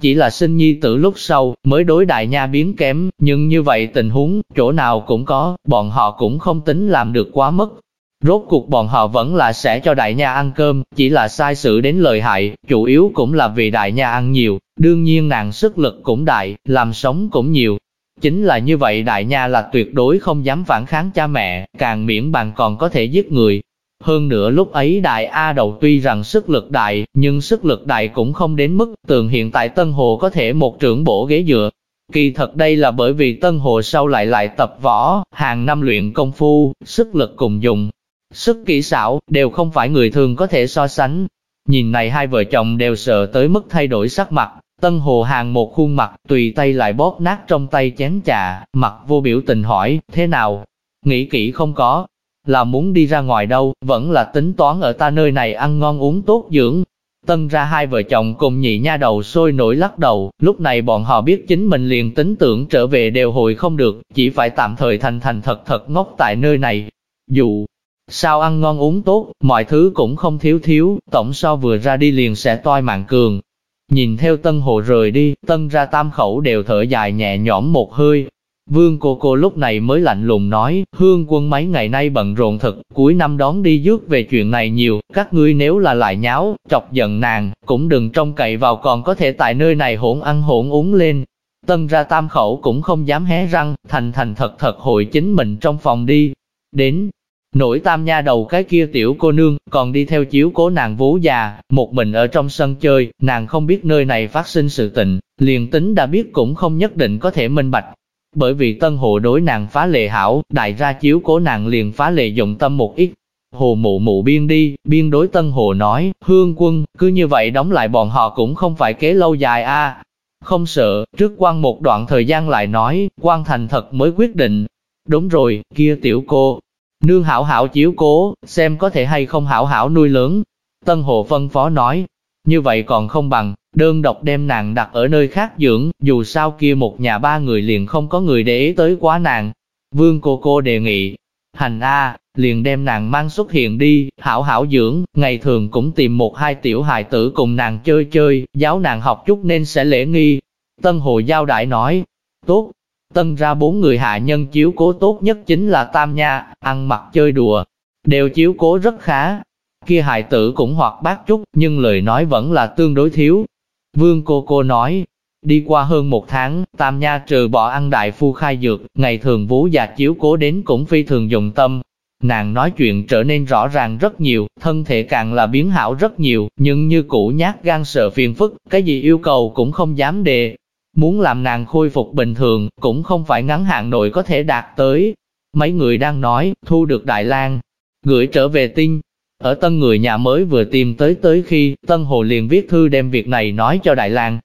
Chỉ là sinh nhi tử lúc sau, mới đối đại nha biến kém, nhưng như vậy tình huống, chỗ nào cũng có, bọn họ cũng không tính làm được quá mức. Rốt cuộc bọn họ vẫn là sẽ cho đại nha ăn cơm, chỉ là sai sự đến lợi hại, chủ yếu cũng là vì đại nha ăn nhiều, đương nhiên nàng sức lực cũng đại, làm sống cũng nhiều. Chính là như vậy đại nha là tuyệt đối không dám phản kháng cha mẹ, càng miễn bàn còn có thể giết người. Hơn nữa lúc ấy đại A đầu tuy rằng sức lực đại, nhưng sức lực đại cũng không đến mức tường hiện tại Tân Hồ có thể một trưởng bổ ghế dựa. Kỳ thật đây là bởi vì Tân Hồ sau lại lại tập võ, hàng năm luyện công phu, sức lực cùng dùng, Sức kỹ xảo, đều không phải người thường có thể so sánh. Nhìn này hai vợ chồng đều sợ tới mức thay đổi sắc mặt, Tân Hồ Hàng một khuôn mặt, tùy tay lại bóp nát trong tay chén trà, mặt vô biểu tình hỏi, thế nào? Nghĩ kỹ không có, là muốn đi ra ngoài đâu, vẫn là tính toán ở ta nơi này ăn ngon uống tốt dưỡng. Tân ra hai vợ chồng cùng nhị nha đầu sôi nổi lắc đầu, lúc này bọn họ biết chính mình liền tính tưởng trở về đều hồi không được, chỉ phải tạm thời thành thành thật thật ngốc tại nơi này. Dù Sao ăn ngon uống tốt, mọi thứ cũng không thiếu thiếu, tổng so vừa ra đi liền sẽ toi mạng cường. Nhìn theo tân hồ rời đi, tân ra tam khẩu đều thở dài nhẹ nhõm một hơi. Vương cô cô lúc này mới lạnh lùng nói, hương quân mấy ngày nay bận rộn thật, cuối năm đón đi dước về chuyện này nhiều, các ngươi nếu là lại nháo, chọc giận nàng, cũng đừng trông cậy vào còn có thể tại nơi này hỗn ăn hỗn uống lên. Tân ra tam khẩu cũng không dám hé răng, thành thành thật thật hội chính mình trong phòng đi. Đến, Nổi tam nha đầu cái kia tiểu cô nương, còn đi theo chiếu cố nàng vú già, một mình ở trong sân chơi, nàng không biết nơi này phát sinh sự tình, liền tính đã biết cũng không nhất định có thể minh bạch. Bởi vì tân hộ đối nàng phá lệ hảo, đại ra chiếu cố nàng liền phá lệ dụng tâm một ít. Hồ mụ mụ biên đi, biên đối tân hồ nói, hương quân, cứ như vậy đóng lại bọn họ cũng không phải kế lâu dài a Không sợ, trước quan một đoạn thời gian lại nói, quan thành thật mới quyết định. Đúng rồi, kia tiểu cô, Nương hảo hảo chiếu cố, xem có thể hay không hảo hảo nuôi lớn. Tân Hồ phân phó nói, như vậy còn không bằng, đơn độc đem nàng đặt ở nơi khác dưỡng, dù sao kia một nhà ba người liền không có người để ý tới quá nàng. Vương cô cô đề nghị, hành A, liền đem nàng mang xuất hiện đi, hảo hảo dưỡng, ngày thường cũng tìm một hai tiểu hài tử cùng nàng chơi chơi, giáo nàng học chút nên sẽ lễ nghi. Tân Hồ giao đại nói, tốt, Tân ra bốn người hạ nhân chiếu cố tốt nhất chính là Tam Nha, ăn mặc chơi đùa, đều chiếu cố rất khá. Kia hài tử cũng hoạt bát chút, nhưng lời nói vẫn là tương đối thiếu. Vương cô cô nói, đi qua hơn một tháng, Tam Nha trừ bỏ ăn đại phu khai dược, ngày thường vú già chiếu cố đến cũng phi thường dùng tâm. Nàng nói chuyện trở nên rõ ràng rất nhiều, thân thể càng là biến hảo rất nhiều, nhưng như cũ nhát gan sợ phiền phức, cái gì yêu cầu cũng không dám đề, Muốn làm nàng khôi phục bình thường, cũng không phải ngắn hạn nội có thể đạt tới. Mấy người đang nói, thu được Đại lang gửi trở về tin. Ở tân người nhà mới vừa tìm tới tới khi, Tân Hồ liền viết thư đem việc này nói cho Đại lang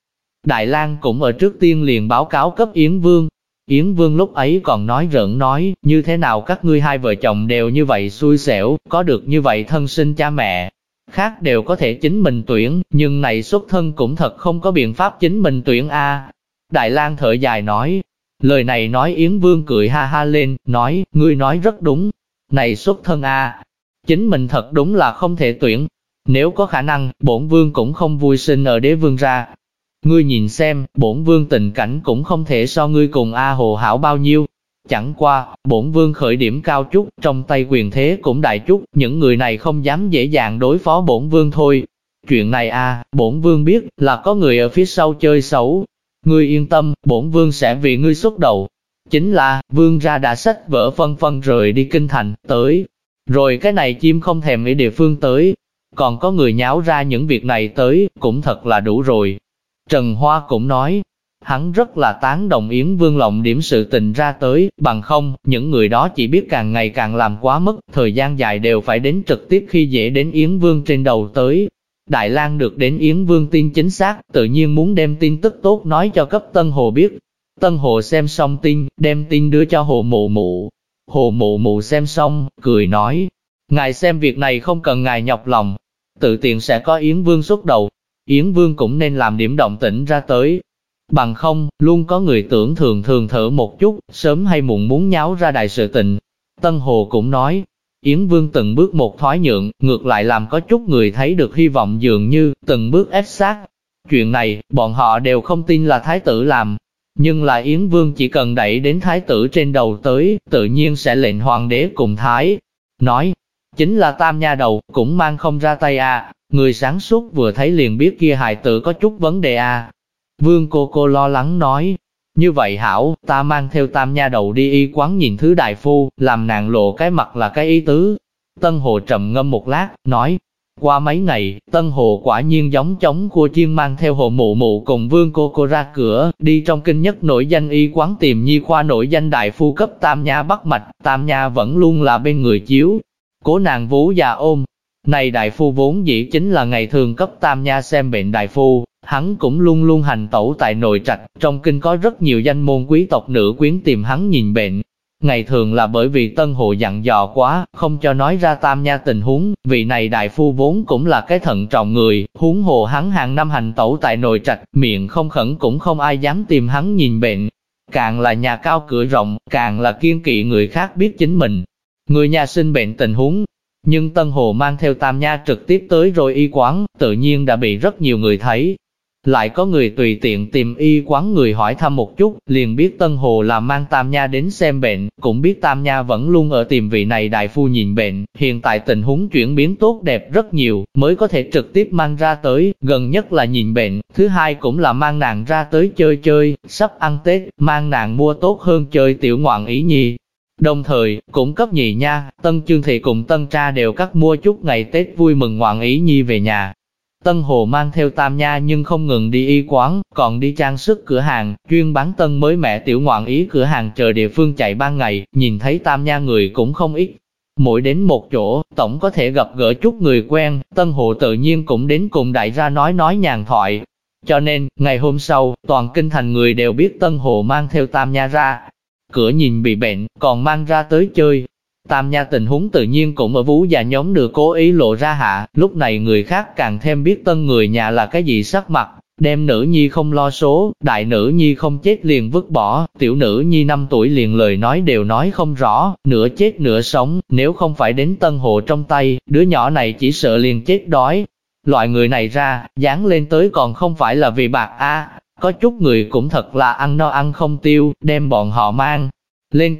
Đại lang cũng ở trước tiên liền báo cáo cấp Yến Vương. Yến Vương lúc ấy còn nói rỡn nói, như thế nào các ngươi hai vợ chồng đều như vậy xui xẻo, có được như vậy thân sinh cha mẹ. Khác đều có thể chính mình tuyển, nhưng này xuất thân cũng thật không có biện pháp chính mình tuyển a. Đại lang thở dài nói, lời này nói Yến Vương cười ha ha lên, nói, ngươi nói rất đúng, này xuất thân a, chính mình thật đúng là không thể tuyển. Nếu có khả năng, bổn vương cũng không vui sinh ở đế vương ra, Ngươi nhìn xem, bổn vương tình cảnh cũng không thể so ngươi cùng A Hồ hảo bao nhiêu. Chẳng qua, bổn vương khởi điểm cao chút, trong tay quyền thế cũng đại chút, những người này không dám dễ dàng đối phó bổn vương thôi. Chuyện này a, bổn vương biết là có người ở phía sau chơi xấu. Ngươi yên tâm, bổn vương sẽ vì ngươi xuất đầu. Chính là, vương ra đã sách vỡ phân phân rời đi kinh thành, tới. Rồi cái này chim không thèm nghĩ địa phương tới. Còn có người nháo ra những việc này tới, cũng thật là đủ rồi. Trần Hoa cũng nói, hắn rất là tán đồng Yến Vương lộng điểm sự tình ra tới, bằng không, những người đó chỉ biết càng ngày càng làm quá mức, thời gian dài đều phải đến trực tiếp khi dễ đến Yến Vương trên đầu tới. Đại lang được đến Yến Vương tin chính xác, tự nhiên muốn đem tin tức tốt nói cho cấp Tân Hồ biết. Tân Hồ xem xong tin, đem tin đưa cho Hồ Mụ Mụ. Hồ Mụ Mụ xem xong, cười nói, Ngài xem việc này không cần ngài nhọc lòng, tự tiện sẽ có Yến Vương xuất đầu, Yến Vương cũng nên làm điểm động tĩnh ra tới. Bằng không, luôn có người tưởng thường thường thở một chút, sớm hay muộn muốn nháo ra đại sự tình. Tân Hồ cũng nói, Yến Vương từng bước một thoái nhượng, ngược lại làm có chút người thấy được hy vọng dường như, từng bước ép sát. Chuyện này, bọn họ đều không tin là thái tử làm. Nhưng là Yến Vương chỉ cần đẩy đến thái tử trên đầu tới, tự nhiên sẽ lệnh hoàng đế cùng thái. Nói, chính là tam nha đầu, cũng mang không ra tay à, Người sáng suốt vừa thấy liền biết kia hài tử có chút vấn đề à. Vương cô cô lo lắng nói, như vậy hảo, ta mang theo tam nha đầu đi y quán nhìn thứ đại phu, làm nàng lộ cái mặt là cái ý tứ. Tân Hồ trầm ngâm một lát, nói, qua mấy ngày, Tân Hồ quả nhiên giống chống cua chiên mang theo hồ mụ mụ cùng vương cô cô ra cửa, đi trong kinh nhất nổi danh y quán tìm nhi khoa nổi danh đại phu cấp Tam Nha bắt mạch, Tam Nha vẫn luôn là bên người chiếu. Cố nàng vú già ôm, này đại phu vốn dĩ chính là ngày thường cấp tam nha xem bệnh đại phu, hắn cũng luôn luôn hành tẩu tại nội trạch, trong kinh có rất nhiều danh môn quý tộc nữ quyến tìm hắn nhìn bệnh. Ngày thường là bởi vì tân hộ dặn dò quá, không cho nói ra tam nha tình huống, vị này đại phu vốn cũng là cái thận trọng người, huống hồ hắn hàng năm hành tẩu tại nội trạch, miệng không khẩn cũng không ai dám tìm hắn nhìn bệnh. Càng là nhà cao cửa rộng, càng là kiên kỵ người khác biết chính mình. Người nhà sinh bệnh tình huống, nhưng Tân Hồ mang theo Tam Nha trực tiếp tới rồi y quán, tự nhiên đã bị rất nhiều người thấy. Lại có người tùy tiện tìm y quán người hỏi thăm một chút, liền biết Tân Hồ là mang Tam Nha đến xem bệnh, cũng biết Tam Nha vẫn luôn ở tìm vị này đại phu nhìn bệnh, hiện tại tình huống chuyển biến tốt đẹp rất nhiều, mới có thể trực tiếp mang ra tới, gần nhất là nhìn bệnh, thứ hai cũng là mang nàng ra tới chơi chơi, sắp ăn Tết, mang nàng mua tốt hơn chơi tiểu ngoạn ý nhi, Đồng thời, cũng cấp nhị nha, Tân Chương Thị cùng Tân Tra đều cắt mua chút ngày Tết vui mừng ngoạn ý nhi về nhà. Tân Hồ mang theo Tam Nha nhưng không ngừng đi y quán, còn đi trang sức cửa hàng, chuyên bán tân mới mẹ tiểu ngoạn ý cửa hàng chờ địa phương chạy ban ngày, nhìn thấy Tam Nha người cũng không ít. Mỗi đến một chỗ, tổng có thể gặp gỡ chút người quen, Tân Hồ tự nhiên cũng đến cùng đại ra nói nói nhàn thoại. Cho nên, ngày hôm sau, toàn kinh thành người đều biết Tân Hồ mang theo Tam Nha ra, cửa nhìn bị bệnh, còn mang ra tới chơi. Tam nha tình huống tự nhiên cũng ở vú già nhóm được cố ý lộ ra hạ, lúc này người khác càng thêm biết tân người nhà là cái gì sắc mặt, đem nữ nhi không lo số, đại nữ nhi không chết liền vứt bỏ, tiểu nữ nhi 5 tuổi liền lời nói đều nói không rõ, nửa chết nửa sống, nếu không phải đến tân hộ trong tay, đứa nhỏ này chỉ sợ liền chết đói. Loại người này ra, dán lên tới còn không phải là vì bạc a có chút người cũng thật là ăn no ăn không tiêu, đem bọn họ mang lên kinh